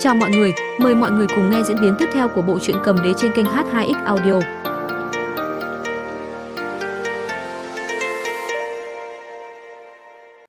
Chào mọi người, mời mọi người cùng nghe diễn biến tiếp theo của bộ truyện cầm đế trên kênh H2X Audio.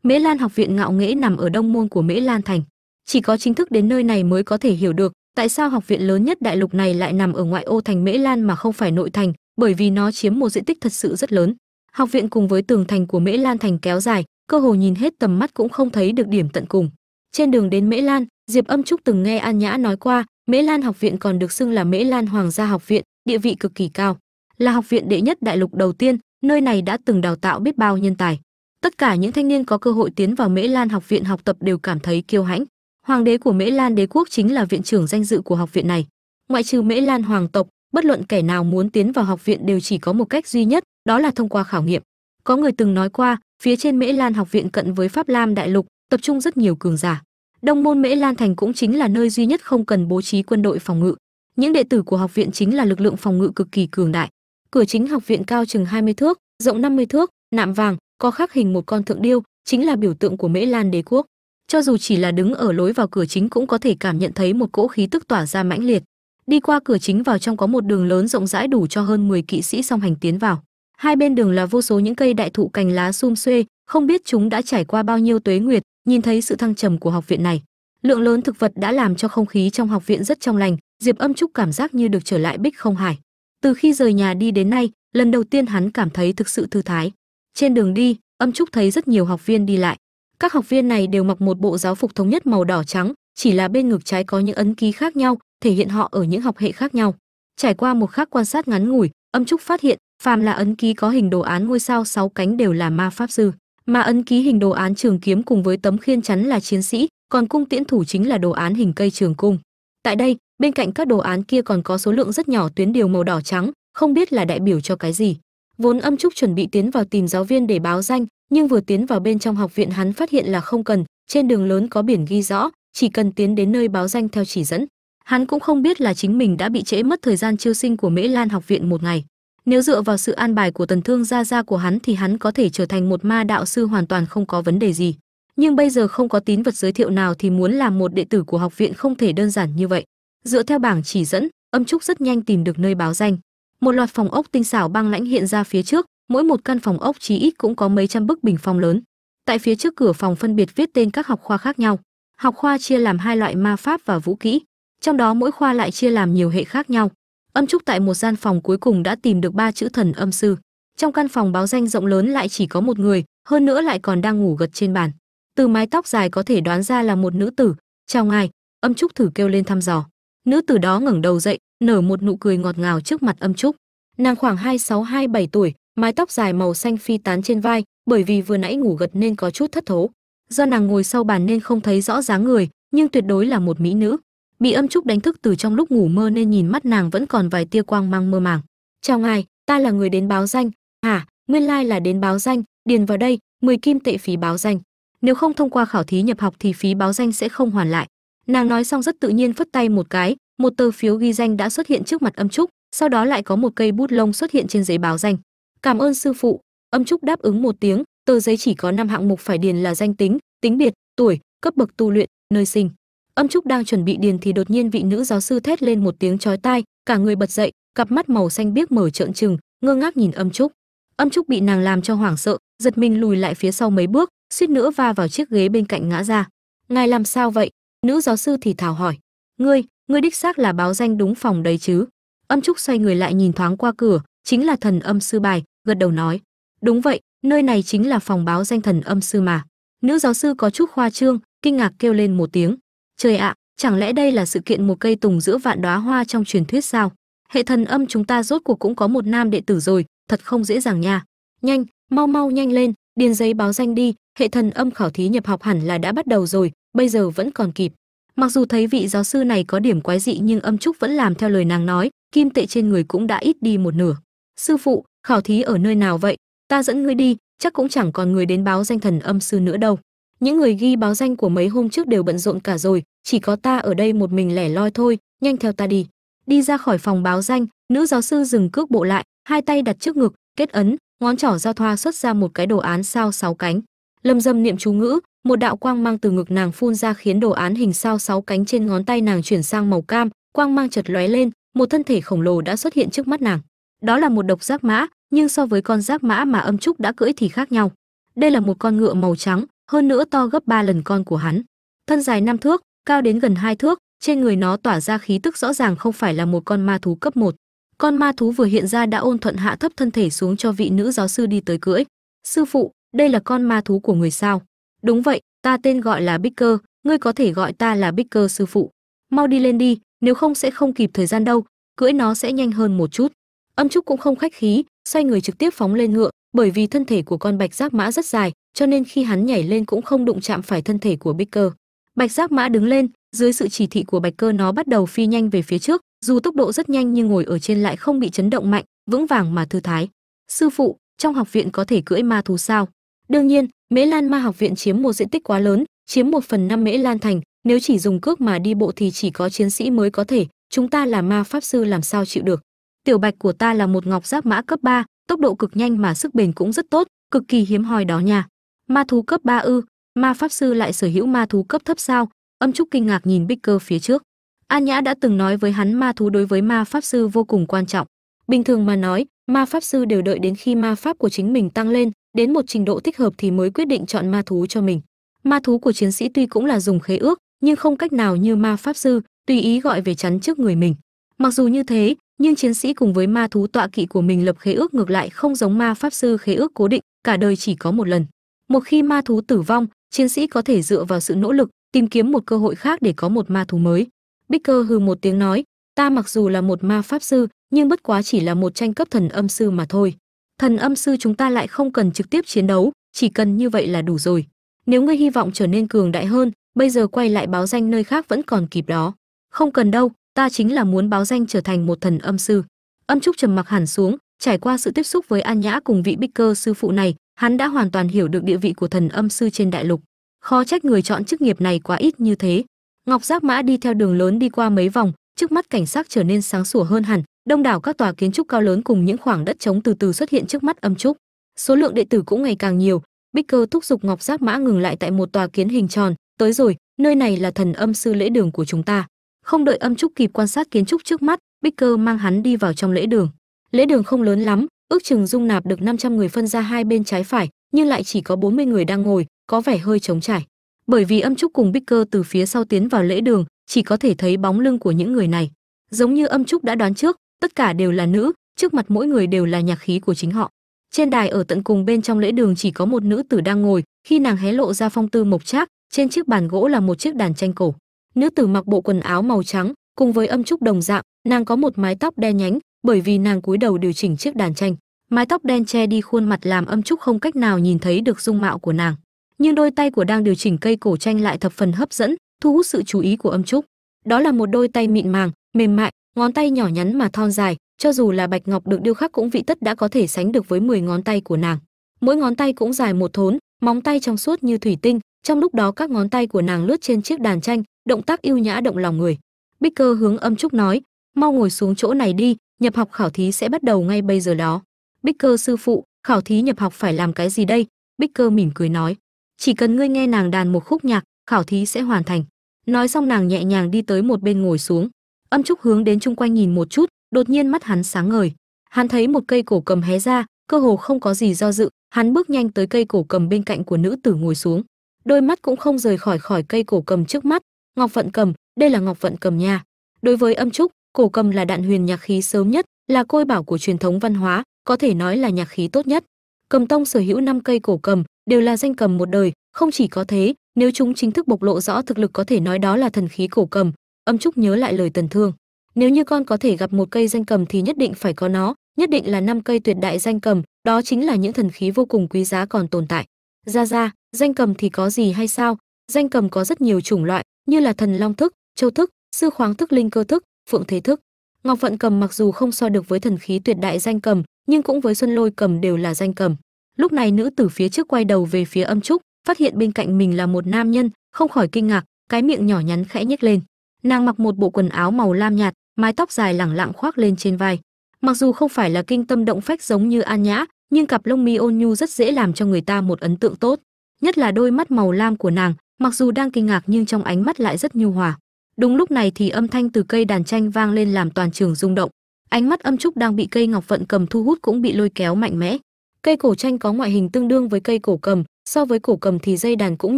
Mễ Lan học viện ngạo nghễ nằm ở đông môn của Mễ Lan thành. Chỉ có chính thức đến nơi này mới có thể hiểu được tại sao học viện lớn nhất đại lục này lại nằm ở ngoại ô thành Mễ Lan mà không phải nội thành, bởi vì nó chiếm một diện tích thật sự rất lớn. Học viện cùng với tường thành của Mễ Lan thành kéo dài, cơ hồ nhìn hết tầm mắt cũng không thấy được điểm tận cùng. Trên đường đến Mễ Lan, Diệp Âm Trúc từng nghe An Nhã nói qua, Mễ Lan học viện còn được xưng là Mễ Lan Hoàng gia học viện, địa vị cực kỳ cao, là học viện đệ nhất đại lục đầu tiên, nơi này đã từng đào tạo biết bao nhân tài. Tất cả những thanh niên có cơ hội tiến vào Mễ Lan học viện học tập đều cảm thấy kiêu hãnh. Hoàng đế của Mễ Lan đế quốc chính là viện trưởng danh dự của học viện này. Ngoại trừ Mễ Lan hoàng tộc, bất luận kẻ nào muốn tiến vào học viện đều chỉ có một cách duy nhất, đó là thông qua khảo nghiệm. Có người từng nói qua, phía trên Mễ Lan học viện cận với Pháp Lam đại lục, tập trung rất nhiều cường giả. Đông môn Mễ Lan thành cũng chính là nơi duy nhất không cần bố trí quân đội phòng ngự. Những đệ tử của học viện chính là lực lượng phòng ngự cực kỳ cường đại. Cửa chính học viện cao chừng 20 thước, rộng 50 thước, nạm vàng, có khắc hình một con thượng điêu, chính là biểu tượng của Mễ Lan đế quốc. Cho dù chỉ là đứng ở lối vào cửa chính cũng có thể cảm nhận thấy một cỗ khí tức tỏa ra mãnh liệt. Đi qua cửa chính vào trong có một đường lớn rộng rãi đủ cho hơn 10 kỵ sĩ song hành tiến vào. Hai bên đường là vô số những cây đại thụ cành lá sum xuê, không biết chúng đã trải qua bao nhiêu tuế nguyệt, nhìn thấy sự thăng trầm của học viện này. Lượng lớn thực vật đã làm cho không khí trong học viện rất trong lành, Diệp Âm Trúc cảm giác như được trở lại Bích Không Hải. Từ khi rời nhà đi đến nay, lần đầu tiên hắn cảm thấy thực sự thư thái. Trên đường đi, Âm Trúc thấy rất nhiều học viên đi lại. Các học viên này đều mặc một bộ giáo phục thống nhất màu đỏ trắng, chỉ là bên ngực trái có những ấn ký khác nhau, thể hiện họ ở những học hệ khác nhau. Trải qua một khắc quan sát ngắn ngủi, Âm Trúc phát hiện, phàm là ấn ký có hình đồ án ngôi sao sáu cánh đều là ma pháp sư, mà ấn ký hình đồ án trường kiếm cùng với tấm khiên chắn là chiến sĩ, còn cung tiễn thủ chính là đồ án hình cây trường cung. Tại đây, bên cạnh các đồ án kia còn có số lượng rất nhỏ tuyến điều màu đỏ trắng, không biết là đại biểu cho cái gì. Vốn Âm Trúc chuẩn bị tiến vào tìm giáo viên để báo danh, nhưng vừa tiến vào bên trong học viện hắn phát hiện là không cần, trên đường lớn có biển ghi rõ, chỉ cần tiến đến nơi báo danh theo chỉ dẫn. Hắn cũng không biết là chính mình đã bị trễ mất thời gian chiêu sinh của Mễ Lan học viện một ngày. Nếu dựa vào sự an bài của Tần Thương gia gia của hắn thì hắn có thể trở thành một ma đạo sư hoàn toàn không có vấn đề gì. Nhưng bây giờ không có tín vật giới thiệu nào thì muốn làm một đệ tử của học viện không thể đơn giản như vậy. Dựa theo bảng chỉ dẫn, Âm Trúc rất nhanh tìm được nơi báo danh. Một loạt phòng ốc tinh xảo băng lãnh hiện ra phía trước, mỗi một căn phòng ốc chí ít cũng có mấy trăm bức bình phong lớn. Tại phía trước cửa phòng phân biệt viết tên các học khoa khác nhau. Học khoa chia làm hai loại ma pháp và vũ kỹ, trong đó mỗi khoa lại chia làm nhiều hệ khác nhau. Âm Trúc tại một gian phòng cuối cùng đã tìm được ba chữ thần âm sư. Trong căn phòng báo danh rộng lớn lại chỉ có một người, hơn nữa lại còn đang ngủ gật trên bàn. Từ mái tóc dài có thể đoán ra là một nữ tử. "Chào ngài." Âm Trúc thử kêu lên thăm dò. Nữ tử đó ngẩng đầu dậy, nở một nụ cười ngọt ngào trước mặt Âm Trúc. Nàng khoảng 26-27 tuổi, mái tóc dài màu xanh phi tán trên vai, bởi vì vừa nãy ngủ gật nên có chút thất thố. Do nàng ngồi sau bàn nên không thấy rõ dáng người, nhưng tuyệt đối là một mỹ nữ bị âm trúc đánh thức từ trong lúc ngủ mơ nên nhìn mắt nàng vẫn còn vài tia quang mang mơ màng. Chào ngài, ta là người đến báo danh. Hả, nguyên lai là đến báo danh. Điền vào đây 10 kim tệ phí báo danh. Nếu không thông qua khảo thí nhập học thì phí báo danh sẽ không hoàn lại. Nàng nói xong rất tự nhiên phất tay một cái, một tờ phiếu ghi danh đã xuất hiện trước mặt âm trúc, sau đó lại có một cây bút lông xuất hiện trên giấy báo danh. Cảm ơn sư phụ. Âm trúc đáp ứng một tiếng, tờ giấy chỉ có năm hạng mục phải điền là danh tính tính biệt, tuổi, cấp bậc tu luyện, nơi sinh âm trúc đang chuẩn bị điền thì đột nhiên vị nữ giáo sư thét lên một tiếng chói tai, cả người bật dậy, cặp mắt màu xanh biếc mở trợn trừng, ngơ ngác nhìn âm trúc. Âm trúc bị nàng làm cho hoảng sợ, giật mình lùi lại phía sau mấy bước, suýt nữa va vào chiếc ghế bên cạnh ngã ra. Ngài làm sao vậy? Nữ giáo sư thì thảo hỏi. Ngươi ngươi đích xác là báo danh đúng phòng đấy chứ? Âm trúc xoay người lại nhìn thoáng qua cửa, chính là thần âm sư bài, gật đầu nói. Đúng vậy, nơi này chính là phòng báo danh thần âm sư mà. Nữ giáo sư có chút khoa trương, kinh ngạc kêu lên một tiếng trời ạ, chẳng lẽ đây là sự kiện một cây tùng giữa vạn đóa hoa trong truyền thuyết sao? Hệ thần âm chúng ta rốt cuộc cũng có một nam đệ tử rồi, thật không dễ dàng nha. Nhanh, mau mau nhanh lên, điền giấy báo danh đi, hệ thần âm khảo thí nhập học hẳn là đã bắt đầu rồi, bây giờ vẫn còn kịp. Mặc dù thấy vị giáo sư này có điểm quái dị nhưng âm trúc vẫn làm theo lời nàng nói, kim tệ trên người cũng đã ít đi một nửa. Sư phụ, khảo thí ở nơi nào vậy? Ta dẫn ngươi đi, chắc cũng chẳng còn người đến báo danh thần âm sư nữa đâu. Những người ghi báo danh của mấy hôm trước đều bận rộn cả rồi chỉ có ta ở đây một mình lẻ loi thôi, nhanh theo ta đi. Đi ra khỏi phòng báo danh, nữ giáo sư dừng cước bộ lại, hai tay đặt trước ngực, kết ấn, ngón trỏ giao thoa xuất ra một cái đồ án sao sáu cánh. Lâm dâm niệm chú ngữ, một đạo quang mang từ ngực nàng phun ra khiến đồ án hình sao sáu cánh trên ngón tay nàng chuyển sang màu cam, quang mang chợt lóe lên, một thân thể khổng lồ đã xuất hiện trước mắt nàng. Đó là một độc giác mã, nhưng so với con giác mã mà âm trúc đã cưỡi thì khác nhau. Đây là một con ngựa màu trắng, hơn nữa to gấp ba lần con của hắn. Thân dài năm thước cao đến gần hai thước, trên người nó tỏa ra khí tức rõ ràng không phải là một con ma thú cấp 1. con ma thú vừa hiện ra đã ôn thuận hạ thấp thân thể xuống cho vị nữ giáo sư đi tới cưỡi. Sư phụ, đây là con ma thú của người sao? Đúng vậy, ta tên gọi là bicker ngươi có thể gọi ta là bicker sư phụ. Mau đi lên đi, nếu không sẽ không kịp thời gian đâu, cưỡi nó sẽ nhanh hơn một chút. Âm trúc cũng không khách khí, xoay người trực tiếp phóng lên ngựa, bởi vì thân thể của con bạch giác mã rất dài, cho nên khi hắn nhảy lên cũng không đụng chạm phải thân thể của bicker bạch giác mã đứng lên dưới sự chỉ thị của bạch cơ nó bắt đầu phi nhanh về phía trước dù tốc độ rất nhanh nhưng ngồi ở trên lại không bị chấn động mạnh vững vàng mà thư thái. Sư phụ trong học viện có thể cưỡi ma thú sao? Đương nhiên mễ lan ma học viện chiếm một diện tích quá lớn chiếm một phần năm mễ lan thành nếu chỉ dùng cước mà đi bộ thì chỉ có chiến sĩ mới có thể chúng ta là ma pháp sư làm sao chịu được? Tiểu bạch của ta là một ngọc giác mã cấp 3, tốc độ cực nhanh mà sức bền cũng rất tốt cực kỳ hiếm hoi đó nha. Ma thú cấp 3 ư? Ma pháp sư lại sở hữu ma thú cấp thấp sao? Âm trúc kinh ngạc nhìn bích cơ phía trước. An nhã đã từng nói với hắn ma thú đối với ma pháp sư vô cùng quan trọng. Bình thường mà nói, ma pháp sư đều đợi đến khi ma pháp của chính mình tăng lên, đến một trình độ thích hợp thì mới quyết định chọn ma thú cho mình. Ma thú của chiến sĩ tuy cũng là dùng khế ước, nhưng không cách nào như ma pháp sư, tùy ý gọi về chắn trước người mình. Mặc dù như thế, nhưng chiến sĩ cùng với ma thú tọa kỵ của mình lập khế ước ngược lại không giống ma pháp sư khế ước cố định, cả đời chỉ có một lần. Một khi ma thú tử vong chiến sĩ có thể dựa vào sự nỗ lực tìm kiếm một cơ hội khác để có một ma thú mới. Bích cơ hừ một tiếng nói, ta mặc dù là một ma pháp sư, nhưng bất quá chỉ là một tranh cấp thần âm sư mà thôi. Thần âm sư chúng ta lại không cần trực tiếp chiến đấu, chỉ cần như vậy là đủ rồi. Nếu ngươi hy vọng trở nên cường đại hơn, bây giờ quay lại báo danh nơi khác vẫn còn kịp đó. Không cần đâu, ta chính là muốn báo danh trở thành một thần âm sư. Âm trúc trầm mặc hẳn xuống, trải qua sự tiếp xúc với an nhã cùng vị bích cơ sư phụ này hắn đã hoàn toàn hiểu được địa vị của thần âm sư trên đại lục. Khó trách người chọn chức nghiệp này quá ít như thế. Ngọc giác mã đi theo đường lớn đi qua mấy vòng, trước mắt cảnh sắc trở nên sáng sủa hơn hẳn, đông đảo các tòa kiến trúc cao lớn cùng những khoảng đất trống từ từ xuất hiện trước mắt âm trúc. Số lượng đệ tử cũng ngày càng nhiều, bích cơ thúc giục ngọc giác mã ngừng lại tại một tòa kiến hình tròn, tới rồi, nơi này là thần âm sư lễ đường của chúng ta. Không đợi âm trúc kịp quan sát kiến trúc trước mắt, bích cơ mang hắn đi vào trong lễ đường. Lễ đường không lớn lắm ước chừng dung nạp được 500 người phân ra hai bên trái phải, nhưng lại chỉ có 40 người đang ngồi, có vẻ hơi trống trải. Bởi vì âm trúc cùng bích cơ từ phía sau tiến vào lễ đường, chỉ có thể thấy bóng lưng của những người này. Giống như âm trúc đã đoán trước, tất cả đều là nữ, trước mặt mỗi người đều là nhạc khí của chính họ. Trên đài ở tận cùng bên trong lễ đường chỉ có một nữ tử đang ngồi, khi nàng hé lộ ra phong tư mộc trác, trên chiếc bàn gỗ là một chiếc đàn tranh cổ. Nữ tử mặc bộ quần áo màu trắng, cùng với âm trúc đồng dạng, nàng có một mái tóc đen nhánh bởi vì nàng cúi đầu điều chỉnh chiếc đàn tranh, mái tóc đen che đi khuôn mặt làm âm trúc không cách nào nhìn thấy được dung mạo của nàng. Nhưng đôi tay của đang điều chỉnh cây cổ tranh lại thập phần hấp dẫn, thu hút sự chú ý của âm trúc. Đó là một đôi tay mịn màng, mềm mại, ngón tay nhỏ nhắn mà thon dài, cho dù là bạch ngọc được điêu khắc cũng vị tất đã có thể sánh được với 10 ngón tay của nàng. Mỗi ngón tay cũng dài một thốn, móng tay trong suốt như thủy tinh, trong lúc đó các ngón tay của nàng lướt trên chiếc đàn tranh, động tác yêu nhã động lòng người. Bích cơ hướng âm trúc nói, mau ngồi xuống chỗ này đi nhập học khảo thí sẽ bắt đầu ngay bây giờ đó. Bích cơ sư phụ, khảo thí nhập học phải làm cái gì đây? Bích cơ mỉm cười nói. Chỉ cần ngươi nghe nàng đàn một khúc nhạc, khảo thí sẽ hoàn thành. Nói xong nàng nhẹ nhàng đi tới một bên ngồi xuống. Âm trúc hướng đến chung quanh nhìn một chút, đột nhiên mắt hắn sáng ngời. Hắn thấy một cây cổ cầm hé ra, cơ hồ không có gì do dự, hắn bước nhanh tới cây cổ cầm bên cạnh của nữ tử ngồi xuống. Đôi mắt cũng không rời khỏi khỏi cây cổ cầm trước mắt. Ngọc vận cầm, đây là ngọc vận cầm nha. Đối với âm trúc cổ cầm là đạn huyền nhạc khí sớm nhất, là côi bảo của truyền thống văn hóa, có thể nói là nhạc khí tốt nhất. Cầm tông sở hữu 5 cây cổ cầm, đều là danh cầm một đời, không chỉ có thế, nếu chúng chính thức bộc lộ rõ thực lực có thể nói đó là thần khí cổ cầm. Âm trúc nhớ lại lời tần thương, nếu như con có thể gặp một cây danh cầm thì nhất định phải có nó, nhất định là năm cây tuyệt đại danh cầm, đó chính là những thần khí vô cùng quý giá còn tồn tại. Ra ra, danh cầm thì có gì hay sao? Danh cầm có rất nhiều chủng loại, như là thần long thức, châu thức, sư khoáng thức, linh cơ thức phượng thế thức. Ngọc vận cầm mặc dù không so được với thần khí tuyệt đại danh cầm, nhưng cũng với xuân lôi cầm đều là danh cầm. Lúc này nữ tử phía trước quay đầu về phía âm trúc, phát hiện bên cạnh mình là một nam nhân, không khỏi kinh ngạc, cái miệng nhỏ nhắn khẽ nhếch lên. Nàng mặc một bộ quần áo màu lam nhạt, mái tóc dài lẳng lặng khoác lên trên vai. Mặc dù không phải là kinh tâm động phách giống như an nhã, nhưng cặp lông mi ôn nhu rất dễ làm cho người ta một ấn tượng tốt. Nhất là đôi mắt màu lam của nàng, mặc dù đang kinh ngạc nhưng trong ánh mắt lại rất nhu hòa đúng lúc này thì âm thanh từ cây đàn tranh vang lên làm toàn trường rung động. Ánh mắt âm trúc đang bị cây ngọc vận cầm thu hút cũng bị lôi kéo mạnh mẽ. Cây cổ tranh có ngoại hình tương đương với cây cổ cầm, so với cổ cầm thì dây đàn cũng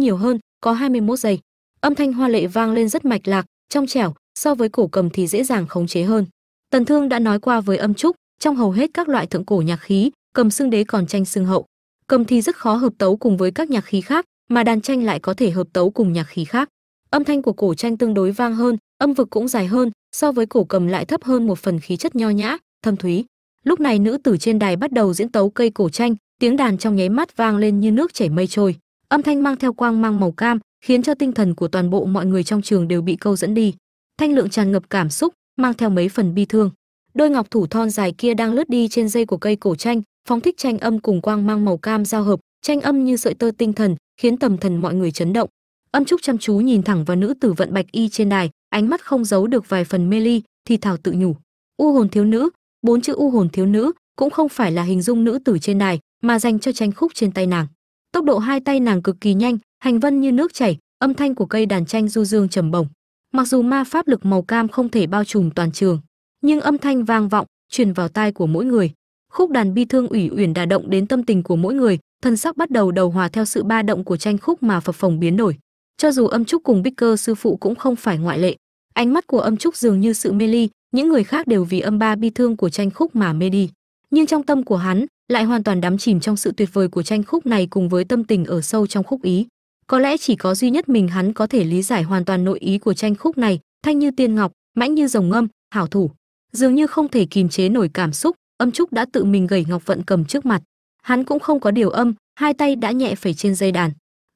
nhiều hơn, có 21 giây. Âm thanh hoa lệ vang lên rất mạch lạc, trong trẻo, so với cổ cầm thì dễ dàng khống chế hơn. Tần thương đã nói qua với âm trúc, trong hầu hết các loại thượng cổ nhạc khí, cầm xương đế còn tranh xương hậu. Cầm thì rất khó hợp tấu cùng với các nhạc khí khác, mà đàn tranh lại có thể hợp tấu cùng nhạc khí khác âm thanh của cổ tranh tương đối vang hơn, âm vực cũng dài hơn, so với cổ cầm lại thấp hơn một phần khí chất nho nhã, thâm thúy. Lúc này nữ tử trên đài bắt đầu diễn tấu cây cổ tranh, tiếng đàn trong nháy mắt vang lên như nước chảy mây trôi. Âm thanh mang theo quang mang màu cam, khiến cho tinh thần của toàn bộ mọi người trong trường đều bị câu dẫn đi. Thanh lượng tràn ngập cảm xúc, mang theo mấy phần bi thương. Đôi ngọc thủ thon dài kia đang lướt đi trên dây của cây cổ tranh, phóng thích tranh âm cùng quang mang màu cam giao hợp, tranh âm như sợi tơ tinh thần, khiến tầm thần mọi người chấn động âm trúc chăm chú nhìn thẳng vào nữ tử vận bạch y trên đài, ánh mắt không giấu được vài phần mê ly, thì thảo tự nhủ. U hồn thiếu nữ, bốn chữ u hồn thiếu nữ cũng không phải là hình dung nữ tử trên đài, mà dành cho tranh khúc trên tay nàng. Tốc độ hai tay nàng cực kỳ nhanh, hành vân như nước chảy, âm thanh của cây đàn tranh du dương trầm bổng. Mặc dù ma pháp lực màu cam không thể bao trùm toàn trường, nhưng âm thanh vang vọng, truyền vào tai của mỗi người. Khúc đàn bi thương ủy uyển đả động đến tâm tình của mỗi người thân sắc bắt đầu đầu hòa theo sự ba động của tranh khúc mà phập phồng biến đổi cho dù âm trúc cùng bích cơ sư phụ cũng không phải ngoại lệ. Ánh mắt của âm trúc dường như sự mê ly, những người khác đều vì âm ba bi thương của tranh khúc mà mê đi. Nhưng trong tâm của hắn, lại hoàn toàn đắm chìm trong sự tuyệt vời của tranh khúc này cùng với tâm tình ở sâu trong khúc ý. Có lẽ chỉ có duy nhất mình hắn có thể lý giải hoàn toàn nội ý của tranh khúc này, thanh như tiên ngọc, mãnh như rồng ngâm, hảo thủ. Dường như không thể kìm chế nổi cảm xúc, âm trúc đã tự mình gẩy ngọc vận cầm trước mặt. Hắn cũng không có điều âm, hai tay đã nhẹ phẩy trên dây đàn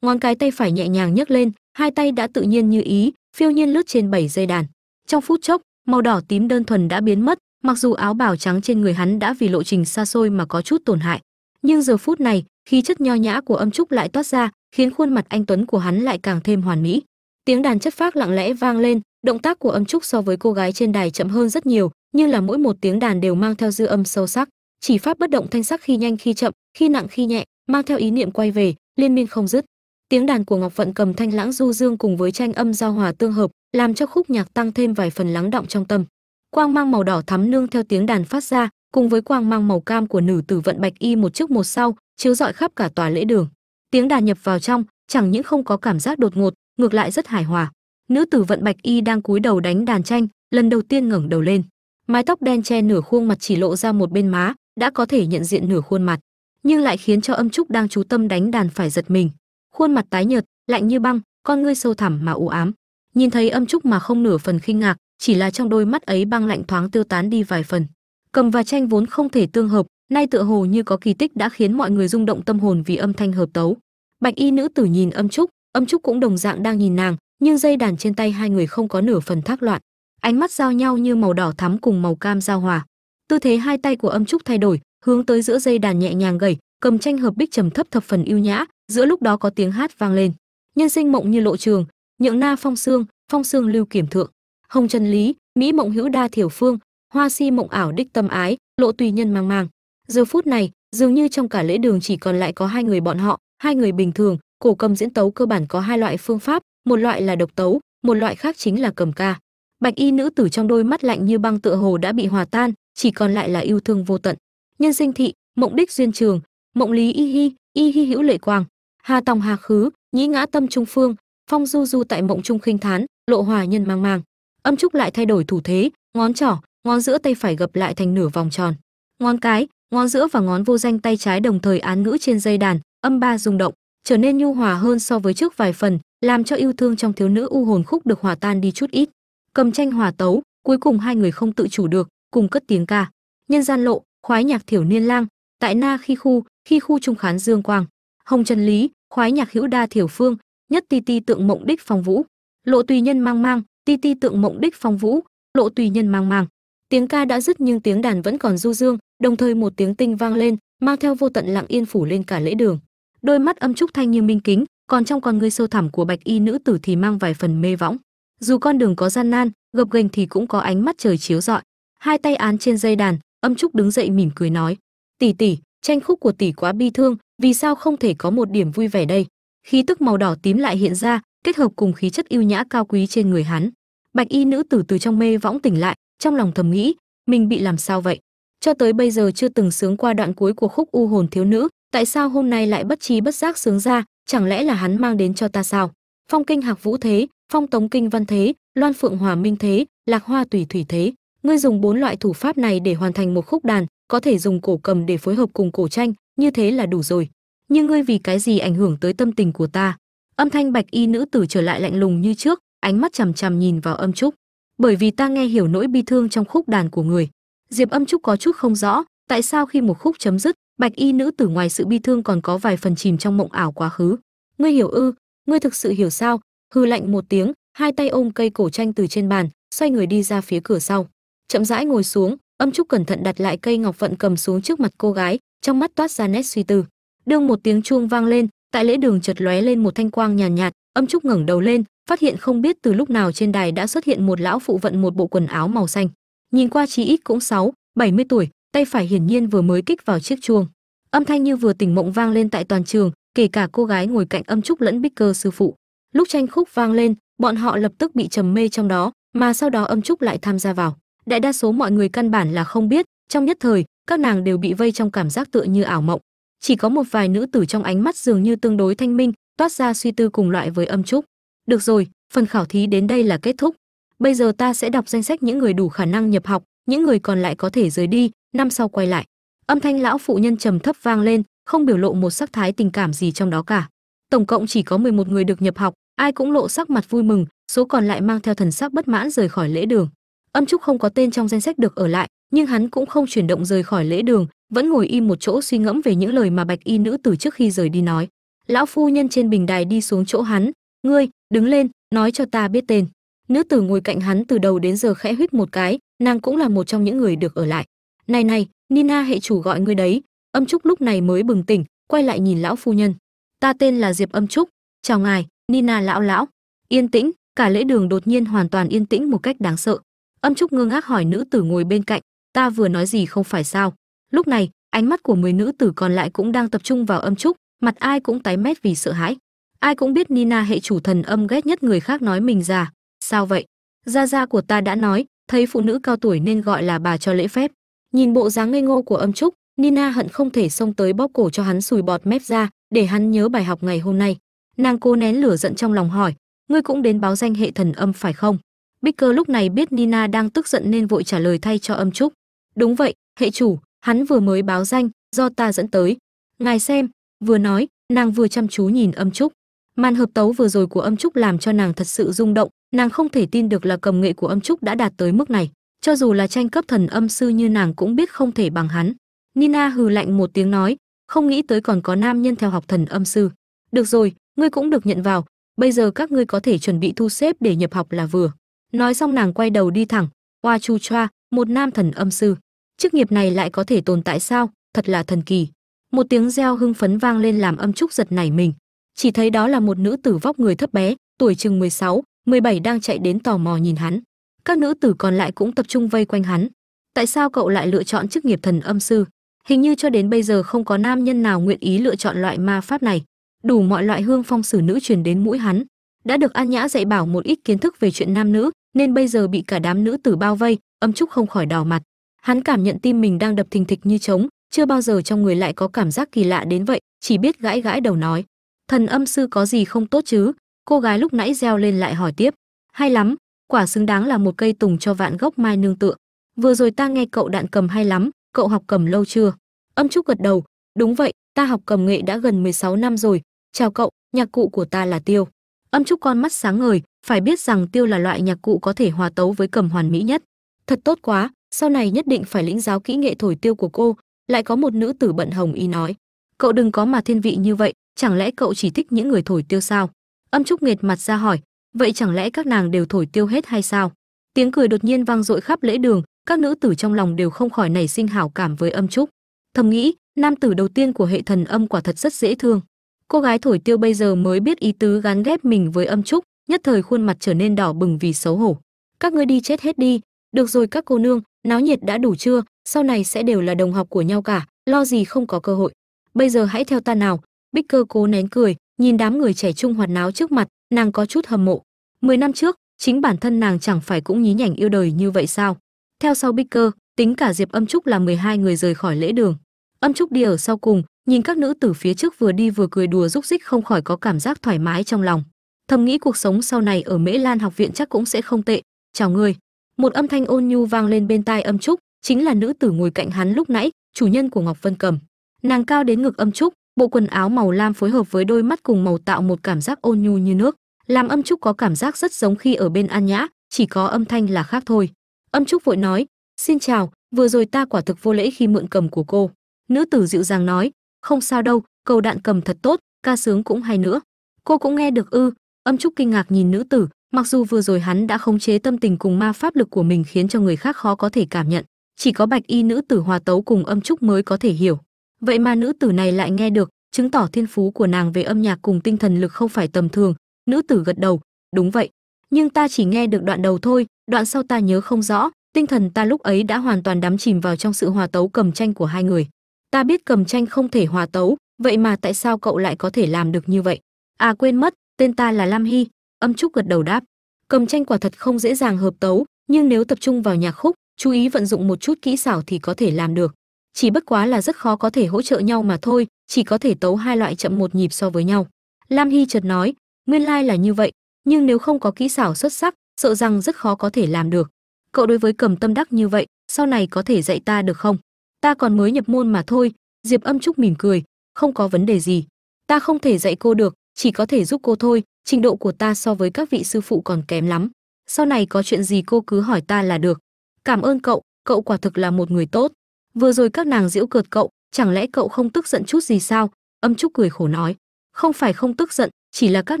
ngón cái tay phải nhẹ nhàng nhấc lên, hai tay đã tự nhiên như ý, phiêu nhiên lướt trên bảy dây đàn. Trong phút chốc, màu đỏ tím đơn thuần đã biến mất, mặc dù áo bào trắng trên người hắn đã vì lộ trình xa xôi mà có chút tổn hại. Nhưng giờ phút này khí chất nho nhã của âm trúc lại toát ra, khiến khuôn mặt anh tuấn của hắn lại càng thêm hoàn mỹ. Tiếng đàn chất phác lặng lẽ vang lên, động tác của âm trúc so với cô gái trên đài chậm hơn rất nhiều nhưng là mỗi một tiếng đàn đều mang theo dư âm sâu sắc. Chỉ pháp bất động thanh sắc khi nhanh khi chậm, khi nặng khi nhẹ, mang theo ý niệm quay về, liên miên không dứt tiếng đàn của ngọc vận cầm thanh lãng du dương cùng với tranh âm giao hòa tương hợp, làm cho khúc nhạc tăng thêm vài phần lắng động trong tâm. Quang mang màu đỏ thắm nương theo tiếng đàn phát ra, cùng với quang mang màu cam của nữ tử vận bạch y một trước một sau, chiếu rọi khắp cả tòa lễ đường. Tiếng đàn nhập vào trong, chẳng những không có cảm giác đột ngột, ngược lại rất hài hòa. Nữ tử vận bạch y đang cúi đầu đánh đàn tranh, lần đầu tiên ngẩng đầu lên. Mái tóc đen che nửa khuôn mặt chỉ lộ ra một bên má, đã có thể nhận diện nửa khuôn mặt, nhưng lại khiến cho âm trúc đang chú tâm đánh đàn phải giật mình khuôn mặt tái nhợt, lạnh như băng, con ngươi sâu thẳm mà u ám. Nhìn thấy âm trúc mà không nửa phần khinh ngạc, chỉ là trong đôi mắt ấy băng lạnh thoáng tiêu tán đi vài phần. Cầm và tranh vốn không thể tương hợp, nay tựa hồ như có kỳ tích đã khiến mọi người rung động tâm hồn vì âm thanh hợp tấu. Bạch y nữ tử nhìn âm trúc âm trúc cũng đồng dạng đang nhìn nàng, nhưng dây đàn trên tay hai người không có nửa phần thác loạn. Ánh mắt giao nhau như màu đỏ thắm cùng màu cam giao hòa. Tư thế hai tay của âm trúc thay đổi, hướng tới giữa dây đàn nhẹ nhàng gầy, cầm tranh hợp bích trầm thấp thập phần yêu nhã giữa lúc đó có tiếng hát vang lên. Nhân sinh mộng như lộ trường, nhượng na phong xương phong xương lưu kiểm thượng. Hồng trần lý, mỹ mộng hữu đa thiểu phương, hoa si mộng ảo đích tâm ái, lộ tùy nhân mang mang. Giờ phút này, dường như trong cả lễ đường chỉ còn lại có hai người bọn họ, hai người bình thường, cổ cầm diễn tấu cơ bản có hai loại phương pháp, một loại là độc tấu, một loại khác chính là cầm ca. Bạch y nữ tử trong đôi mắt lạnh như băng tựa hồ đã bị hòa tan, chỉ còn lại là yêu thương vô tận. Nhân sinh thị, mộng đích duyên trường, mộng lý y hi y hi hữu lệ quang hà tòng hà khứ, nhĩ ngã tâm trung phương, phong du du tại mộng trung khinh thán, lộ hòa nhân mang mang. Âm trúc lại thay đổi thủ thế, ngón trỏ, ngón giữa tay phải gập lại thành nửa vòng tròn. Ngón cái, ngón giữa và ngón vô danh tay trái đồng thời án ngữ trên dây đàn, âm ba rung động, trở nên nhu hòa hơn so với trước vài phần, làm cho yêu thương trong thiếu nữ u hồn khúc được hòa tan đi chút ít. Cầm tranh hòa tấu, cuối cùng hai người không tự chủ được, cùng cất tiếng ca. Nhân gian lộ, khoái nhạc thiểu niên lang, tại na khi khu khi khu trung khán dương quang hồng trần lý, khoái nhạc hữu đa thiểu phương, nhất ti ti tượng mộng đích phong vũ. Lộ tùy nhân mang mang, ti ti tượng mộng đích phong vũ. Lộ tùy nhân mang mang. Tiếng ca đã dứt nhưng tiếng đàn vẫn còn du dương, đồng thời một tiếng tinh vang lên, mang theo vô tận lặng yên phủ lên cả lễ đường. Đôi mắt âm trúc thanh như minh kính, còn trong con ngươi sâu thẳm của bạch y nữ tử thì mang vài phần mê võng. Dù con đường có gian nan, gập ghềnh thì cũng có ánh mắt trời chiếu rọi. Hai tay án trên dây đàn, âm trúc đứng dậy mỉm cười nói, tỷ tỷ, tranh khúc của tỷ quá bi thương vì sao không thể có một điểm vui vẻ đây? Khí tức màu đỏ tím lại hiện ra, kết hợp cùng khí chất yêu nhã cao quý trên người hắn. Bạch y nữ tử từ trong mê võng tỉnh lại, trong lòng thầm nghĩ, mình bị làm sao vậy? Cho tới bây giờ chưa từng sướng qua đoạn cuối của khúc u hồn thiếu nữ, tại sao hôm nay lại bất trí bất giác sướng ra? Chẳng lẽ là hắn mang đến cho ta sao? Phong kinh hạc vũ thế, phong tống kinh văn thế, loan phượng hòa minh thế, lạc hoa tùy thủy thế, ngươi dùng bốn loại thủ pháp này để hoàn thành một khúc đàn có thể dùng cổ cầm để phối hợp cùng cổ tranh, như thế là đủ rồi. Nhưng ngươi vì cái gì ảnh hưởng tới tâm tình của ta? Âm thanh bạch y nữ tử trở lại lạnh lùng như trước, ánh mắt chằm chằm nhìn vào âm trúc. Bởi vì ta nghe hiểu nỗi bi thương trong khúc đàn của người. Diệp âm trúc có chút không rõ, tại sao khi một khúc chấm dứt, bạch y nữ tử ngoài sự bi thương còn có vài phần chìm trong mộng ảo quá khứ. Ngươi hiểu ư? Ngươi thực sự hiểu sao? Hư lạnh một tiếng, hai tay ôm cây cổ tranh từ trên bàn, xoay người đi ra phía cửa sau. Chậm rãi ngồi xuống âm trúc cẩn thận đặt lại cây ngọc vận cầm xuống trước mặt cô gái trong mắt toát ra nét suy tư. Đương một tiếng chuông vang lên tại lễ đường chợt lóe lên một thanh quang nhàn nhạt, nhạt âm trúc ngẩng đầu lên phát hiện không biết từ lúc nào trên đài đã xuất hiện một lão phụ vận một bộ quần áo màu xanh. Nhìn qua chí ít cũng sáu bảy mươi tuổi tay phải hiển nhiên vừa mới kích vào chiếc chuông. Âm thanh như vừa tỉnh mộng vang lên tại toàn trường kể cả cô gái ngồi cạnh âm trúc lẫn bích cơ sư phụ. Lúc tranh khúc vang lên bọn họ lập tức bị trầm mê trong đó mà sau đó âm trúc lại tham gia vào đại đa số mọi người căn bản là không biết, trong nhất thời, các nàng đều bị vây trong cảm giác tựa như ảo mộng. Chỉ có một vài nữ tử trong ánh mắt dường như tương đối thanh minh, toát ra suy tư cùng loại với âm trúc. Được rồi, phần khảo thí đến đây là kết thúc. Bây giờ ta sẽ đọc danh sách những người đủ khả năng nhập học, những người còn lại có thể rời đi, năm sau quay lại. Âm thanh lão phụ nhân trầm thấp vang lên, không biểu lộ một sắc thái tình cảm gì trong đó cả. Tổng cộng chỉ có 11 người được nhập học, ai cũng lộ sắc mặt vui mừng, số còn lại mang theo thần sắc bất mãn rời khỏi lễ đường âm trúc không có tên trong danh sách được ở lại, nhưng hắn cũng không chuyển động rời khỏi lễ đường, vẫn ngồi im một chỗ suy ngẫm về những lời mà bạch y nữ tử trước khi rời đi nói. Lão phu nhân trên bình đài đi xuống chỗ hắn, ngươi, đứng lên, nói cho ta biết tên. Nữ tử ngồi cạnh hắn từ đầu đến giờ khẽ huýt một cái, nàng cũng là một trong những người được ở lại. Này này, nina hệ chủ gọi ngươi đấy. Âm trúc lúc này mới bừng tỉnh, quay lại nhìn lão phu nhân. Ta tên là diệp âm trúc, chào ngài, nina lão lão. Yên tĩnh. Cả lễ đường đột nhiên hoàn toàn yên tĩnh một cách đáng sợ âm trúc ngơ ngác hỏi nữ tử ngồi bên cạnh, ta vừa nói gì không phải sao? Lúc này, ánh mắt của mười nữ tử còn lại cũng đang tập trung vào âm trúc, mặt ai cũng tái mét vì sợ hãi. Ai cũng biết nina hệ chủ thần âm ghét nhất người khác nói mình già. Sao vậy? Gia gia của ta đã nói, thấy phụ nữ cao tuổi nên gọi là bà cho lễ phép. Nhìn bộ dáng ngây ngô của âm trúc, nina hận không thể xông tới bóp cổ cho hắn sùi bọt mép ra, để hắn nhớ bài học ngày hôm nay. Nàng cố nén lửa giận trong lòng hỏi, ngươi cũng đến báo danh hệ thần âm phải không? Bicker lúc này biết Nina đang tức giận nên vội trả lời thay cho âm trúc. Đúng vậy, hệ chủ, hắn vừa mới báo danh, do ta dẫn tới. Ngài xem, vừa nói, nàng vừa chăm chú nhìn âm trúc. Màn hợp tấu vừa rồi của âm trúc làm cho nàng thật sự rung động, nàng không thể tin được là cầm nghệ của âm trúc đã đạt tới mức này. Cho dù là tranh cấp thần âm sư như nàng cũng biết không thể bằng hắn. Nina hừ lạnh một tiếng nói, không nghĩ tới còn có nam nhân theo học thần âm sư. Được rồi, ngươi cũng được nhận vào, bây giờ các ngươi có thể chuẩn bị thu xếp để nhập học là vừa nói xong nàng quay đầu đi thẳng. Hoa chu choa một nam thần âm sư. Chức nghiệp này lại có thể tồn tại sao? Thật là thần kỳ. Một tiếng reo hưng phấn vang lên làm âm trúc giật nảy mình. Chỉ thấy đó là một nữ tử vóc người thấp bé tuổi chừng 16, 17 đang chạy đến tò mò nhìn hắn. Các nữ tử còn lại cũng tập trung vây quanh hắn. Tại sao cậu lại lựa chọn chức nghiệp thần âm sư? Hình như cho đến bây giờ không có nam nhân nào nguyện ý lựa chọn loại ma pháp này. Đủ mọi loại hương phong sử nữ truyền đến mũi hắn. Đã được an nhã dạy bảo một ít kiến thức về chuyện nam nữ nên bây giờ bị cả đám nữ tử bao vây, âm trúc không khỏi đỏ mặt. Hắn cảm nhận tim mình đang đập thình thịch như trống, chưa bao giờ trong người lại có cảm giác kỳ lạ đến vậy, chỉ biết gãi gãi đầu nói, thần âm sư có gì không tốt chứ? Cô gái lúc nãy reo lên lại hỏi tiếp, hay lắm, quả xứng đáng là một cây tùng cho vạn gốc mai nương tựa. Vừa rồi ta nghe cậu đạn cầm hay lắm, cậu học cầm lâu chưa? Âm trúc gật đầu, đúng vậy, ta học cầm nghệ đã gần 16 năm rồi, chào cậu, nhạc cụ của ta là tiêu âm trúc con mắt sáng ngời, phải biết rằng tiêu là loại nhạc cụ có thể hòa tấu với cầm hoàn mỹ nhất. Thật tốt quá, sau này nhất định phải lĩnh giáo kỹ nghệ thổi tiêu của cô. Lại có một nữ tử bận hồng y nói, cậu đừng có mà thiên vị như vậy, chẳng lẽ cậu chỉ thích những người thổi tiêu sao? Âm trúc nghệt mặt ra hỏi, vậy chẳng lẽ các nàng đều thổi tiêu hết hay sao? Tiếng cười đột nhiên vang dội khắp lễ đường, các nữ tử trong lòng đều không khỏi nảy sinh hảo cảm với âm trúc. Thầm nghĩ, nam tử đầu tiên của hệ thần âm quả thật rất dễ thương cô gái thổi tiêu bây giờ mới biết ý tứ gắn ghép mình với âm trúc, nhất thời khuôn mặt trở nên đỏ bừng vì xấu hổ. Các ngươi đi chết hết đi. Được rồi các cô nương, náo nhiệt đã đủ chưa? Sau này sẽ đều là đồng học của nhau cả, lo gì không có cơ hội. Bây giờ hãy theo ta nào. Bích cơ cố nén cười, nhìn đám người trẻ trung hoạt náo trước mặt, nàng có chút hâm mộ. Mười năm trước, chính bản thân nàng chẳng phải cũng nhí nhảnh yêu đời như vậy sao? Theo sau bích cơ, tính cả diệp âm trúc là 12 người rời khỏi lễ đường. Âm trúc đi ở sau cùng nhìn các nữ tử phía trước vừa đi vừa cười đùa rúc rích không khỏi có cảm giác thoải mái trong lòng. Thầm nghĩ cuộc sống sau này ở mễ lan học viện chắc cũng sẽ không tệ. Chào người một âm thanh ôn nhu vang lên bên tai âm trúc, chính là nữ tử ngồi cạnh hắn lúc nãy, chủ nhân của ngọc vân cầm. Nàng cao đến ngực âm trúc, bộ quần áo màu lam phối hợp với đôi mắt cùng màu tạo một cảm giác ôn nhu như nước, làm âm trúc có cảm giác rất giống khi ở bên an nhã, chỉ có âm thanh là khác thôi. Âm trúc vội nói, xin chào, vừa rồi ta quả thực vô lễ khi mượn cầm của cô. Nữ tử dịu dàng nói không sao đâu cầu đạn cầm thật tốt, ca sướng cũng hay nữa. Cô cũng nghe được ư, âm trúc kinh ngạc nhìn nữ tử, mặc dù vừa rồi hắn đã khống chế tâm tình cùng ma pháp lực của mình khiến cho người khác khó có thể cảm nhận. Chỉ có bạch y nữ tử hòa tấu cùng âm trúc mới có thể hiểu. Vậy mà nữ tử này lại nghe được, chứng tỏ thiên phú của nàng về âm nhạc cùng tinh thần lực không phải tầm thường. Nữ tử gật đầu, đúng vậy, nhưng ta chỉ nghe được đoạn đầu thôi, đoạn sau ta nhớ không rõ, tinh thần ta lúc ấy đã hoàn toàn đắm chìm vào trong sự hòa tấu cầm tranh của hai người ta biết cầm tranh không thể hòa tấu, vậy mà tại sao cậu lại có thể làm được như vậy? À quên mất, tên ta là lam hy. Âm trúc gật đầu đáp. Cầm tranh quả thật không dễ dàng hợp tấu, nhưng nếu tập trung vào nhạc khúc, chú ý vận dụng một chút kỹ xảo thì có thể làm được. Chỉ bất quá là rất khó có thể hỗ trợ nhau mà thôi, chỉ có thể tấu hai loại chậm một nhịp so với nhau. Lam hy chợt nói, nguyên lai là như vậy, nhưng nếu không có kỹ xảo xuất sắc, sợ rằng rất khó có thể làm được. Cậu đối với cầm tâm đắc như vậy, sau này có thể dạy ta được không? Ta còn mới nhập môn mà thôi. Diệp âm trúc mỉm cười, không có vấn đề gì. Ta không thể dạy cô được, chỉ có thể giúp cô thôi. Trình độ của ta so với các vị sư phụ còn kém lắm. Sau này có chuyện gì cô cứ hỏi ta là được. Cảm ơn cậu cậu quả thực là một người tốt. Vừa rồi các nàng giễu cợt cậu, chẳng lẽ cậu không tức giận chút gì sao? Âm trúc cười khổ nói. Không phải không tức giận, chỉ là các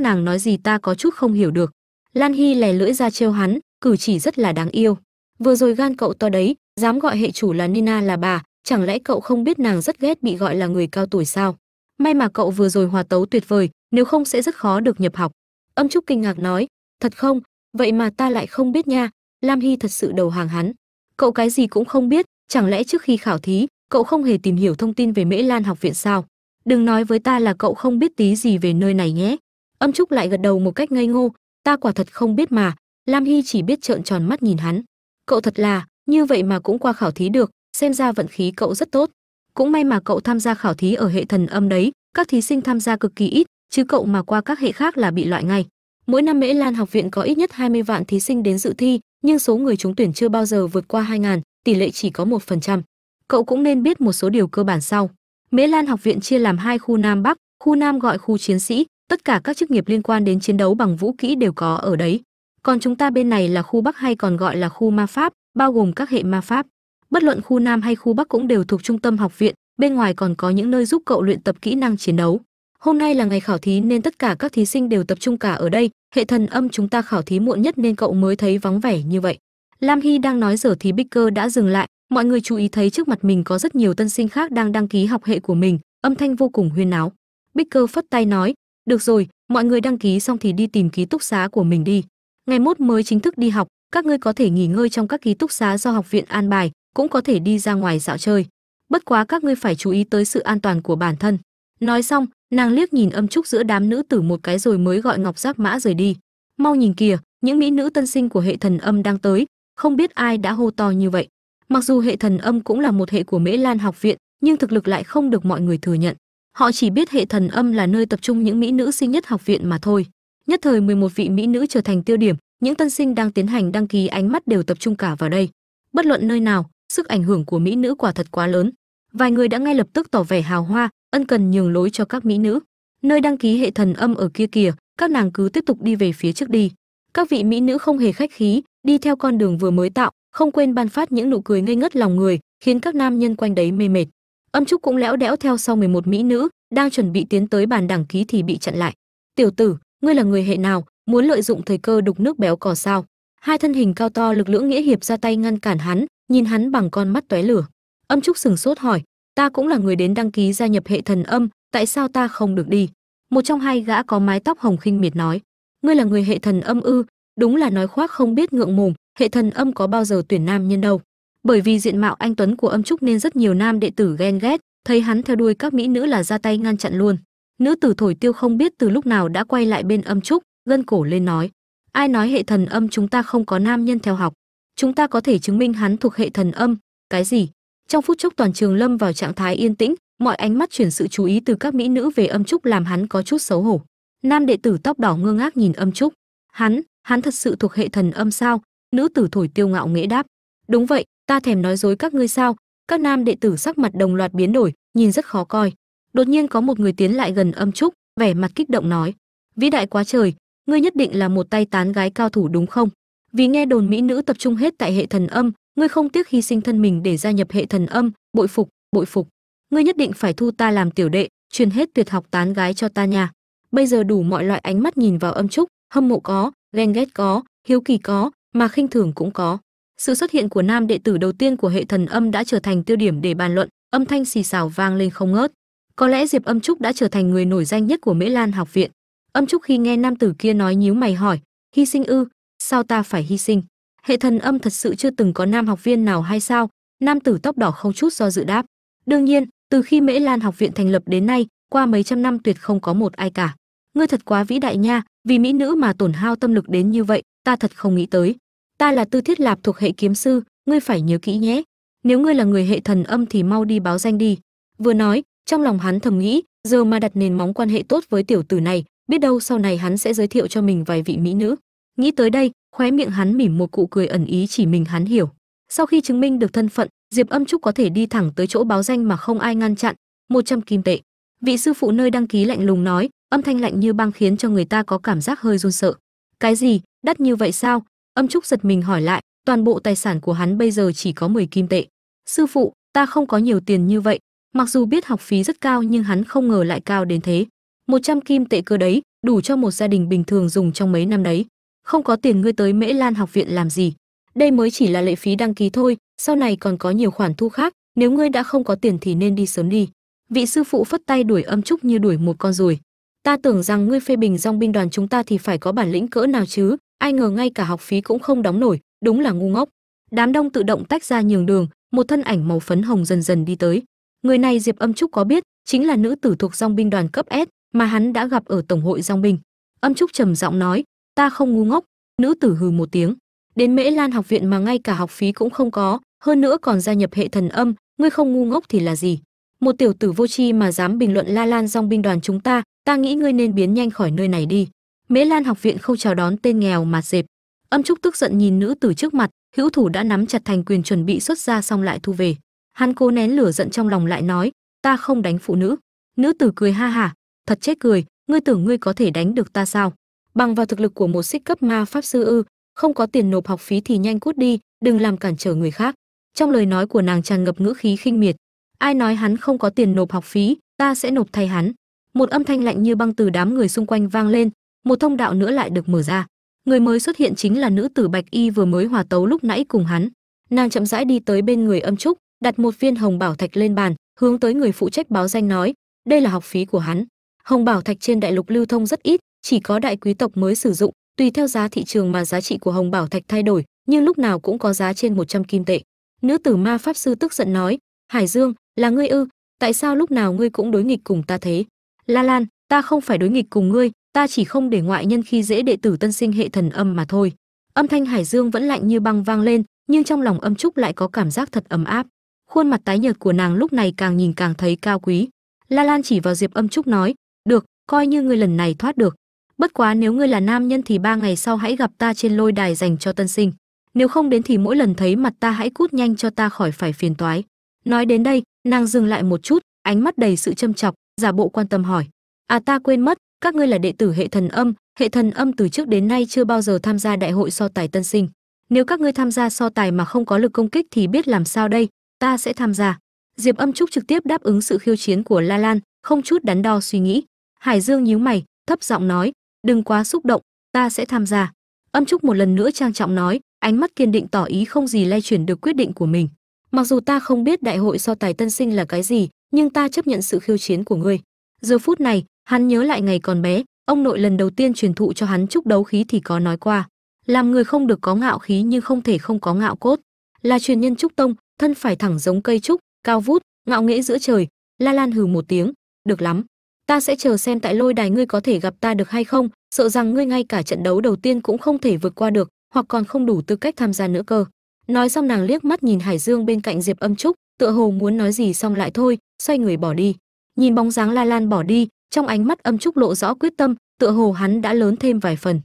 nàng nói gì ta có chút không hiểu được. Lan hy lè lưỡi ra trêu hắn, cử chỉ rất là đáng yêu. Vừa rồi gan cậu to đấy, dám gọi hệ chủ là nina là bà chẳng lẽ cậu không biết nàng rất ghét bị gọi là người cao tuổi sao? May mà cậu vừa rồi hòa tấu tuyệt vời, nếu không sẽ rất khó được nhập học. Âm trúc kinh ngạc nói, thật không? Vậy mà ta lại không biết nha, lam hy thật sự đầu hàng hắn. Cậu cái gì cũng không biết, chẳng lẽ trước khi khảo thí, cậu không hề tìm hiểu thông tin về mễ lan học viện sao? Đừng nói với ta là cậu không biết tí gì về nơi này nhé. Âm trúc lại gật đầu một cách ngây ngô, ta quả thật không biết mà, lam hy chỉ biết trợn tròn mắt nhìn hắn. Cậu thật là, như vậy mà cũng qua khảo thí được xem ra vận khí cậu rất tốt. Cũng may mà cậu tham gia khảo thí ở hệ thần âm đấy, các thí sinh tham gia cực kỳ ít, chứ cậu mà qua các hệ khác là bị loại ngay. Mỗi năm mễ lan học viện có ít nhất 20 vạn thí sinh đến dự thi, nhưng số người trúng tuyển chưa bao giờ vượt qua 2 ngàn, tỷ lệ chỉ có một phần trăm. Cậu cũng nên biết một số điều cơ bản sau. Mễ lan học viện chia làm hai khu nam bắc, khu nam gọi khu chiến sĩ, tất cả các chức nghiệp liên quan đến chiến đấu bằng vũ kỹ đều có ở đấy. Còn chúng ta bên này là khu bắc hay còn gọi là khu ma pháp, bao gồm các hệ ma pháp bất luận khu nam hay khu bắc cũng đều thuộc trung tâm học viện, bên ngoài còn có những nơi giúp cậu luyện tập kỹ năng chiến đấu. Hôm nay là ngày khảo thí nên tất cả các thí sinh đều tập trung cả ở đây, hệ thần âm chúng ta khảo thí muộn nhất nên cậu mới thấy vắng vẻ như vậy. Lam hy đang nói giờ thì bích cơ đã dừng lại, mọi người chú ý thấy trước mặt mình có rất nhiều tân sinh khác đang đăng ký học hệ của mình, âm thanh vô cùng huyên náo. Bích cơ phất tay nói, được rồi, mọi người đăng ký xong thì đi tìm ký túc xá của mình đi. Ngày mốt mới chính thức đi học, các ngươi có thể nghỉ ngơi trong các ký túc xá do học viện an bài cũng có thể đi ra ngoài dạo chơi. Bất quá các ngươi phải chú ý tới sự an toàn của bản thân. Nói xong, nàng liếc nhìn âm trúc giữa đám nữ tử một cái rồi mới gọi ngọc giác mã rời đi. Mau nhìn kìa, những mỹ nữ tân sinh của hệ thần âm đang tới, không biết ai đã hô to như vậy. Mặc dù hệ thần âm cũng là một hệ của mễ lan học viện, nhưng thực lực lại không được mọi người thừa nhận. Họ chỉ biết hệ thần âm là nơi tập trung những mỹ nữ sinh nhất học viện mà thôi. Nhất thời 11 vị mỹ nữ trở thành tiêu điểm, những tân sinh đang tiến hành đăng ký ánh mắt đều tập trung cả vào đây. Bất luận nơi nào sức ảnh hưởng của mỹ nữ quả thật quá lớn. Vài người đã ngay lập tức tỏ vẻ hào hoa, ân cần nhường lối cho các mỹ nữ. Nơi đăng ký hệ thần âm ở kia kìa, các nàng cứ tiếp tục đi về phía trước đi. Các vị mỹ nữ không hề khách khí, đi theo con đường vừa mới tạo, không quên ban phát những nụ cười ngây ngất lòng người, khiến các nam nhân quanh đấy mê mệt. Âm trúc cũng lẽo đẽo theo sau 11 mỹ nữ, đang chuẩn bị tiến tới bàn đăng ký thì bị chặn lại. Tiểu tử, ngươi là người hệ nào, muốn lợi dụng thời cơ đục nước béo cò sao? Hai thân hình cao to lực lưỡng nghĩa hiệp ra tay ngăn cản hắn nhìn hắn bằng con mắt tóe lửa. Âm trúc sừng sốt hỏi, ta cũng là người đến đăng ký gia nhập hệ thần âm, tại sao ta không được đi? Một trong hai gã có mái tóc hồng khinh miệt nói, ngươi là người hệ thần âm ư? Đúng là nói khoác không biết ngượng mồm hệ thần âm có bao giờ tuyển nam nhân đâu. Bởi vì diện mạo anh tuấn của âm trúc nên rất nhiều nam đệ tử ghen ghét, thấy hắn theo đuôi các mỹ nữ là ra tay ngăn chặn luôn. Nữ tử thổi tiêu không biết từ lúc nào đã quay lại bên âm trúc, gân cổ lên nói, ai nói hệ thần âm chúng ta không có nam nhân theo học? Chúng ta có thể chứng minh hắn thuộc hệ thần âm. Cái gì? Trong phút chốc toàn trường lâm vào trạng thái yên tĩnh, mọi ánh mắt chuyển sự chú ý từ các mỹ nữ về âm trúc làm hắn có chút xấu hổ. Nam đệ tử tóc đỏ ngơ ngác nhìn âm trúc. Hắn hắn thật sự thuộc hệ thần âm sao? Nữ tử thổi tiêu ngạo nghễ đáp. Đúng vậy, ta thèm nói dối các ngươi sao? Các nam đệ tử sắc mặt đồng loạt biến đổi, nhìn rất khó coi. Đột nhiên có một người tiến lại gần âm trúc, vẻ mặt kích động nói. Vĩ đại quá trời, ngươi nhất định là một tay tán gái cao thủ đúng không? Vì nghe đồn mỹ nữ tập trung hết tại hệ thần âm, ngươi không tiếc hy sinh thân mình để gia nhập hệ thần âm, bội phục bội phục. Ngươi nhất định phải thu ta làm tiểu đệ, truyền hết tuyệt học tán gái cho ta nha. Bây giờ đủ mọi loại ánh mắt nhìn vào âm trúc, hâm mộ có, ghen ghét có, hiếu kỳ có, mà khinh thường cũng có. Sự xuất hiện của nam đệ tử đầu tiên của hệ thần âm đã trở thành tiêu điểm để bàn luận, âm thanh xì xào vang lên không ngớt. Có lẽ diệp âm trúc đã trở thành người nổi danh nhất của mễ lan học viện. Âm trúc khi nghe nam tử kia nói nhíu mày hỏi, hy sinh ư sao ta phải hy sinh? Hệ thần âm thật sự chưa từng có nam học viên nào hay sao? Nam tử tóc đỏ không chút do dự đáp. Đương nhiên, từ khi mễ lan học viện thành lập đến nay, qua mấy trăm năm tuyệt không có một ai cả. Ngươi thật quá vĩ đại nha, vì mỹ nữ mà tổn hao tâm lực đến như vậy, ta thật không nghĩ tới. Ta là tư thiết lạp thuộc hệ kiếm sư, ngươi phải nhớ kỹ nhé. Nếu ngươi là người hệ thần âm thì mau đi báo danh đi. Vừa nói, trong lòng hắn thầm nghĩ, giờ mà đặt nền móng quan hệ tốt với tiểu tử này, biết đâu sau này hắn sẽ giới thiệu cho mình vài vị mỹ nữ nghĩ tới đây, khóe miệng hắn mỉm một cụ cười ẩn ý chỉ mình hắn hiểu. Sau khi chứng minh được thân phận, diệp âm trúc có thể đi thẳng tới chỗ báo danh mà không ai ngăn chặn. 100 kim tệ. Vị sư phụ nơi đăng ký lạnh lùng nói, âm thanh lạnh như băng khiến cho người ta có cảm giác hơi run sợ. Cái gì? Đắt như vậy sao? Âm trúc giật mình hỏi lại, toàn bộ tài sản của hắn bây giờ chỉ có 10 kim tệ. Sư phụ, ta không có nhiều tiền như vậy. Mặc dù biết học phí rất cao nhưng hắn không ngờ lại cao đến thế. 100 kim tệ cơ đấy, đủ cho một gia đình bình thường dùng trong mấy năm đấy không có tiền ngươi tới mễ lan học viện làm gì. Đây mới chỉ là lệ phí đăng ký thôi, sau này còn có nhiều khoản thu khác, nếu ngươi đã không có tiền thì nên đi sớm đi. Vị sư phụ phất tay đuổi âm trúc như đuổi một con ruồi. Ta tưởng rằng ngươi phê bình dòng binh đoàn chúng ta thì phải có bản lĩnh cỡ nào chứ, ai ngờ ngay cả học phí cũng không đóng nổi, đúng là ngu ngốc. Đám đông tự động tách ra nhường đường, một thân ảnh màu phấn hồng dần dần đi tới. Người này diệp âm trúc có biết, chính là nữ tử thuộc dòng binh đoàn cấp s mà hắn đã gặp ở tổng hội dòng binh. Âm trúc trầm giọng nói ta không ngu ngốc. Nữ tử hừ một tiếng. Đến mễ lan học viện mà ngay cả học phí cũng không có, hơn nữa còn gia nhập hệ thần âm, ngươi không ngu ngốc thì là gì? Một tiểu tử vô tri mà dám bình luận la lan dòng binh đoàn chúng ta ta nghĩ ngươi nên biến nhanh khỏi nơi này đi. Mễ lan học viện không chào đón tên nghèo mà dẹp. Âm trúc tức giận nhìn nữ tử trước mặt, hữu thủ đã nắm chặt thành quyền chuẩn bị xuất ra xong lại thu về. Hắn cố nén lửa giận trong lòng lại nói, ta không đánh phụ nữ. Nữ tử cười ha hả thật chết cười, ngươi tưởng ngươi có thể đánh được ta sao? Bằng vào thực lực của một xích cấp ma pháp sư ư, không có tiền nộp học phí thì nhanh cút đi, đừng làm cản trở người khác. Trong lời nói của nàng tràn ngập ngữ khí khinh miệt. Ai nói hắn không có tiền nộp học phí, ta sẽ nộp thay hắn. Một âm thanh lạnh như băng từ đám người xung quanh vang lên, một thông đạo nữa lại được mở ra. Người mới xuất hiện chính là nữ tử bạch y vừa mới hòa tấu lúc nãy cùng hắn. Nàng chậm rãi đi tới bên người âm trúc, đặt một viên hồng bảo thạch lên bàn, hướng tới người phụ trách báo danh nói, đây là học phí của hắn. Hồng bảo thạch trên đại lục lưu thông rất ít chỉ có đại quý tộc mới sử dụng, tùy theo giá thị trường mà giá trị của hồng bảo thạch thay đổi, nhưng lúc nào cũng có giá trên 100 kim tệ. Nữ tử ma pháp sư tức giận nói, hải dương, là ngươi ư? Tại sao lúc nào ngươi cũng đối nghịch cùng ta thế? La lan, ta không phải đối nghịch cùng ngươi, ta chỉ không để ngoại nhân khi dễ đệ tử tân sinh hệ thần âm mà thôi. Âm thanh hải dương vẫn lạnh như băng vang lên, nhưng trong lòng âm trúc lại có cảm giác thật ấm áp. Khuôn mặt tái nhợt của nàng lúc này càng nhìn càng thấy cao quý. La lan chỉ vào diệp âm trúc nói, được, coi như ngươi lần này thoát được bất quá nếu ngươi là nam nhân thì ba ngày sau hãy gặp ta trên lôi đài dành cho tân sinh. Nếu không đến thì mỗi lần thấy mặt ta hãy cút nhanh cho ta khỏi phải phiền toái. Nói đến đây, nàng dừng lại một chút, ánh mắt đầy sự châm chọc, giả bộ quan tâm hỏi. À ta quên mất, các ngươi là đệ tử hệ thần âm, hệ thần âm từ trước đến nay chưa bao giờ tham gia đại hội so tài tân sinh. Nếu các ngươi tham gia so tài mà không có lực công kích thì biết làm sao đây, ta sẽ tham gia. Diệp âm trúc trực tiếp đáp ứng sự khiêu chiến của la lan, không chút đắn đo suy nghĩ. Hải dương nhíu mày, thấp giọng nói đừng quá xúc động, ta sẽ tham gia. Âm trúc một lần nữa trang trọng nói, ánh mắt kiên định tỏ ý không gì lay chuyển được quyết định của mình. Mặc dù ta không biết đại hội so tài tân sinh là cái gì, nhưng ta chấp nhận sự khiêu chiến của ngươi. Giờ phút này, hắn nhớ lại ngày còn bé, ông nội lần đầu tiên truyền thụ cho hắn trúc đấu khí thì có nói qua. Làm người không được có ngạo khí nhưng không thể không có ngạo cốt. Là truyền nhân trúc tông, thân phải thẳng giống cây trúc, cao vút, ngạo nghễ giữa trời, la lan hừ một tiếng, được lắm ta sẽ chờ xem tại lôi đài ngươi có thể gặp ta được hay không, sợ rằng ngươi ngay cả trận đấu đầu tiên cũng không thể vượt qua được, hoặc còn không đủ tư cách tham gia nữa cơ. Nói xong nàng liếc mắt nhìn hải dương bên cạnh diệp âm trúc, tựa hồ muốn nói gì xong lại thôi, xoay người bỏ đi. Nhìn bóng dáng la lan bỏ đi, trong ánh mắt âm trúc lộ rõ quyết tâm, tựa hồ hắn đã lớn thêm vài phần.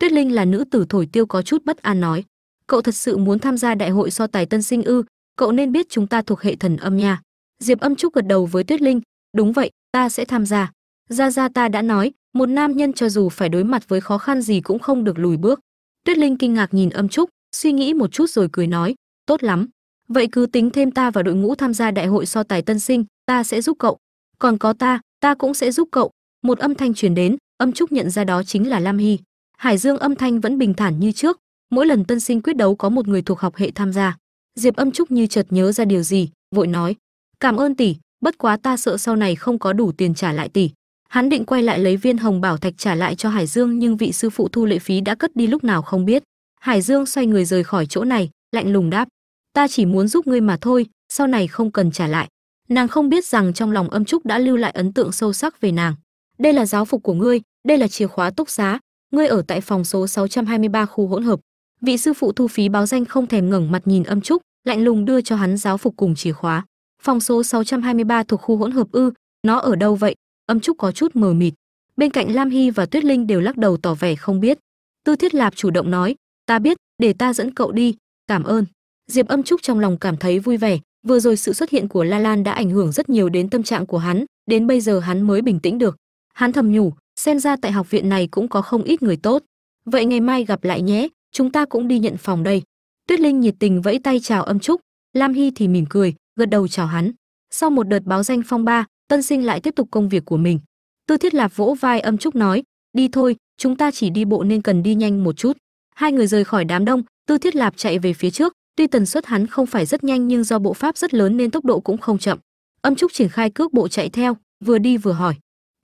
Tuyết linh là nữ tử thổi tiêu có chút bất an nói, cậu thật sự muốn tham gia đại hội so tài tân sinh ư, cậu nên biết chúng ta thuộc hệ thần âm nha. Diệp âm trúc gật đầu với tuyết linh, đúng vậy ta sẽ tham gia. Gia gia ta đã nói, một nam nhân cho dù phải đối mặt với khó khăn gì cũng không được lùi bước. Tuyết linh kinh ngạc nhìn âm trúc, suy nghĩ một chút rồi cười nói, tốt lắm. Vậy cứ tính thêm ta vào đội ngũ tham gia đại hội so tài tân sinh, ta sẽ giúp cậu. Còn có ta ta cũng sẽ giúp cậu. Một âm thanh truyền đến, âm trúc nhận ra đó chính là lam hy. Hải dương âm thanh vẫn bình thản như trước, mỗi lần tân sinh quyết đấu có một người thuộc học hệ tham gia. Diệp âm trúc như chợt nhớ ra điều gì, vội nói, cảm ơn tỷ bất quá ta sợ sau này không có đủ tiền trả lại tỷ. Hắn định quay lại lấy viên hồng bảo thạch trả lại cho hải dương, nhưng vị sư phụ thu lệ phí đã cất đi lúc nào không biết. Hải dương xoay người rời khỏi chỗ này, lạnh lùng đáp, ta chỉ muốn giúp ngươi mà thôi, sau này không cần trả lại. Nàng không biết rằng trong lòng âm trúc đã lưu lại ấn tượng sâu sắc về nàng. Đây là giáo phục của ngươi, đây là chìa khóa túc xá, ngươi ở tại phòng số 623 khu hỗn hợp. Vị sư phụ thu phí báo danh không thèm ngẩng mặt nhìn âm trúc, lạnh lùng đưa cho hắn giáo phục cùng chìa khóa phòng số 623 thuộc khu hỗn hợp ư, nó ở đâu vậy? Âm trúc có chút mờ mịt. Bên cạnh lam hy và tuyết linh đều lắc đầu tỏ vẻ không biết. Tư thiết lạp chủ động nói, ta biết, để ta dẫn cậu đi, cảm ơn. Diệp âm trúc trong lòng cảm thấy vui vẻ, vừa rồi sự xuất hiện của la lan đã ảnh hưởng rất nhiều đến tâm trạng của hắn, đến bây giờ hắn mới bình tĩnh được. Hắn thầm nhủ, xem ra tại học viện này cũng có không ít người tốt. Vậy ngày mai gặp lại nhé, chúng ta cũng đi nhận phòng đây. Tuyết linh nhiệt tình vẫy tay chào âm trúc. Lam hy thì mỉm cười gật đầu chào hắn. Sau một đợt báo danh phong ba, tân sinh lại tiếp tục công việc của mình. Tư thiết lạp vỗ vai âm trúc nói, đi thôi, chúng ta chỉ đi bộ nên cần đi nhanh một chút. Hai người rời khỏi đám đông, tư thiết lạp chạy về phía trước. Tuy tần suất hắn không phải rất nhanh nhưng do bộ pháp rất lớn nên tốc độ cũng không chậm. Âm trúc triển khai cước bộ chạy theo, vừa đi vừa hỏi,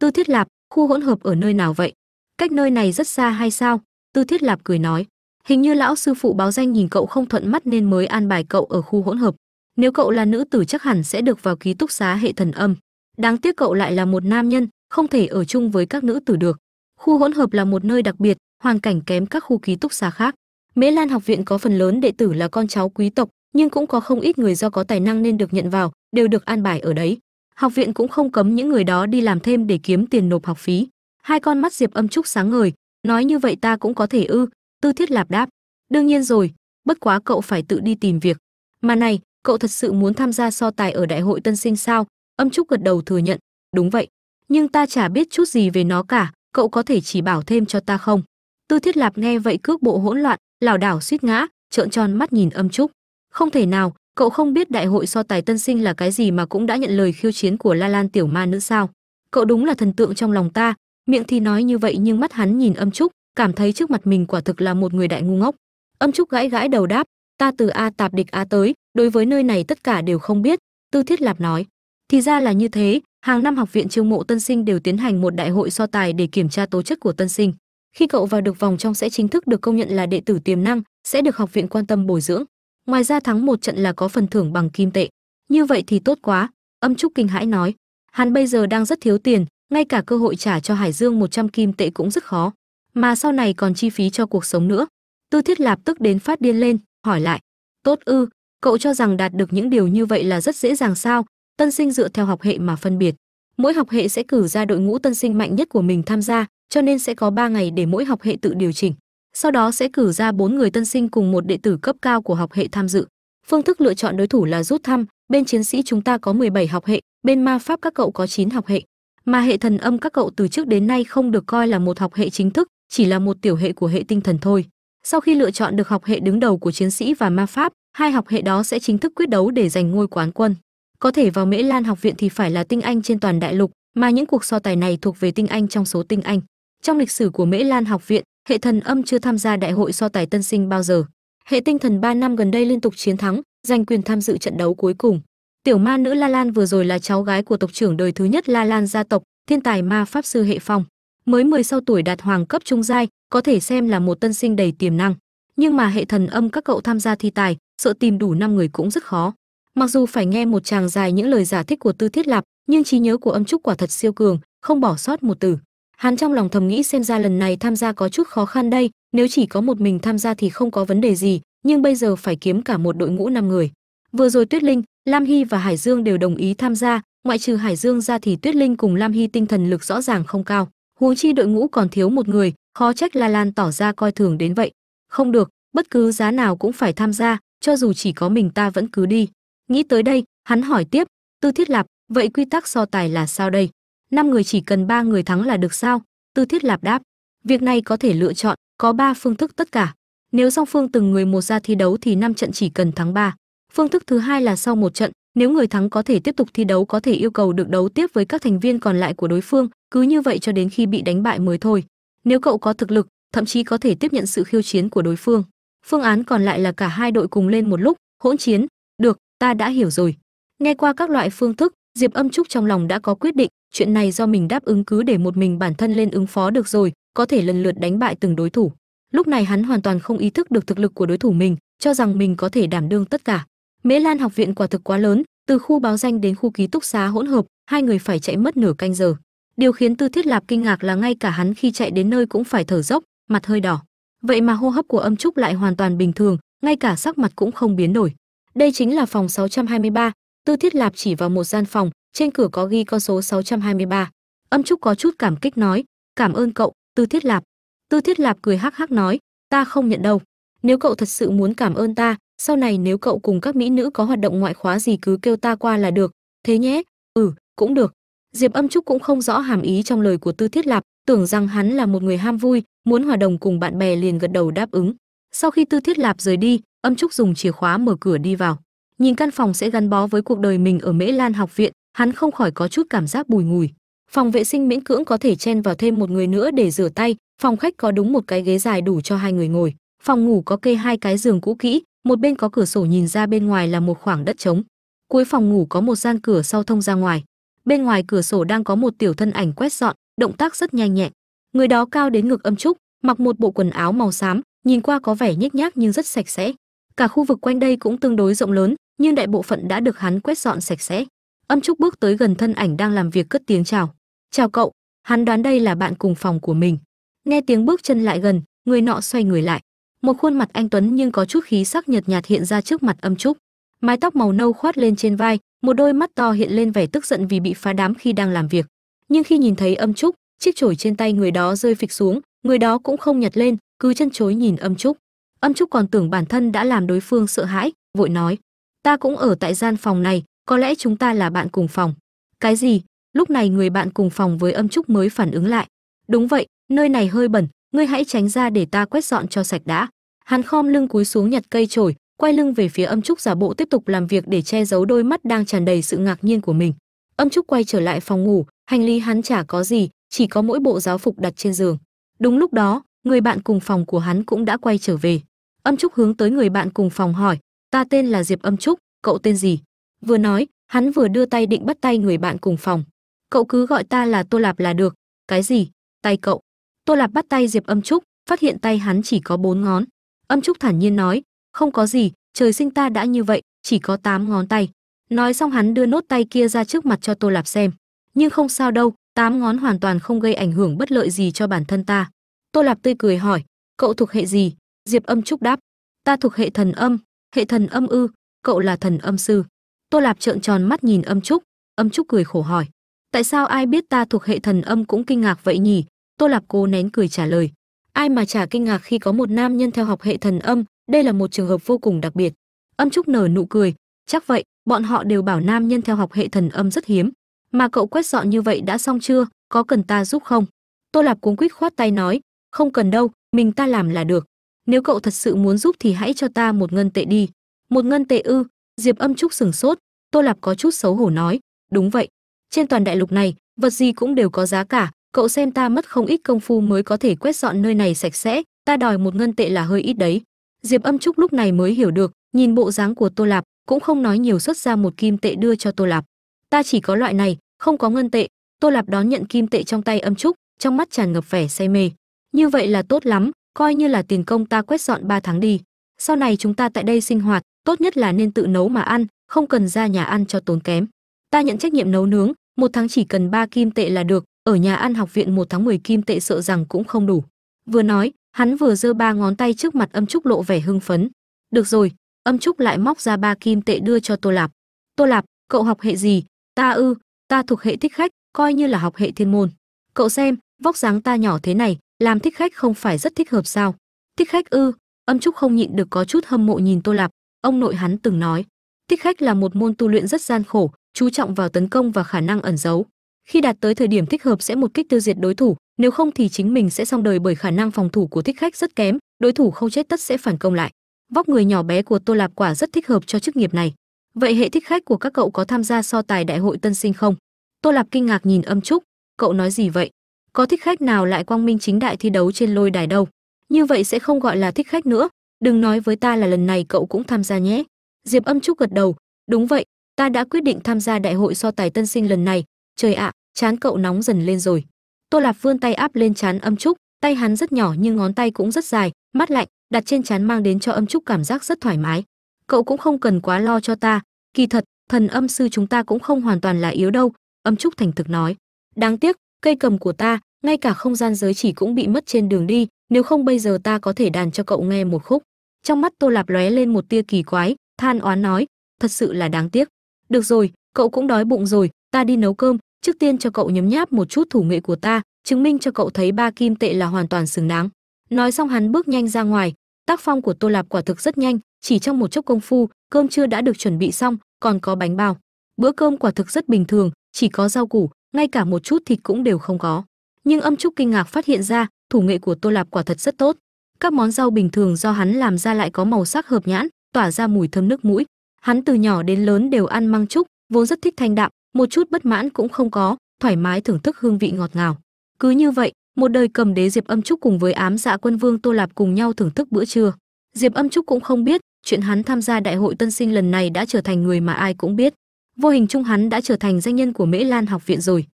tư thiết lạp, khu hỗn hợp ở nơi nào vậy? Cách nơi này rất xa hay sao? Tư thiết lạp cười nói, hình như lão sư phụ báo danh nhìn cậu không thuận mắt nên mới an bài cậu ở khu hỗn hợp nếu cậu là nữ tử chắc hẳn sẽ được vào ký túc xá hệ thần âm. Đáng tiếc cậu lại là một nam nhân, không thể ở chung với các nữ tử được. Khu hỗn hợp là một nơi đặc biệt, hoàn cảnh kém các khu ký túc xá khác. Mễ lan học viện có phần lớn đệ tử là con cháu quý tộc, nhưng cũng có không ít người do có tài năng nên được nhận vào, đều được an bài ở đấy. Học viện cũng không cấm những người đó đi làm thêm để kiếm tiền nộp học phí. Hai con mắt diệp âm trúc sáng ngời, nói như vậy ta cũng có thể ư, tư thiết lạp đáp. Đương nhiên rồi, bất quá cậu phải tự đi tìm việc. Mà này cậu thật sự muốn tham gia so tài ở đại hội tân sinh sao? Âm trúc gật đầu thừa nhận. Đúng vậy. Nhưng ta chả biết chút gì về nó cả. Cậu có thể chỉ bảo thêm cho ta không? Tư thiết lạp nghe vậy cước bộ hỗn loạn, lảo đảo suýt ngã, trợn tròn mắt nhìn âm trúc. Không thể nào, cậu không biết đại hội so tài tân sinh là cái gì mà cũng đã nhận lời khiêu chiến của la lan tiểu ma nữ sao? Cậu đúng là thần tượng trong lòng ta. Miệng thì nói như vậy nhưng mắt hắn nhìn âm trúc, cảm thấy trước mặt mình quả thực là một người đại ngu ngốc. Âm trúc gãi gãi đầu đáp, ta từ a tạp địch a tới đối với nơi này tất cả đều không biết, tư thiết lạp nói. Thì ra là như thế, hàng năm học viện chiêu mộ tân sinh đều tiến hành một đại hội so tài để kiểm tra tố chất của tân sinh. Khi cậu vào được vòng trong sẽ chính thức được công nhận là đệ tử tiềm năng, sẽ được học viện quan tâm bồi dưỡng. Ngoài ra thắng một trận là có phần thưởng bằng kim tệ. Như vậy thì tốt quá, âm trúc kinh hãi nói. Hắn bây giờ đang rất thiếu tiền, ngay cả cơ hội trả cho hải dương 100 kim tệ cũng rất khó. Mà sau này còn chi phí cho cuộc sống nữa. Tư thiết lạp tức đến phát điên lên, hỏi lại. Tốt ư cậu cho rằng đạt được những điều như vậy là rất dễ dàng sao? Tân sinh dựa theo học hệ mà phân biệt. Mỗi học hệ sẽ cử ra đội ngũ tân sinh mạnh nhất của mình tham gia, cho nên sẽ có 3 ngày để mỗi học hệ tự điều chỉnh. Sau đó sẽ cử ra bốn người tân sinh cùng một đệ tử cấp cao của học hệ tham dự. Phương thức lựa chọn đối thủ là rút thăm. Bên chiến sĩ chúng ta có 17 học hệ, bên ma pháp các cậu có 9 học hệ. Mà hệ thần âm các cậu từ trước đến nay không được coi là một học hệ chính thức, chỉ là một tiểu hệ của hệ tinh thần thôi. Sau khi lựa chọn được học hệ đứng đầu của chiến sĩ và ma pháp hai học hệ đó sẽ chính thức quyết đấu để giành ngôi quán quân. Có thể vào mễ lan học viện thì phải là tinh anh trên toàn đại lục, mà những cuộc so tài này thuộc về tinh anh trong số tinh anh. Trong lịch sử của mễ lan học viện, hệ thần âm chưa tham gia đại hội so tài tân sinh bao giờ. Hệ tinh thần 3 năm gần đây liên tục chiến thắng, giành quyền tham dự trận đấu cuối cùng. Tiểu ma nữ la lan vừa rồi là cháu gái của tộc trưởng đời thứ nhất la lan gia tộc, thiên tài ma pháp sư hệ phong. Mới 10 sau tuổi đạt hoàng cấp trung giai, có thể xem là một tân sinh đầy tiềm năng nhưng mà hệ thần âm các cậu tham gia thi tài, sợ tìm đủ năm người cũng rất khó. Mặc dù phải nghe một tràng dài những lời giả thích của tư thiết lạp, nhưng trí nhớ của âm trúc quả thật siêu cường, không bỏ sót một từ. Hắn trong lòng thầm nghĩ xem ra lần này tham gia có chút khó khăn đây, nếu chỉ có một mình tham gia thì không có vấn đề gì, nhưng bây giờ phải kiếm cả một đội ngũ năm người. Vừa rồi tuyết linh, lam hy và hải dương đều đồng ý tham gia, ngoại trừ hải dương ra thì tuyết linh cùng lam hy tinh thần lực rõ ràng không cao. Huống chi đội ngũ còn thiếu một người, khó trách la lan tỏ ra coi thường đến vậy không được, bất cứ giá nào cũng phải tham gia, cho dù chỉ có mình ta vẫn cứ đi. Nghĩ tới đây, hắn hỏi tiếp, tư thiết lạp, vậy quy tắc so tài là sao đây? Năm người chỉ cần ba người thắng là được sao? Tư thiết lạp đáp, việc này có thể lựa chọn, có ba phương thức tất cả. Nếu song phương từng người một ra thi đấu thì năm trận chỉ cần thắng ba. Phương thức thứ hai là sau một trận, nếu người thắng có thể tiếp tục thi đấu, có thể yêu cầu được đấu tiếp với các thành viên còn lại của đối phương, cứ như vậy cho đến khi bị đánh bại mới thôi. Nếu cậu có thực lực thậm chí có thể tiếp nhận sự khiêu chiến của đối phương. Phương án còn lại là cả hai đội cùng lên một lúc, hỗn chiến. Được, ta đã hiểu rồi. Nghe qua các loại phương thức, diệp âm trúc trong lòng đã có quyết định, chuyện này do mình đáp ứng cứ để một mình bản thân lên ứng phó được rồi, có thể lần lượt đánh bại từng đối thủ. Lúc này hắn hoàn toàn không ý thức được thực lực của đối thủ mình, cho rằng mình có thể đảm đương tất cả. Mễ lan học viện quả thực quá lớn, từ khu báo danh đến khu ký túc xá hỗn hợp, hai người phải chạy mất nửa canh giờ. Điều khiến tư thiết lạp kinh ngạc là ngay cả hắn khi chạy đến nơi cũng phải thở dốc mặt hơi đỏ. Vậy mà hô hấp của âm trúc lại hoàn toàn bình thường ngay cả sắc mặt cũng không biến đổi. Đây chính là phòng 623, tư thiết lạp chỉ vào một gian phòng trên cửa có ghi con số 623. âm trúc có chút cảm kích nói cảm ơn cậu tư thiết lạp. Tư thiết lạp cười hắc hắc nói ta không nhận đâu. Nếu cậu thật sự muốn cảm ơn ta sau này nếu cậu cùng các mỹ nữ có hoạt động ngoại khóa gì cứ kêu ta qua là được. Thế nhé. Ừ cũng được. Diệp âm trúc cũng không rõ hàm ý trong lời của tư thiết lạp tưởng rằng hắn là một người ham vui, muốn hòa đồng cùng bạn bè liền gật đầu đáp ứng. Sau khi tư thiết lạp rời đi, âm trúc dùng chìa khóa mở cửa đi vào. Nhìn căn phòng sẽ gắn bó với cuộc đời mình ở mễ lan học viện, hắn không khỏi có chút cảm giác bùi ngùi. Phòng vệ sinh miễn cưỡng có thể chen vào thêm một người nữa để rửa tay, phòng khách có đúng một cái ghế dài đủ cho hai người ngồi. Phòng ngủ có kê hai cái giường cũ kỹ, một bên có cửa sổ nhìn ra bên ngoài là một khoảng đất trống. Cuối phòng ngủ có một gian cửa sau thông ra ngoài. Bên ngoài cửa sổ đang có một tiểu thân ảnh quét dọn động tác rất nhanh nhẹn. Người đó cao đến ngực âm trúc, mặc một bộ quần áo màu xám, nhìn qua có vẻ nhếch nhác nhưng rất sạch sẽ. Cả khu vực quanh đây cũng tương đối rộng lớn, nhưng đại bộ phận đã được hắn quét dọn sạch sẽ. Âm trúc bước tới gần thân ảnh đang làm việc cất tiếng chào. Chào cậu, hắn đoán đây là bạn cùng phòng của mình. Nghe tiếng bước chân lại gần, người nọ xoay người lại. Một khuôn mặt anh tuấn nhưng có chút khí sắc nhợt nhạt hiện ra trước mặt âm trúc. Mái tóc màu nâu khoát lên trên vai, một đôi mắt to hiện lên vẻ tức giận vì bị phá đám khi đang làm việc nhưng khi nhìn thấy âm trúc, chiếc chổi trên tay người đó rơi phịch xuống, người đó cũng không nhặt lên, cứ chân chối nhìn âm trúc. Âm trúc còn tưởng bản thân đã làm đối phương sợ hãi, vội nói, ta cũng ở tại gian phòng này, có lẽ chúng ta là bạn cùng phòng. Cái gì? Lúc này người bạn cùng phòng với âm trúc mới phản ứng lại. Đúng vậy, nơi này hơi bẩn, ngươi hãy tránh ra để ta quét dọn cho sạch đã. Hắn khom lưng cúi xuống nhặt cây chổi, quay lưng về phía âm trúc giả bộ tiếp tục làm việc để che giấu đôi mắt đang tràn đầy sự ngạc nhiên của mình. Âm trúc quay trở lại phòng ngủ hành lý hắn chả có gì, chỉ có mỗi bộ giáo phục đặt trên giường. Đúng lúc đó, người bạn cùng phòng của hắn cũng đã quay trở về. Âm trúc hướng tới người bạn cùng phòng hỏi, ta tên là diệp âm trúc, cậu tên gì? Vừa nói, hắn vừa đưa tay định bắt tay người bạn cùng phòng. Cậu cứ gọi ta là tô lạp là được. Cái gì? Tay cậu. Tô lạp bắt tay diệp âm trúc, phát hiện tay hắn chỉ có bốn ngón. Âm trúc thản nhiên nói, không có gì, trời sinh ta đã như vậy, chỉ có tám ngón tay. Nói xong hắn đưa nốt tay kia ra trước mặt cho tô lạp xem nhưng không sao đâu, tám ngón hoàn toàn không gây ảnh hưởng bất lợi gì cho bản thân ta. Tô lạp tươi cười hỏi, cậu thuộc hệ gì? Diệp âm trúc đáp, ta thuộc hệ thần âm, hệ thần âm ư, cậu là thần âm sư. Tô lạp trợn tròn mắt nhìn âm trúc âm trúc cười khổ hỏi, tại sao ai biết ta thuộc hệ thần âm cũng kinh ngạc vậy nhỉ? Tô lạp cố nén cười trả lời, ai mà chả kinh ngạc khi có một nam nhân theo học hệ thần âm, đây là một trường hợp vô cùng đặc biệt. Âm trúc nở nụ cười, chắc vậy, bọn họ đều bảo nam nhân theo học hệ thần âm rất hiếm mà cậu quét dọn như vậy đã xong chưa? Có cần ta giúp không? Tô lạp cuống quýt khoát tay nói, không cần đâu, mình ta làm là được. Nếu cậu thật sự muốn giúp thì hãy cho ta một ngân tệ đi. Một ngân tệ ư? Diệp âm trúc sừng sốt. Tô lạp có chút xấu hổ nói, đúng vậy. Trên toàn đại lục này, vật gì cũng đều có giá cả. Cậu xem ta mất không ít công phu mới có thể quét dọn nơi này sạch sẽ. Ta đòi một ngân tệ là hơi ít đấy. Diệp âm trúc lúc này mới hiểu được, nhìn bộ dáng của tô lạp, cũng không nói nhiều xuất ra một kim tệ đưa cho tô lạp ta chỉ có loại này, không có ngân tệ. Tô lạp đón nhận kim tệ trong tay âm trúc, trong mắt tràn ngập vẻ say mê. Như vậy là tốt lắm, coi như là tiền công ta quét dọn 3 tháng đi. Sau này chúng ta tại đây sinh hoạt, tốt nhất là nên tự nấu mà ăn, không cần ra nhà ăn cho tốn kém. Ta nhận trách nhiệm nấu nướng, một tháng chỉ cần ba kim tệ là được, ở nhà ăn học viện một tháng 10 kim tệ sợ rằng cũng không đủ. Vừa nói, hắn vừa giơ ba ngón tay trước mặt âm trúc lộ vẻ hưng phấn. Được rồi, âm trúc lại móc ra ba kim tệ đưa cho tô lạp. Tô lạp, cậu học hệ gì? Ta ư, ta thuộc hệ thích khách, coi như là học hệ thiên môn. Cậu xem, vóc dáng ta nhỏ thế này, làm thích khách không phải rất thích hợp sao? Thích khách ư, âm trúc không nhịn được có chút hâm mộ nhìn tô lạp. Ông nội hắn từng nói, thích khách là một môn tu luyện rất gian khổ, chú trọng vào tấn công và khả năng ẩn giấu. Khi đạt tới thời điểm thích hợp sẽ một kích tiêu diệt đối thủ, nếu không thì chính mình sẽ xong đời bởi khả năng phòng thủ của thích khách rất kém, đối thủ không chết tất sẽ phản công lại. Vóc người nhỏ bé của tô lạp quả rất thích hợp cho chức nghiệp này vậy hệ thích khách của các cậu có tham gia so tài đại hội tân sinh không? Tô lạp kinh ngạc nhìn âm trúc. Cậu nói gì vậy? Có thích khách nào lại quang minh chính đại thi đấu trên lôi đài đâu? Như vậy sẽ không gọi là thích khách nữa. Đừng nói với ta là lần này cậu cũng tham gia nhé. Diệp âm trúc gật đầu. Đúng vậy, ta đã quyết định tham gia đại hội so tài tân sinh lần này. Trời ạ, chán cậu nóng dần lên rồi. Tô lạp vươn tay áp lên chán âm trúc. Tay hắn rất nhỏ nhưng ngón tay cũng rất dài, mắt lạnh, đặt trên chán mang đến cho âm trúc cảm giác rất thoải mái cậu cũng không cần quá lo cho ta. Kỳ thật, thần âm sư chúng ta cũng không hoàn toàn là yếu đâu, âm trúc thành thực nói. Đáng tiếc, cây cầm của ta, ngay cả không gian giới chỉ cũng bị mất trên đường đi, nếu không bây giờ ta có thể đàn cho cậu nghe một khúc. Trong mắt tô lạp lóe lên một tia kỳ quái, than oán nói, thật sự là đáng tiếc. Được rồi, cậu cũng đói bụng rồi, ta đi nấu cơm, trước tiên cho cậu nhấm nháp một chút thủ nghệ của ta, chứng minh cho cậu thấy ba kim tệ là hoàn toàn xứng đáng. Nói xong hắn bước nhanh ra ngoài, tác phong của tô lạp quả thực rất nhanh chỉ trong một chốc công phu, cơm trưa đã được chuẩn bị xong, còn có bánh bao. Bữa cơm quả thực rất bình thường, chỉ có rau củ, ngay cả một chút thịt cũng đều không có. Nhưng âm trúc kinh ngạc phát hiện ra, thủ nghệ của tô lạp quả thật rất tốt. Các món rau bình thường do hắn làm ra lại có màu sắc hợp nhãn, tỏa ra mùi thơm nước mũi. Hắn từ nhỏ đến lớn đều ăn măng trúc, vốn rất thích thanh đạm, một chút bất mãn cũng không có, thoải mái thưởng thức hương vị ngọt ngào. Cứ như vậy, một đời cầm đế diệp âm trúc cùng với ám dạ quân vương tô lạp cùng nhau thưởng thức bữa trưa. Diệp âm trúc cũng không biết chuyện hắn tham gia đại hội tân sinh lần này đã trở thành người mà ai cũng biết. Vô hình chung hắn đã trở thành danh nhân của mễ lan học viện rồi.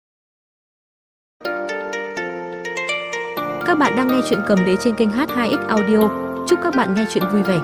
Các bạn đang nghe chuyện cầm đế trên kênh h2x audio. Chúc các bạn nghe chuyện vui vẻ.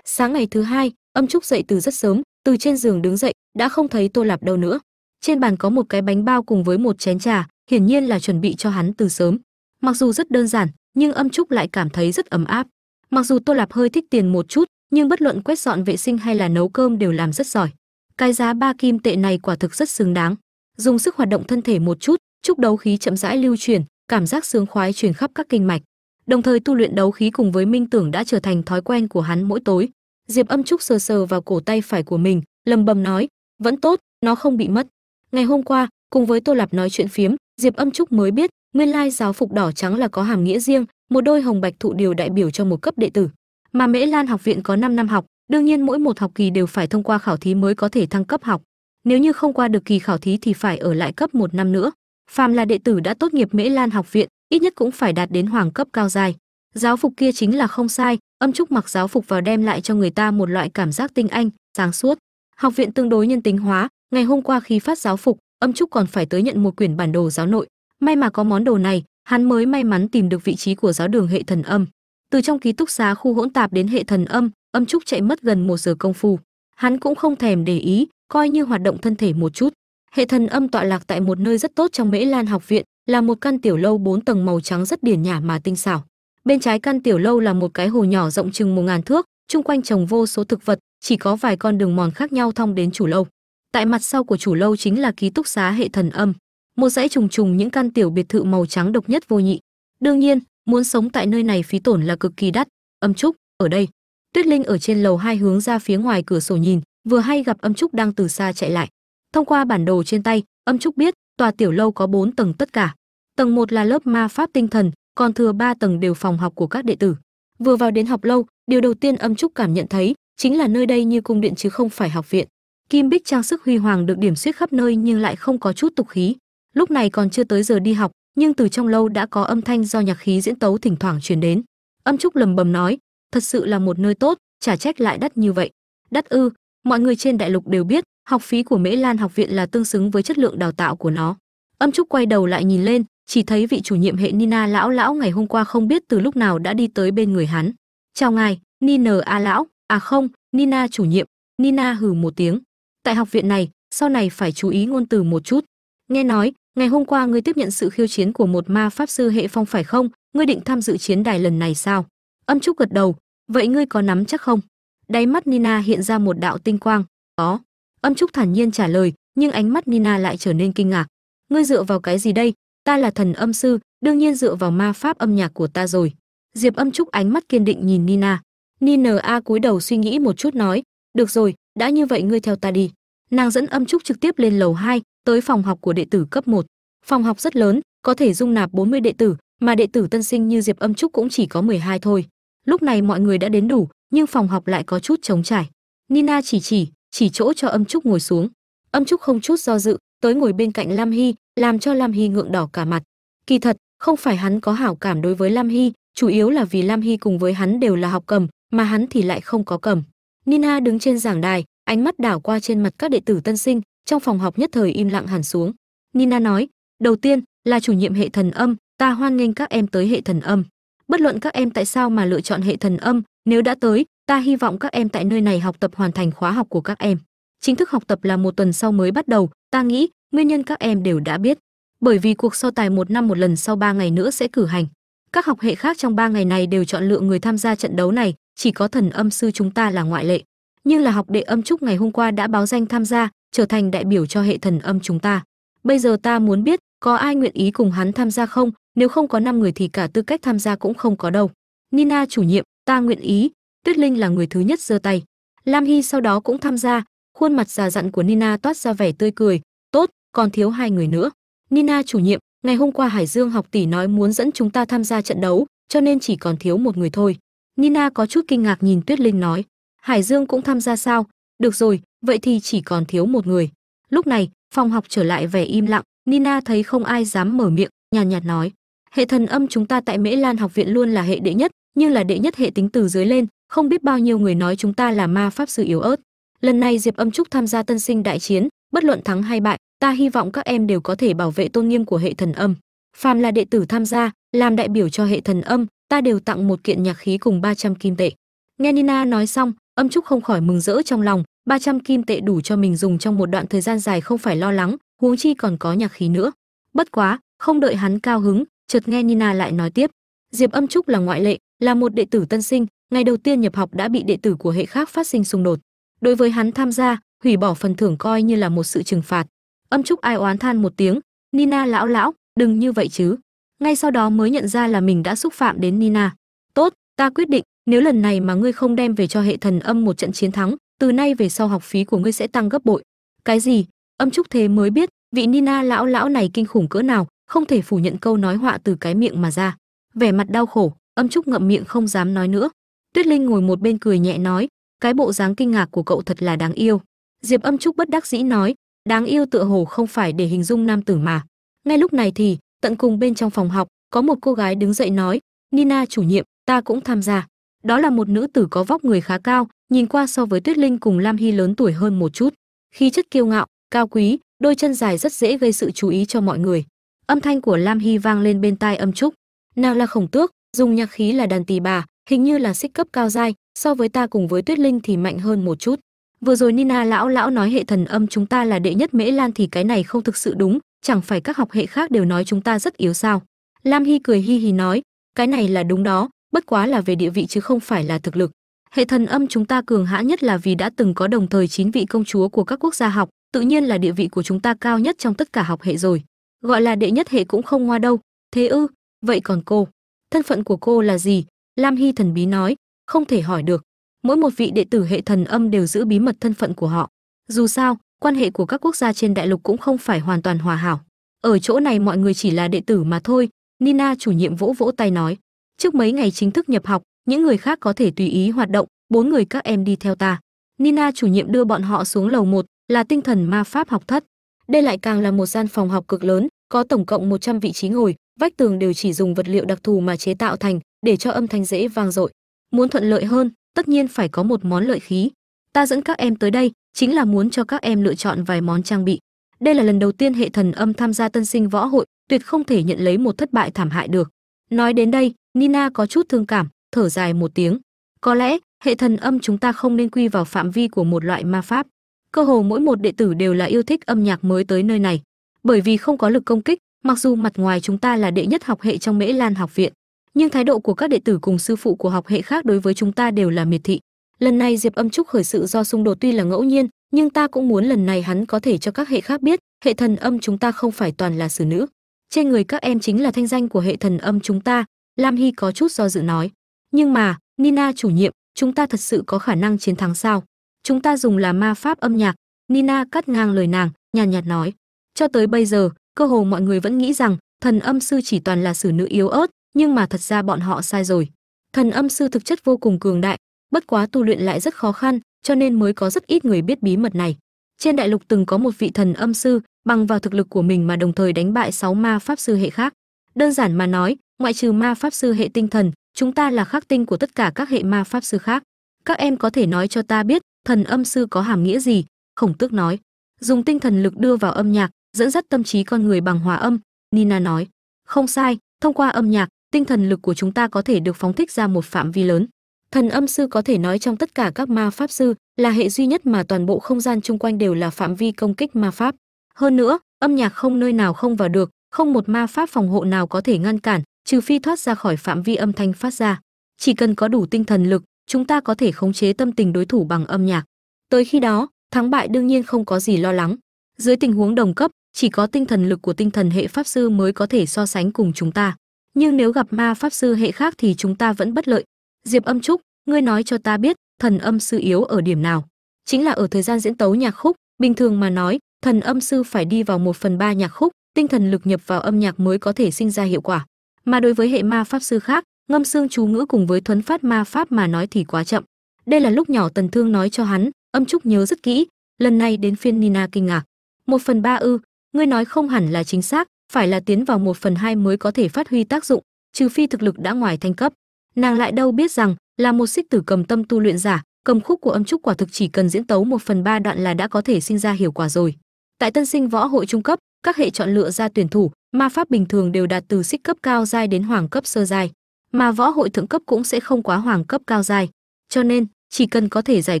Sáng ngày thứ hai, âm trúc dậy từ rất sớm, từ trên giường đứng dậy, đã không thấy tô lạp đâu nữa. Trên bàn có một cái bánh bao cùng với một chén trà, hiển nhiên là chuẩn bị cho hắn từ sớm mặc dù rất đơn giản, nhưng âm trúc lại cảm thấy rất ấm áp. Mặc dù tô lạp hơi thích tiền một chút, nhưng bất luận quét dọn vệ sinh hay là nấu cơm đều làm rất giỏi. Cái giá ba kim tệ này quả thực rất xứng đáng. Dùng sức hoạt động thân thể một chút, chúc đấu khí chậm rãi lưu truyền cảm giác sướng khoái truyền khắp các kinh mạch. Đồng thời tu luyện đấu khí cùng với minh tưởng đã trở thành thói quen của hắn mỗi tối. Diệp âm trúc sờ sờ vào cổ tay phải của mình, lầm bầm nói, vẫn tốt, nó không bị mất. Ngày hôm qua, cùng với tô lạp nói chuyện phiếm, diệp âm trúc mới biết nguyên lai giáo phục đỏ trắng là có hàm nghĩa riêng, một đôi hồng bạch thụ điều đại biểu cho một cấp đệ tử. Mà mễ lan học viện có 5 năm học, đương nhiên mỗi một học kỳ đều phải thông qua khảo thí mới có thể thăng cấp học. Nếu như không qua được kỳ khảo thí thì phải ở lại cấp một năm nữa. Phàm là đệ tử đã tốt nghiệp mễ lan học viện, ít nhất cũng phải đạt đến hoàng cấp cao dài giáo phục kia chính là không sai, âm trúc mặc giáo phục vào đem lại cho người ta một loại cảm giác tinh anh, sáng suốt. Học viện tương đối nhân tính hóa, ngày hôm qua khi phát giáo phục, âm trúc còn phải tới nhận một quyển bản đồ giáo nội may mà có món đồ này, hắn mới may mắn tìm được vị trí của giáo đường hệ thần âm. Từ trong ký túc xá khu hỗn tạp đến hệ thần âm âm trúc chạy mất gần một giờ công phu. Hắn cũng không thèm để ý, coi như hoạt động thân thể một chút. Hệ thần âm tọa lạc tại một nơi rất tốt trong mễ lan học viện, là một căn tiểu lâu bốn tầng màu trắng rất điển nhã mà tinh xảo. Bên trái căn tiểu lâu là một cái hồ nhỏ rộng chừng một ngàn thước, chung quanh trồng vô số thực vật, chỉ có vài con đường mòn khác nhau thông đến chủ lâu. Tại mặt sau của chủ lâu chính là ký túc xá hệ thần âm một dãy trùng trùng những căn tiểu biệt thự màu trắng độc nhất vô nhị. Đương nhiên, muốn sống tại nơi này phí tổn là cực kỳ đắt. Âm trúc, ở đây. Tuyết linh ở trên lầu hai hướng ra phía ngoài cửa sổ nhìn, vừa hay gặp âm trúc đang từ xa chạy lại. Thông qua bản đồ trên tay, âm trúc biết, tòa tiểu lâu có 4 tầng tất cả. Tầng một là lớp ma pháp tinh thần, còn thừa ba tầng đều phòng học của các đệ tử. Vừa vào đến học lâu, điều đầu tiên âm trúc cảm nhận thấy, chính là nơi đây như cung điện chứ không phải học viện. Kim bích trang sức huy hoàng được điểm xuyết khắp nơi nhưng lại không có chút tục khí lúc này còn chưa tới giờ đi học, nhưng từ trong lâu đã có âm thanh do nhạc khí diễn tấu thỉnh thoảng truyền đến. Âm trúc lầm bầm nói, thật sự là một nơi tốt, chả trách lại đắt như vậy. Đắt ư, mọi người trên đại lục đều biết, học phí của mễ lan học viện là tương xứng với chất lượng đào tạo của nó. Âm trúc quay đầu lại nhìn lên, chỉ thấy vị chủ nhiệm hệ nina lão lão ngày hôm qua không biết từ lúc nào đã đi tới bên người hắn. Chào ngài, nina a lão. À không, nina chủ nhiệm. Nina hừ một tiếng. Tại học viện này, sau này phải chú ý ngôn từ một chút. Nghe nói ngày hôm qua ngươi tiếp nhận sự khiêu chiến của một ma pháp sư hệ phong phải không? Ngươi định tham dự chiến đài lần này sao? Âm trúc gật đầu. Vậy ngươi có nắm chắc không? Đáy mắt nina hiện ra một đạo tinh quang. Có. Âm trúc thản nhiên trả lời, nhưng ánh mắt nina lại trở nên kinh ngạc. Ngươi dựa vào cái gì đây? Ta là thần âm sư, đương nhiên dựa vào ma pháp âm nhạc của ta rồi. Diệp âm trúc ánh mắt kiên định nhìn nina. Nina cúi đầu suy nghĩ một chút nói, được rồi, đã như vậy ngươi theo ta đi nàng dẫn âm trúc trực tiếp lên lầu 2, tới phòng học của đệ tử cấp 1. phòng học rất lớn có thể dung nạp 40 đệ tử mà đệ tử tân sinh như diệp âm trúc cũng chỉ có 12 thôi. Lúc này mọi người đã đến đủ nhưng phòng học lại có chút trống trải. Nina chỉ chỉ chỉ chỗ cho âm trúc ngồi xuống. Âm trúc không chút do dự tới ngồi bên cạnh lam hy làm cho lam hy ngượng đỏ cả mặt. Kỳ thật không phải hắn có hảo cảm đối với lam hy chủ yếu là vì lam hy cùng với hắn đều là học cầm mà hắn thì lại không có cầm. Nina đứng trên giảng đài ánh mắt đảo qua trên mặt các đệ tử tân sinh, trong phòng học nhất thời im lặng hẳn xuống. Nina nói, đầu tiên là chủ nhiệm hệ thần âm, ta hoan nghênh các em tới hệ thần âm. Bất luận các em tại sao mà lựa chọn hệ thần âm, nếu đã tới, ta hy vọng các em tại nơi này học tập hoàn thành khóa học của các em. Chính thức học tập là một tuần sau mới bắt đầu, ta nghĩ nguyên nhân các em đều đã biết. Bởi vì cuộc so tài một năm một lần sau ba ngày nữa sẽ cử hành. Các học hệ khác trong ba ngày này đều chọn lựa người tham gia trận đấu này, chỉ có thần âm sư chúng ta là ngoại lệ nhưng là học đệ âm trúc ngày hôm qua đã báo danh tham gia, trở thành đại biểu cho hệ thần âm chúng ta. Bây giờ ta muốn biết, có ai nguyện ý cùng hắn tham gia không? Nếu không có năm người thì cả tư cách tham gia cũng không có đâu. Nina chủ nhiệm, ta nguyện ý. Tuyết linh là người thứ nhất giơ tay. Lam hy sau đó cũng tham gia. Khuôn mặt già dặn của nina toát ra vẻ tươi cười. Tốt, còn thiếu hai người nữa. Nina chủ nhiệm, ngày hôm qua hải dương học tỷ nói muốn dẫn chúng ta tham gia trận đấu, cho nên chỉ còn thiếu một người thôi. Nina có chút kinh ngạc nhìn tuyết linh nói hải dương cũng tham gia sao? Được rồi vậy thì chỉ còn thiếu một người. Lúc này phòng học trở lại vẻ im lặng nina thấy không ai dám mở miệng nhàn nhạt, nhạt nói. Hệ thần âm chúng ta tại mễ lan học viện luôn là hệ đệ nhất nhưng là đệ nhất hệ tính từ dưới lên không biết bao nhiêu người nói chúng ta là ma pháp sư yếu ớt. Lần này diệp âm trúc tham gia tân sinh đại chiến bất luận thắng hay bại ta hy vọng các em đều có thể bảo vệ tôn nghiêm của hệ thần âm. Phàm là đệ tử tham gia làm đại biểu cho hệ thần âm ta đều tặng một kiện nhạc khí cùng 300 kim tệ. Nghe nina nói xong âm trúc không khỏi mừng rỡ trong lòng 300 kim tệ đủ cho mình dùng trong một đoạn thời gian dài không phải lo lắng, huống chi còn có nhạc khí nữa. Bất quá, không đợi hắn cao hứng, chợt nghe nina lại nói tiếp. Diệp âm trúc là ngoại lệ, là một đệ tử tân sinh, ngày đầu tiên nhập học đã bị đệ tử của hệ khác phát sinh xung đột. Đối với hắn tham gia, hủy bỏ phần thưởng coi như là một sự trừng phạt. Âm trúc ai oán than một tiếng, nina lão lão, đừng như vậy chứ. Ngay sau đó mới nhận ra là mình đã xúc phạm đến nina. Tốt, ta quyết định nếu lần này mà ngươi không đem về cho hệ thần âm một trận chiến thắng, từ nay về sau học phí của ngươi sẽ tăng gấp bội. Cái gì? Âm trúc thế mới biết, vị nina lão lão này kinh khủng cỡ nào, không thể phủ nhận câu nói họa từ cái miệng mà ra. Vẻ mặt đau khổ, âm trúc ngậm miệng không dám nói nữa. Tuyết linh ngồi một bên cười nhẹ nói, cái bộ dáng kinh ngạc của cậu thật là đáng yêu. Diệp âm trúc bất đắc dĩ nói, đáng yêu tựa hồ không phải để hình dung nam tử mà. Ngay lúc này thì, tận cùng bên trong phòng học, có một cô gái đứng dậy nói, nina chủ nhiệm, ta cũng tham gia đó là một nữ tử có vóc người khá cao, nhìn qua so với tuyết linh cùng lam hy lớn tuổi hơn một chút. Khi chất kiêu ngạo, cao quý, đôi chân dài rất dễ gây sự chú ý cho mọi người. Âm thanh của lam hy vang lên bên tai âm trúc. Nào là khổng tước, dùng nhạc khí là đàn tỳ bà, hình như là xích cấp cao dai so với ta cùng với tuyết linh thì mạnh hơn một chút. Vừa rồi nina lão lão nói hệ thần âm chúng ta là đệ nhất mễ lan thì cái này không thực sự đúng, chẳng phải các học hệ khác đều nói chúng ta rất yếu sao? Lam hy cười hi hi nói, cái này là đúng đó bất quá là về địa vị chứ không phải là thực lực. Hệ thần âm chúng ta cường hãn nhất là vì đã từng có đồng thời chín vị công chúa của các quốc gia học, tự nhiên là địa vị của chúng ta cao nhất trong tất cả học hệ rồi. Gọi là đệ nhất hệ cũng không ngoa đâu. Thế ư, vậy còn cô? Thân phận của cô là gì? Lam hy thần bí nói, không thể hỏi được. Mỗi một vị đệ tử hệ thần âm đều giữ bí mật thân phận của họ. Dù sao, quan hệ của các quốc gia trên đại lục cũng không phải hoàn toàn hòa hảo. Ở chỗ này mọi người chỉ là đệ tử mà thôi. Nina chủ nhiệm vỗ vỗ tay nói trước mấy ngày chính thức nhập học, những người khác có thể tùy ý hoạt động, bốn người các em đi theo ta. Nina chủ nhiệm đưa bọn họ xuống lầu một, là tinh thần ma pháp học thất. Đây lại càng là một gian phòng học cực lớn, có tổng cộng 100 vị trí ngồi, vách tường đều chỉ dùng vật liệu đặc thù mà chế tạo thành, để cho âm thanh dễ vang dội. Muốn thuận lợi hơn, tất nhiên phải có một món lợi khí. Ta dẫn các em tới đây, chính là muốn cho các em lựa chọn vài món trang bị. Đây là lần đầu tiên hệ thần âm tham gia tân sinh võ hội, tuyệt không thể nhận lấy một thất bại thảm hại được. Nói đến đây nina có chút thương cảm, thở dài một tiếng. Có lẽ, hệ thần âm chúng ta không nên quy vào phạm vi của một loại ma pháp. Cơ hồ mỗi một đệ tử đều là yêu thích âm nhạc mới tới nơi này. Bởi vì không có lực công kích, mặc dù mặt ngoài chúng ta là đệ nhất học hệ trong mễ lan học viện, nhưng thái độ của các đệ tử cùng sư phụ của học hệ khác đối với chúng ta đều là miệt thị. Lần này diệp âm trúc khởi sự do xung đột tuy là ngẫu nhiên, nhưng ta cũng muốn lần này hắn có thể cho các hệ khác biết, hệ thần âm chúng ta không phải toàn là xử nữ. Trên người các em chính là thanh danh của hệ thần âm chúng ta lam hy có chút do dự nói nhưng mà nina chủ nhiệm chúng ta thật sự có khả năng chiến thắng sao? Chúng ta dùng là ma pháp âm nhạc. Nina cắt ngang lời nàng nhàn nhạt, nhạt nói cho tới bây giờ cơ hồ mọi người vẫn nghĩ rằng thần âm sư chỉ toàn là xử nữ yếu ớt nhưng mà thật ra bọn họ sai rồi. Thần âm sư thực chất vô cùng cường đại bất quá tu luyện lại rất khó khăn cho nên mới có rất ít người biết bí mật này. Trên đại lục từng có một vị thần âm sư bằng vào thực lực của mình mà đồng thời đánh bại 6 ma pháp sư hệ khác đơn giản mà nói, ngoại trừ ma pháp sư hệ tinh thần, chúng ta là khắc tinh của tất cả các hệ ma pháp sư khác. Các em có thể nói cho ta biết, thần âm sư có hàm nghĩa gì? Khổng tước nói. Dùng tinh thần lực đưa vào âm nhạc, dẫn dắt tâm trí con người bằng hòa âm, nina nói. Không sai, thông qua âm nhạc, tinh thần lực của chúng ta có thể được phóng thích ra một phạm vi lớn. Thần âm sư có thể nói trong tất cả các ma pháp sư, là hệ duy nhất mà toàn bộ không gian chung quanh đều là phạm vi công kích ma pháp. Hơn nữa, âm nhạc không nơi nào không vào được không một ma pháp phòng hộ nào có thể ngăn cản, trừ phi thoát ra khỏi phạm vi âm thanh phát ra. Chỉ cần có đủ tinh thần lực, chúng ta có thể khống chế tâm tình đối thủ bằng âm nhạc. Tới khi đó, thắng bại đương nhiên không có gì lo lắng. Dưới tình huống đồng cấp, chỉ có tinh thần lực của tinh thần hệ pháp sư mới có thể so sánh cùng chúng ta. Nhưng nếu gặp ma pháp sư hệ khác thì chúng ta vẫn bất lợi. Diệp âm trúc, ngươi nói cho ta biết, thần âm sư yếu ở điểm nào? Chính là ở thời gian diễn tấu nhạc khúc, bình thường mà nói, thần âm sư phải đi vào một phần ba nhạc khúc tinh thần lực nhập vào âm nhạc mới có thể sinh ra hiệu quả. Mà đối với hệ ma pháp sư khác, ngâm xương chú ngữ cùng với thuấn phát ma pháp mà nói thì quá chậm. Đây là lúc nhỏ tần thương nói cho hắn, âm trúc nhớ rất kỹ, lần này đến phiên nina kinh ngạc. Một phần ba ư, ngươi nói không hẳn là chính xác, phải là tiến vào một phần hai mới có thể phát huy tác dụng, trừ phi thực lực đã ngoài thanh cấp. Nàng lại đâu biết rằng, là một xích tử cầm tâm tu luyện giả, cầm khúc của âm trúc quả thực chỉ cần diễn tấu một phần ba đoạn là đã có thể sinh ra hiệu quả rồi. Tại tân sinh võ hội trung cấp các hệ chọn lựa ra tuyển thủ ma pháp bình thường đều đạt từ xích cấp cao giai đến hoàng cấp sơ giai mà võ hội thượng cấp cũng sẽ không quá hoàng cấp cao giai cho nên, chỉ cần có thể giải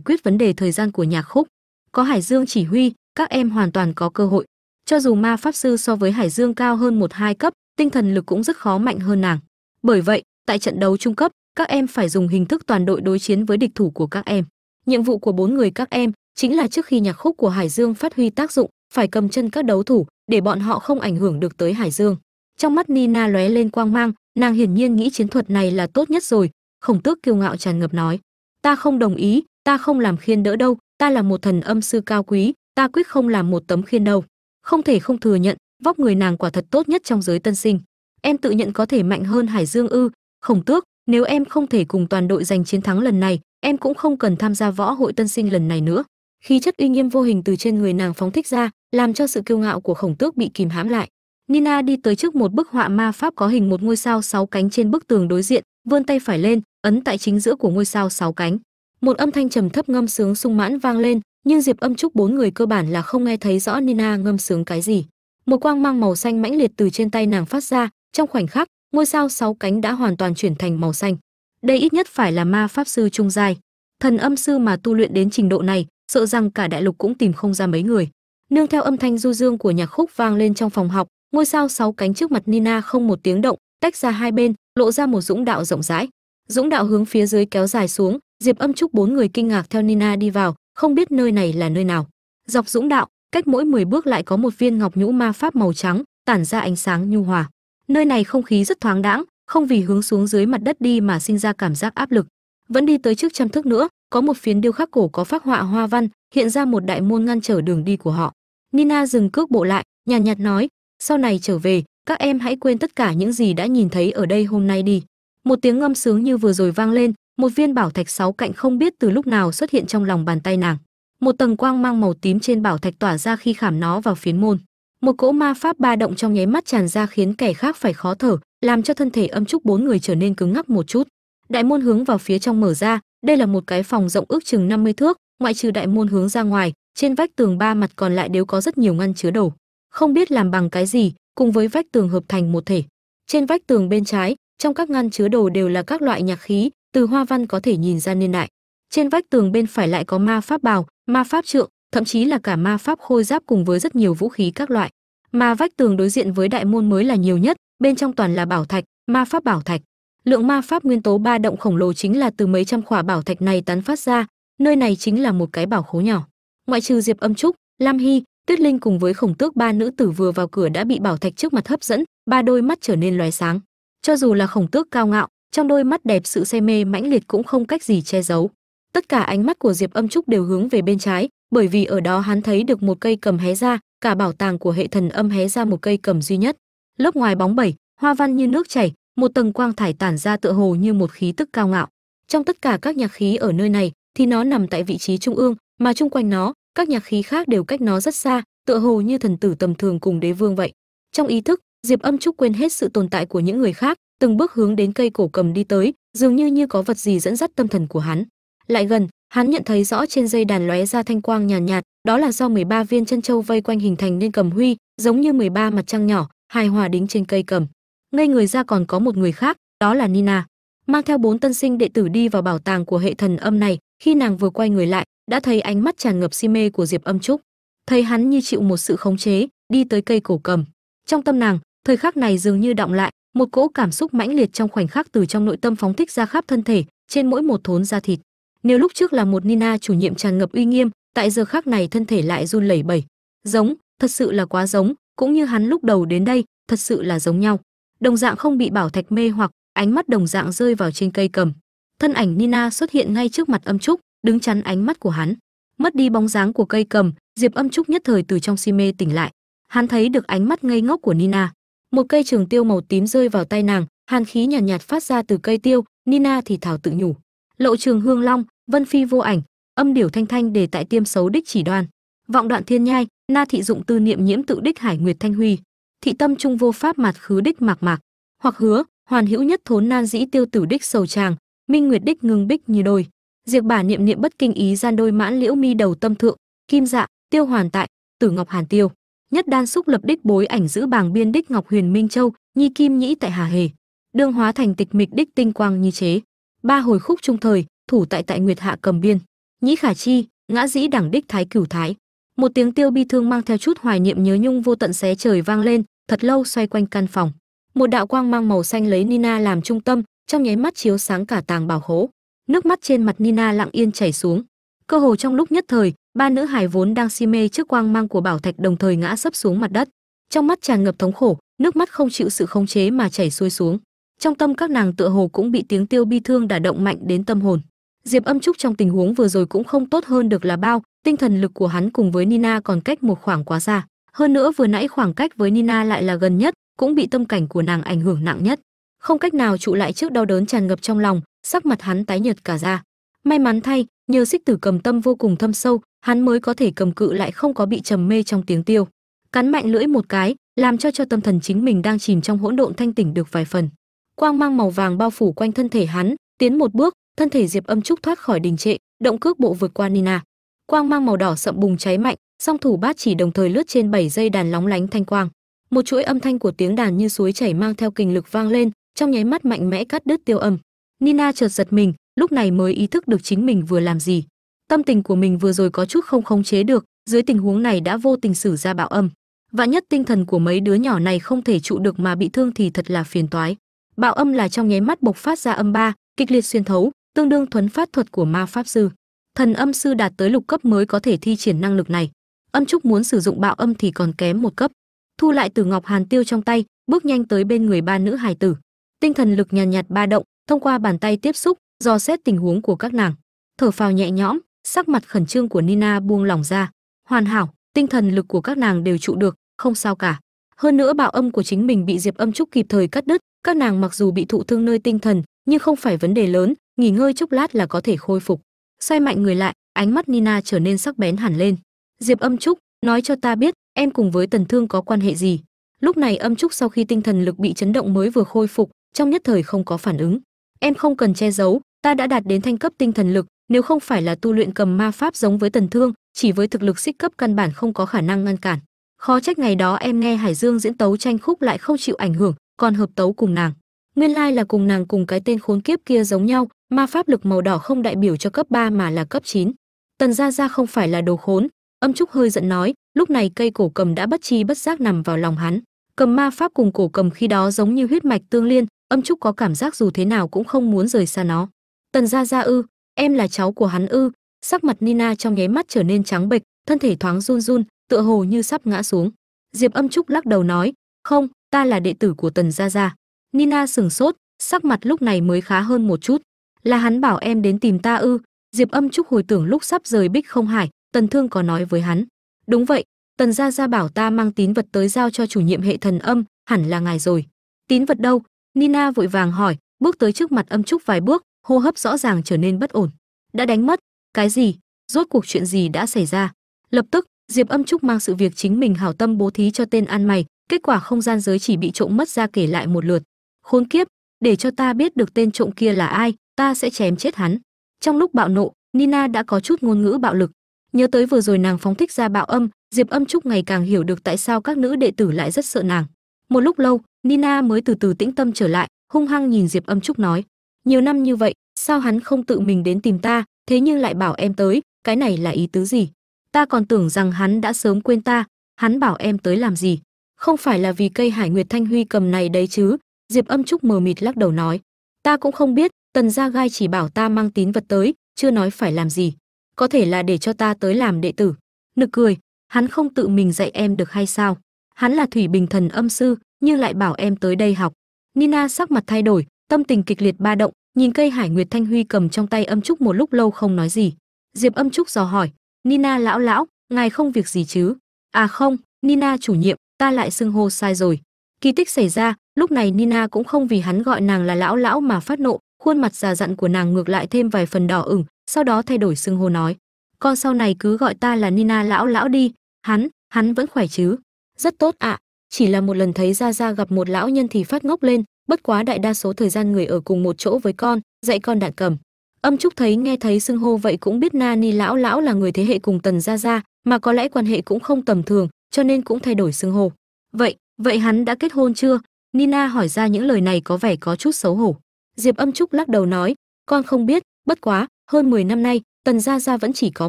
quyết vấn đề thời gian của nhạc khúc, có hải dương chỉ huy, các em hoàn toàn có cơ hội. Cho dù ma pháp sư so với hải dương cao hơn một hai cấp, tinh thần lực cũng rất khó mạnh hơn nàng. Bởi vậy, tại trận đấu trung cấp, các em phải dùng hình thức toàn đội đối chiến với địch thủ của các em. Nhiệm vụ của bốn người các em chính là trước khi nhạc khúc của hải dương phát huy tác dụng, phải cầm chân các đấu thủ để bọn họ không ảnh hưởng được tới hải dương. Trong mắt nina lóe lên quang mang, nàng hiển nhiên nghĩ chiến thuật này là tốt nhất rồi, khổng tước kiêu ngạo tràn ngập nói. Ta không đồng ý, ta không làm khiên đỡ đâu, ta là một thần âm sư cao quý, ta quyết không làm một tấm khiên đâu. Không thể không thừa nhận, vóc người nàng quả thật tốt nhất trong giới tân sinh. Em tự nhận có thể mạnh hơn hải dương ư, khổng tước, nếu em không thể cùng toàn đội giành chiến thắng lần này, em cũng không cần tham gia võ hội tân sinh lần này nữa. Khí chất uy nghiêm vô hình từ trên người nàng phóng thích ra làm cho sự kiêu ngạo của khổng tước bị kìm hãm lại. Nina đi tới trước một bức họa ma pháp có hình một ngôi sao sáu cánh trên bức tường đối diện, vươn tay phải lên, ấn tại chính giữa của ngôi sao sáu cánh. Một âm thanh trầm thấp ngâm sướng sung mãn vang lên, nhưng diệp âm trúc bốn người cơ bản là không nghe thấy rõ nina ngâm sướng cái gì. Một quang mang màu xanh mãnh liệt từ trên tay nàng phát ra, trong khoảnh khắc, ngôi sao sáu cánh đã hoàn toàn chuyển thành màu xanh. Đây ít nhất phải là ma pháp sư trung giai. Thần âm sư mà tu luyện đến trình độ này, sợ rằng cả đại lục cũng tìm không ra mấy người nương theo âm thanh du dương của nhạc khúc vang lên trong phòng học, ngôi sao sáu cánh trước mặt nina không một tiếng động, tách ra hai bên, lộ ra một dũng đạo rộng rãi. Dũng đạo hướng phía dưới kéo dài xuống, diệp âm trúc bốn người kinh ngạc theo nina đi vào, không biết nơi này là nơi nào. Dọc dũng đạo, cách mỗi 10 bước lại có một viên ngọc nhũ ma pháp màu trắng, tản ra ánh sáng nhu hòa. Nơi này không khí rất thoáng đãng, không vì hướng xuống dưới mặt đất đi mà sinh ra cảm giác áp lực. Vẫn đi tới trước trăm thước nữa, có một phiến điêu khắc cổ có phác họa hoa văn hiện ra một đại môn ngăn trở đường đi của họ. Nina dừng cước bộ lại nhàn nhạt, nhạt nói sau này trở về các em hãy quên tất cả những gì đã nhìn thấy ở đây hôm nay đi. Một tiếng ngâm sướng như vừa rồi vang lên một viên bảo thạch sáu cạnh không biết từ lúc nào xuất hiện trong lòng bàn tay nàng. Một tầng quang mang màu tím trên bảo thạch tỏa ra khi khảm nó vào phiến môn. Một cỗ ma pháp ba động trong nháy mắt tràn ra khiến kẻ khác phải khó thở làm cho thân thể âm trúc bốn người trở nên cứng ngắc một chút. Đại môn hướng vào phía trong mở ra đây là một cái phòng rộng ước chừng 50 thước ngoại trừ đại môn hướng ra ngoài, trên vách tường ba mặt còn lại đều có rất nhiều ngăn chứa đồ. Không biết làm bằng cái gì, cùng với vách tường hợp thành một thể. Trên vách tường bên trái, trong các ngăn chứa đồ đều là các loại nhạc khí, từ hoa văn có thể nhìn ra niên đại. Trên vách tường bên phải lại có ma pháp bào, ma pháp trượng, thậm chí là cả ma pháp khôi giáp cùng với rất nhiều vũ khí các loại. Mà vách tường đối diện với đại môn mới là nhiều nhất, bên trong toàn là bảo thạch, ma pháp bảo thạch. Lượng ma pháp nguyên tố ba động khổng lồ chính là từ mấy trăm khỏa bảo thạch này tán phát ra nơi này chính là một cái bảo khố nhỏ. Ngoại trừ diệp âm trúc, lam hy, tuyết linh cùng với khổng tước ba nữ tử vừa vào cửa đã bị bảo thạch trước mặt hấp dẫn, ba đôi mắt trở nên loé sáng. Cho dù là khổng tước cao ngạo, trong đôi mắt đẹp sự say mê mãnh liệt cũng không cách gì che giấu. Tất cả ánh mắt của diệp âm trúc đều hướng về bên trái, bởi vì ở đó hắn thấy được một cây cầm hé ra, cả bảo tàng của hệ thần âm hé ra một cây cầm duy nhất. Lớp ngoài bóng bẩy hoa văn như nước chảy, một tầng quang thải tản ra tựa hồ như một khí tức cao ngạo. Trong tất cả các nhạc khí ở nơi này thì nó nằm tại vị trí trung ương mà chung quanh nó các nhạc khí khác đều cách nó rất xa tựa hồ như thần tử tầm thường cùng đế vương vậy. Trong ý thức diệp âm trúc quên hết sự tồn tại của những người khác từng bước hướng đến cây cổ cầm đi tới dường như như có vật gì dẫn dắt tâm thần của hắn. Lại gần hắn nhận thấy rõ trên dây đàn lóe ra thanh quang nhàn nhạt, nhạt đó là do 13 viên chân châu vây quanh hình thành nên cầm huy giống như 13 mặt trăng nhỏ hài hòa đính trên cây cầm. Ngây người ra còn có một người khác đó là nina. Mang theo bốn tân sinh đệ tử đi vào bảo tàng của hệ thần âm này khi nàng vừa quay người lại, đã thấy ánh mắt tràn ngập si mê của diệp âm trúc. Thấy hắn như chịu một sự khống chế, đi tới cây cổ cầm. Trong tâm nàng, thời khắc này dường như động lại một cỗ cảm xúc mãnh liệt trong khoảnh khắc từ trong nội tâm phóng thích ra khắp thân thể, trên mỗi một thốn da thịt. Nếu lúc trước là một nina chủ nhiệm tràn ngập uy nghiêm, tại giờ khắc này thân thể lại run lẩy bẩy. Giống, thật sự là quá giống, cũng như hắn lúc đầu đến đây, thật sự là giống nhau. Đồng dạng không bị bảo thạch mê hoặc, ánh mắt đồng dạng rơi vào trên cây cầm thân ảnh nina xuất hiện ngay trước mặt âm trúc đứng chắn ánh mắt của hắn. Mất đi bóng dáng của cây cầm diệp âm trúc nhất thời từ trong si mê tỉnh lại. Hắn thấy được ánh mắt ngây ngốc của nina. Một cây trường tiêu màu tím rơi vào tay nàng hàn khí nhàn nhạt, nhạt phát ra từ cây tiêu nina thì thảo tự nhủ. Lộ trường hương long vân phi vô ảnh âm điểu thanh thanh để tại tiêm xấu đích chỉ đoan. Vọng đoạn thiên nhai na thị dụng tư niệm nhiễm tự đích hải nguyệt thanh huy. Thị tâm trung vô pháp mạt khứ đích mạc mạc. Hoặc hứa hoàn hữu nhất thốn nan dĩ tiêu tử đích sầu tràng minh nguyệt đích ngưng bích như đôi. Diệt bả niệm niệm bất kinh ý gian đôi mãn liễu mi đầu tâm thượng, kim dạ tiêu hoàn tại, tử ngọc hàn tiêu. Nhất đan xúc lập đích bối ảnh giữ bảng biên đích ngọc huyền minh châu, nhi kim nhĩ tại hà hề. Đương hóa thành tịch mịch đích tinh quang như chế. Ba hồi khúc trung thời, thủ tại tại nguyệt hạ cầm biên. Nhĩ khả chi, ngã dĩ đẳng đích thái cửu thái. Một tiếng tiêu bi thương mang theo chút hoài niệm nhớ nhung vô tận xé trời vang lên, thật lâu xoay quanh căn phòng. Một đạo quang mang màu xanh lấy nina làm trung tâm trong nháy mắt chiếu sáng cả tàng bảo hố nước mắt trên mặt nina lặng yên chảy xuống. Cơ hồ trong lúc nhất thời, ba nữ hài vốn đang si mê trước quang mang của bảo thạch đồng thời ngã sấp xuống mặt đất. Trong mắt tràn ngập thống khổ, nước mắt không chịu sự khống chế mà chảy xuôi xuống. Trong tâm các nàng tựa hồ cũng bị tiếng tiêu bi thương đả động mạnh đến tâm hồn. Diệp âm trúc trong tình huống vừa rồi cũng không tốt hơn được là bao, tinh thần lực của hắn cùng với nina còn cách một khoảng quá xa. Hơn nữa vừa nãy khoảng cách với nina lại là gần nhất, cũng bị tâm cảnh của nàng ảnh hưởng nặng nhất không cách nào trụ lại trước đau đớn tràn ngập trong lòng, sắc mặt hắn tái nhợt cả ra may mắn thay, nhờ xích tử cầm tâm vô cùng thâm sâu, hắn mới có thể cầm cự lại không có bị trầm mê trong tiếng tiêu. Cắn mạnh lưỡi một cái, làm cho cho tâm thần chính mình đang chìm trong hỗn độn thanh tỉnh được vài phần. Quang mang màu vàng bao phủ quanh thân thể hắn, tiến một bước, thân thể diệp âm trúc thoát khỏi đình trệ, động cước bộ vượt qua nina. Quang mang màu đỏ sậm bùng cháy mạnh, song thủ bát chỉ đồng thời lướt trên bảy dây đàn lóng lánh thanh quang. Một chuỗi âm thanh của tiếng đàn như suối chảy mang theo kình lực vang lên trong nháy mắt mạnh mẽ cắt đứt tiêu âm, nina chợt giật mình, lúc này mới ý thức được chính mình vừa làm gì. Tâm tình của mình vừa rồi có chút không khống chế được, dưới tình huống này đã vô tình xử ra bạo âm. Và nhất tinh thần của mấy đứa nhỏ này không thể trụ được mà bị thương thì thật là phiền toái. Bạo âm là trong nháy mắt bộc phát ra âm ba, kịch liệt xuyên thấu, tương đương thuấn phát thuật của ma pháp sư. Thần âm sư đạt tới lục cấp mới có thể thi triển năng lực này. Âm trúc muốn sử dụng bạo âm thì còn kém một cấp. Thu lại từ ngọc hàn tiêu trong tay, bước nhanh tới bên người ba nữ hài tử tinh thần lực nhàn nhạt, nhạt ba động thông qua bàn tay tiếp xúc dò xét tình huống của các nàng. Thở phào nhẹ nhõm sắc mặt khẩn trương của nina buông lỏng ra. Hoàn hảo tinh thần lực của các nàng đều trụ được không sao cả. Hơn nữa bạo âm của chính mình bị diệp âm trúc kịp thời cắt đứt các nàng mặc dù bị thụ thương nơi tinh thần nhưng không phải vấn đề lớn nghỉ ngơi chốc lát là có thể khôi phục. Xoay mạnh người lại ánh mắt nina trở nên sắc bén hẳn lên. Diệp âm trúc nói cho ta biết em cùng với tần thương có quan hệ gì? Lúc này âm trúc sau khi tinh thần lực bị chấn động mới vừa khôi phục trong nhất thời không có phản ứng. Em không cần che giấu, ta đã đạt đến thanh cấp tinh thần lực, nếu không phải là tu luyện cầm ma pháp giống với tần thương, chỉ với thực lực xích cấp căn bản không có khả năng ngăn cản. Khó trách ngày đó em nghe hải dương diễn tấu tranh khúc lại không chịu ảnh hưởng, còn hợp tấu cùng nàng. Nguyên lai là cùng nàng cùng cái tên khốn kiếp kia giống nhau, ma pháp lực màu đỏ không đại biểu cho cấp 3 mà là cấp 9. tần gia gia không phải là đồ khốn, âm trúc hơi giận nói, lúc này cây cổ cầm đã bất chi bất giác nằm vào lòng hắn. Cầm ma pháp cùng cổ cầm khi đó giống như huyết mạch tương liên âm trúc có cảm giác dù thế nào cũng không muốn rời xa nó. Tần gia gia ư, em là cháu của hắn ư. Sắc mặt nina trong nháy mắt trở nên trắng bệch, thân thể thoáng run run, tựa hồ như sắp ngã xuống. Diệp âm trúc lắc đầu nói, không, ta là đệ tử của tần gia gia. Nina sửng sốt, sắc mặt lúc này mới khá hơn một chút. Là hắn bảo em đến tìm ta ư? Diệp âm trúc hồi tưởng lúc sắp rời bích không hải, tần thương có nói với hắn. Đúng vậy, tần gia gia bảo ta mang tín vật tới giao cho chủ nhiệm hệ thần âm, hẳn là ngài rồi. Tín vật đâu? Nina vội vàng hỏi, bước tới trước mặt âm trúc vài bước, hô hấp rõ ràng trở nên bất ổn. Đã đánh mất, cái gì? Rốt cuộc chuyện gì đã xảy ra? Lập tức, diệp âm trúc mang sự việc chính mình hảo tâm bố thí cho tên ăn mày, kết quả không gian giới chỉ bị trộm mất ra kể lại một lượt. Khốn kiếp, để cho ta biết được tên trộm kia là ai, ta sẽ chém chết hắn. Trong lúc bạo nộ, nina đã có chút ngôn ngữ bạo lực. Nhớ tới vừa rồi nàng phóng thích ra bạo âm, diệp âm trúc ngày càng hiểu được tại sao các nữ đệ tử lại rất sợ nàng. Một lúc lâu nina mới từ từ tĩnh tâm trở lại, hung hăng nhìn diệp âm trúc nói, nhiều năm như vậy, sao hắn không tự mình đến tìm ta, thế nhưng lại bảo em tới, cái này là ý tứ gì? Ta còn tưởng rằng hắn đã sớm quên ta, hắn bảo em tới làm gì? Không phải là vì cây hải nguyệt thanh huy cầm này đấy chứ? Diệp âm trúc mờ mịt lắc đầu nói, ta cũng không biết, tần gia gai chỉ bảo ta mang tín vật tới, chưa nói phải làm gì. Có thể là để cho ta tới làm đệ tử. Nực cười, hắn không tự mình dạy em được hay sao? Hắn là thủy bình thần âm sư nhưng lại bảo em tới đây học. Nina sắc mặt thay đổi, tâm tình kịch liệt ba động, nhìn cây hải nguyệt thanh huy cầm trong tay âm trúc một lúc lâu không nói gì. Diệp âm trúc dò hỏi, nina lão lão, ngài không việc gì chứ? À không, nina chủ nhiệm, ta lại xưng hô sai rồi. Kỳ tích xảy ra, lúc này nina cũng không vì hắn gọi nàng là lão lão mà phát nộ, khuôn mặt già dặn của nàng ngược lại thêm vài phần đỏ ửng, sau đó thay đổi xưng hô nói, con sau này cứ gọi ta là nina lão lão đi, hắn hắn vẫn khỏe chứ? Rất tốt ạ chỉ là một lần thấy ra ra gặp một lão nhân thì phát ngốc lên, bất quá đại đa số thời gian người ở cùng một chỗ với con, dạy con đạn cầm. Âm trúc thấy nghe thấy xưng hô vậy cũng biết na ni lão lão là người thế hệ cùng tần gia gia, mà có lẽ quan hệ cũng không tầm thường, cho nên cũng thay đổi xưng hô. Vậy vậy hắn đã kết hôn chưa? Nina hỏi ra những lời này có vẻ có chút xấu hổ. Diệp âm trúc lắc đầu nói, con không biết, bất quá, hơn 10 năm nay, tần gia gia vẫn chỉ có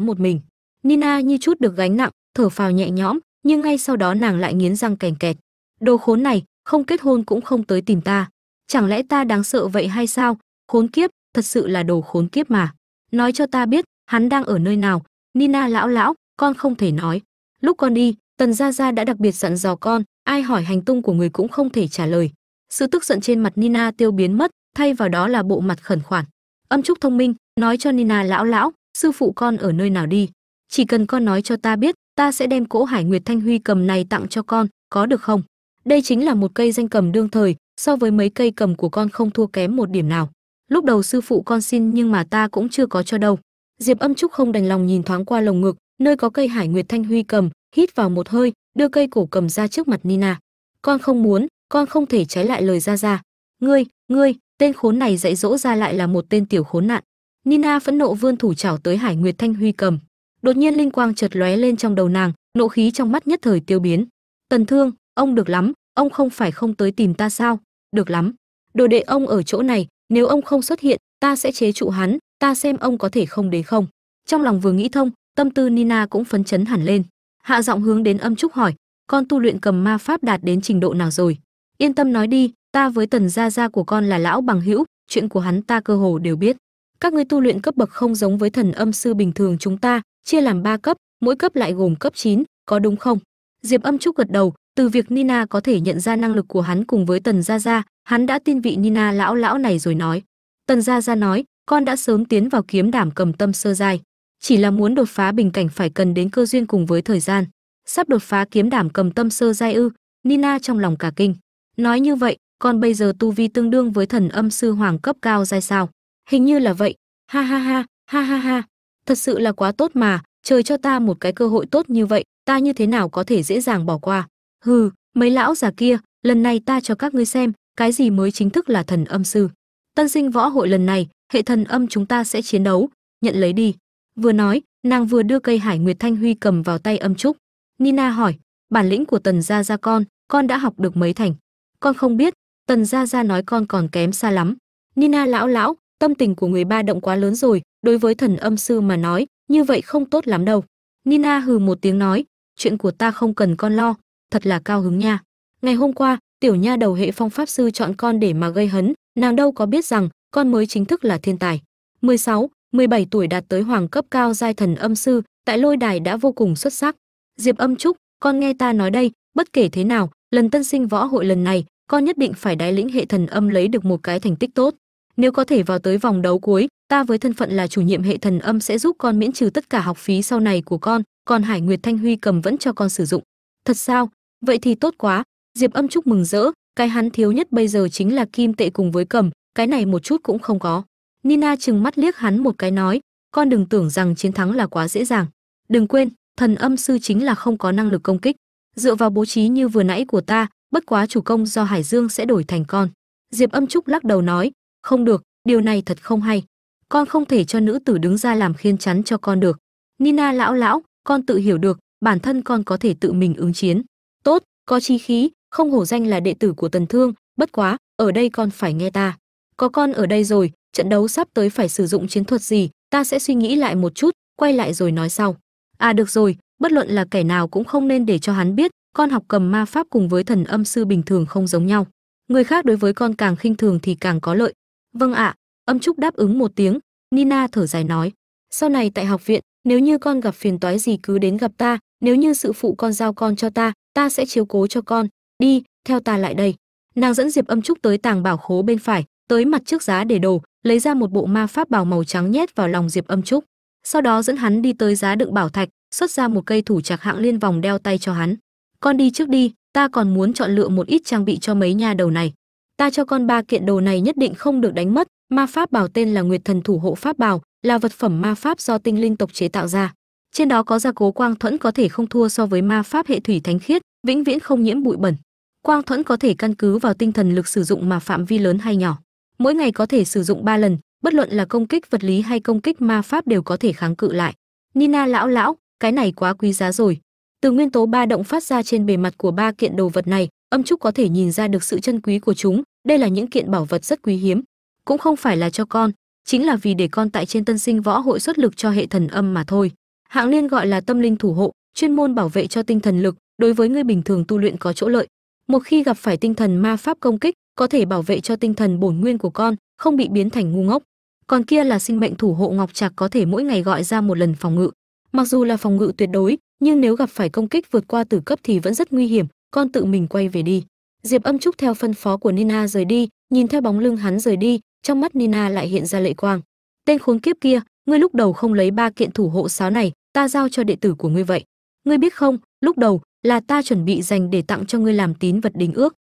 một mình. Nina như chút được gánh nặng, thở phào nhẹ nhõm nhưng ngay sau đó nàng lại nghiến răng kèn kẹt. Đồ khốn này, không kết hôn cũng không tới tìm ta. Chẳng lẽ ta đáng sợ vậy hay sao? Khốn kiếp, thật sự là đồ khốn kiếp mà. Nói cho ta biết, hắn đang ở nơi nào? Nina lão lão, con không thể nói. Lúc con đi, tần gia gia đã đặc biệt dặn dò con, ai hỏi hành tung của người cũng không thể trả lời. Sự tức giận trên mặt nina tiêu biến mất, thay vào đó là bộ mặt khẩn khoản. Âm trúc thông minh, nói cho nina lão lão, sư phụ con ở nơi nào đi? Chỉ cần con nói cho ta biết ta sẽ đem cỗ hải nguyệt thanh huy cầm này tặng cho con, có được không? Đây chính là một cây danh cầm đương thời, so với mấy cây cầm của con không thua kém một điểm nào. Lúc đầu sư phụ con xin nhưng mà ta cũng chưa có cho đâu. Diệp âm trúc không đành lòng nhìn thoáng qua lồng ngực, nơi có cây hải nguyệt thanh huy cầm, hít vào một hơi, đưa cây cổ cầm ra trước mặt nina. Con không muốn, con không thể trái lại lời ra ra ngươi ngươi, tên khốn này dạy dỗ ra lại là một tên tiểu khốn nạn. Nina phẫn nộ vươn thủ chảo tới hải nguyệt thanh huy cầm đột nhiên linh quang chợt lóe lên trong đầu nàng, nộ khí trong mắt nhất thời tiêu biến. Tần thương, ông được lắm, ông không phải không tới tìm ta sao? Được lắm. Đồ đệ ông ở chỗ này, nếu ông không xuất hiện, ta sẽ chế trụ hắn, ta xem ông có thể không đến không. Trong lòng vừa nghĩ thông, tâm tư nina cũng phấn chấn hẳn lên. Hạ giọng hướng đến âm trúc hỏi, con tu luyện cầm ma pháp đạt đến trình độ nào rồi? Yên tâm nói đi, ta với tần gia gia của con là lão bằng hữu, chuyện của hắn ta cơ hồ đều biết. Các ngươi tu luyện cấp bậc không giống với thần âm sư bình thường chúng ta chia làm ba cấp mỗi cấp lại gồm cấp 9, có đúng không? Diệp âm trúc gật đầu từ việc nina có thể nhận ra năng lực của hắn cùng với tần gia gia hắn đã tin vị nina lão lão này rồi nói. Tần gia gia nói con đã sớm tiến vào kiếm đảm cầm tâm sơ giai chỉ là muốn đột phá bình cảnh phải cần đến cơ duyên cùng với thời gian. Sắp đột phá kiếm đảm cầm tâm sơ giai ư? Nina trong lòng cả kinh. Nói như vậy con bây giờ tu vi tương đương với thần âm sư hoàng cấp cao giai sao? Hình như là vậy. Ha ha ha ha ha ha thật sự là quá tốt mà, trời cho ta một cái cơ hội tốt như vậy, ta như thế nào có thể dễ dàng bỏ qua? Hừ, mấy lão già kia, lần này ta cho các ngươi xem, cái gì mới chính thức là thần âm sư. Tân sinh võ hội lần này, hệ thần âm chúng ta sẽ chiến đấu. Nhận lấy đi. Vừa nói, nàng vừa đưa cây hải nguyệt thanh huy cầm vào tay âm trúc. Nina hỏi, bản lĩnh của tần gia gia con con đã học được mấy thành? Con không biết, tần gia gia nói con còn kém xa lắm. Nina lão lão, tâm tình của người ba động quá lớn rồi đối với thần âm sư mà nói như vậy không tốt lắm đâu Nina hừ một tiếng nói, chuyện của ta không cần con lo, thật là cao hứng nha. Ngày hôm qua, tiểu nha đầu hệ phong pháp sư chọn con để mà gây hấn, nàng đâu có biết rằng con mới chính thức là thiên tài. 16, 17 tuổi đạt tới hoàng cấp cao giai thần âm sư, tại lôi đài đã vô cùng xuất sắc. Diệp Âm Trúc, con nghe ta nói đây, bất kể thế nào, lần tân sinh võ hội lần này, con nhất định phải đái lĩnh hệ thần âm lấy được một cái thành tích tốt. Nếu có thể vào tới vòng đấu cuối, ta với thân phận là chủ nhiệm hệ thần âm sẽ giúp con miễn trừ tất cả học phí sau này của con, còn Hải Nguyệt Thanh Huy cầm vẫn cho con sử dụng. Thật sao? Vậy thì tốt quá. Diệp Âm Trúc mừng rỡ, cái hắn thiếu nhất bây giờ chính là kim tệ cùng với cầm, cái này một chút cũng không có. Nina chừng mắt liếc hắn một cái nói, con đừng tưởng rằng chiến thắng là quá dễ dàng. Đừng quên, thần âm sư chính là không có năng lực công kích. Dựa vào bố trí như vừa nãy của ta, bất quá chủ công do Hải Dương sẽ đổi thành con. Diệp Âm Trúc lắc đầu nói, không được, điều này thật không hay. Con không thể cho nữ tử đứng ra làm khiên chắn cho con được. Nina lão lão, con tự hiểu được, bản thân con có thể tự mình ứng chiến. Tốt, có chi khí, không hổ danh là đệ tử của Tần Thương, bất quá, ở đây con phải nghe ta. Có con ở đây rồi, trận đấu sắp tới phải sử dụng chiến thuật gì, ta sẽ suy nghĩ lại một chút, quay lại rồi nói sau. À được rồi, bất luận là kẻ nào cũng không nên để cho hắn biết, con học cầm ma pháp cùng với thần âm sư bình thường không giống nhau. Người khác đối với con càng khinh thường thì càng có lợi. Vâng ạ, âm trúc đáp ứng một tiếng, Nina thở dài nói, sau này tại học viện, nếu như con gặp phiền toái gì cứ đến gặp ta, nếu như sự phụ con giao con cho ta, ta sẽ chiếu cố cho con. Đi, theo ta lại đây. Nàng dẫn Diệp Âm Trúc tới tàng bảo khố bên phải, tới mặt trước giá để đồ, lấy ra một bộ ma pháp bào màu trắng nhét vào lòng Diệp Âm Trúc. Sau đó dẫn hắn đi tới giá đựng bảo thạch, xuất ra một cây thủ trạc hạng liên vòng đeo tay cho hắn. Con đi trước đi, ta còn muốn chọn lựa một ít trang bị cho mấy nhà đầu này. Ta cho con ba kiện đồ này nhất định không được đánh mất, ma pháp bảo tên là Nguyệt Thần Thủ Hộ Pháp Bảo, là vật phẩm ma pháp do tinh linh tộc chế tạo ra. Trên đó có gia cố quang thuẫn có thể không thua so với ma pháp hệ thủy thánh khiết, vĩnh viễn không nhiễm bụi bẩn. Quang thuẫn có thể căn cứ vào tinh thần lực sử dụng mà phạm vi lớn hay nhỏ. Mỗi ngày có thể sử dụng 3 lần, bất luận là công kích vật lý hay công kích ma pháp đều có thể kháng cự lại. Nina lão lão, cái này quá quý giá rồi. Từ nguyên tố ba động phát ra trên bề mặt của ba kiện đồ vật này, âm trúc có thể nhìn ra được sự chân quý của chúng, đây là những kiện bảo vật rất quý hiếm. Cũng không phải là cho con, chính là vì để con tại trên tân sinh võ hội xuất lực cho hệ thần âm mà thôi. Hạng liên gọi là tâm linh thủ hộ, chuyên môn bảo vệ cho tinh thần lực, đối với người bình thường tu luyện có chỗ lợi. Một khi gặp phải tinh thần ma pháp công kích, có thể bảo vệ cho tinh thần bổn nguyên của con, không bị biến thành ngu ngốc. Còn kia là sinh mệnh thủ hộ ngọc trạc có thể mỗi ngày gọi ra một lần phòng ngự. Mặc dù là phòng ngự tuyệt đối, nhưng nếu gặp phải công kích vượt qua tử cấp thì vẫn rất nguy hiểm, con tự mình quay về đi. Diệp Âm Trúc theo phân phó của Nina rời đi, nhìn theo bóng lưng hắn rời đi, trong mắt Nina lại hiện ra lệ quang. Tên khốn kiếp kia, ngươi lúc đầu không lấy ba kiện thủ hộ sáo này, ta giao cho đệ tử của ngươi vậy. Ngươi biết không, lúc đầu là ta chuẩn bị dành để tặng cho ngươi làm tín vật đình ước.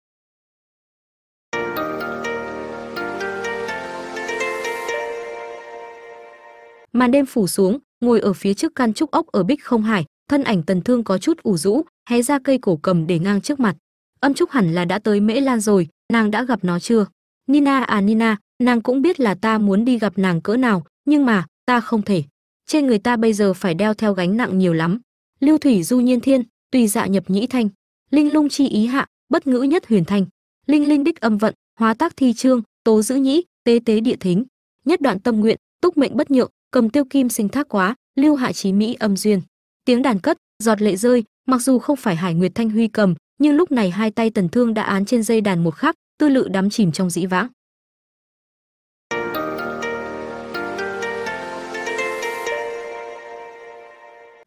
Màn đêm phủ xuống, ngồi ở phía trước căn trúc ốc ở Bích Không Hải, thân ảnh Tần Thương có chút ủ rũ, hé ra cây cổ cầm để ngang trước mặt. Âm Trúc hẳn là đã tới Mễ Lan rồi, nàng đã gặp nó chưa? Nina à Nina, nàng cũng biết là ta muốn đi gặp nàng cỡ nào, nhưng mà, ta không thể. Trên người ta bây giờ phải đeo theo gánh nặng nhiều lắm. Lưu Thủy Du Nhiên Thiên, tùy dạ nhập nhĩ thanh, linh lung chi ý hạ, bất ngữ nhất huyền thanh, linh linh đích âm vận, hóa tác thi trương, tố giữ nhĩ, tế tế địa thính, nhất đoạn tâm nguyện, túc mệnh bất nhượng, cầm tiêu kim sinh thác quá, lưu hạ chí mỹ âm duyên. Tiếng đàn cất, giọt lệ rơi, mặc dù không phải Hải Nguyệt Thanh Huy cầm, nhưng lúc này hai tay Tần Thương đã án trên dây đàn một khắc, tư lự đắm chìm trong dĩ vãng.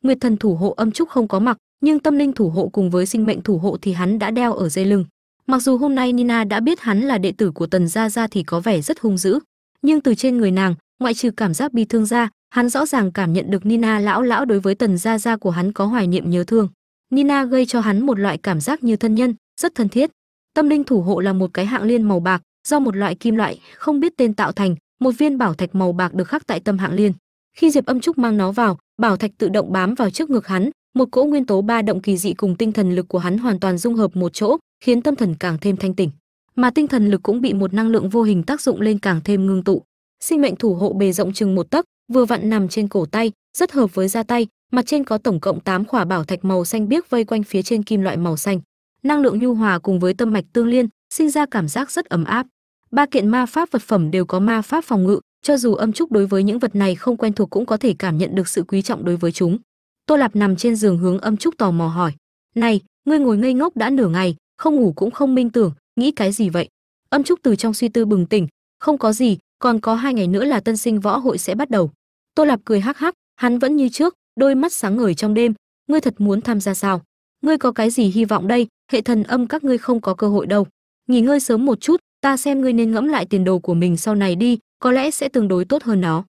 Nguyệt thần thủ hộ âm trúc không có mặc, nhưng tâm linh thủ hộ cùng với sinh mệnh thủ hộ thì hắn đã đeo ở dây lưng. Mặc dù hôm nay Nina đã biết hắn là đệ tử của Tần gia gia thì có vẻ rất hung dữ, nhưng từ trên người nàng, ngoại trừ cảm giác bi thương ra, hắn rõ ràng cảm nhận được Nina lão lão đối với Tần gia gia của hắn có hoài niệm nhớ thương. Nina gây cho hắn một loại cảm giác như thân nhân, rất thân thiết. Tâm linh thủ hộ là một cái hạng liên màu bạc, do một loại kim loại không biết tên tạo thành, một viên bảo thạch màu bạc được khắc tại tâm hạng liên. Khi Diệp Âm Trúc mang nó vào, bảo thạch tự động bám vào trước ngực hắn, một cỗ nguyên tố ba động kỳ dị cùng tinh thần lực của hắn hoàn toàn dung hợp một chỗ, khiến tâm thần càng thêm thanh tỉnh. Mà tinh thần lực cũng bị một năng lượng vô hình tác dụng lên càng thêm ngưng tụ. Sinh mệnh thủ hộ bề rộng chừng một tấc, vừa vặn nằm trên cổ tay, rất hợp với da tay, mặt trên có tổng cộng 8 khỏa bảo thạch màu xanh biếc vây quanh phía trên kim loại màu xanh. Năng lượng nhu hòa cùng với tâm mạch tương liên, sinh ra cảm giác rất ấm áp. Ba kiện ma pháp vật phẩm đều có ma pháp phòng ngự, cho dù âm trúc đối với những vật này không quen thuộc cũng có thể cảm nhận được sự quý trọng đối với chúng. tô lạp nằm trên giường hướng âm trúc tò mò hỏi này ngươi ngồi ngây ngốc đã nửa ngày không ngủ cũng không minh tưởng nghĩ cái gì vậy âm trúc từ trong suy tư bừng tỉnh không có gì còn có hai ngày nữa là tân sinh võ hội sẽ bắt đầu. Tô lạp cười hắc hắc, hắn vẫn như trước, đôi mắt sáng ngời trong đêm. Ngươi thật muốn tham gia sao? Ngươi có cái gì hy vọng đây? Hệ thần âm các ngươi không có cơ hội đâu. Nghỉ ngơi sớm một chút, ta xem ngươi nên ngẫm lại tiền đồ của mình sau này đi, có lẽ sẽ tương đối tốt hơn nó.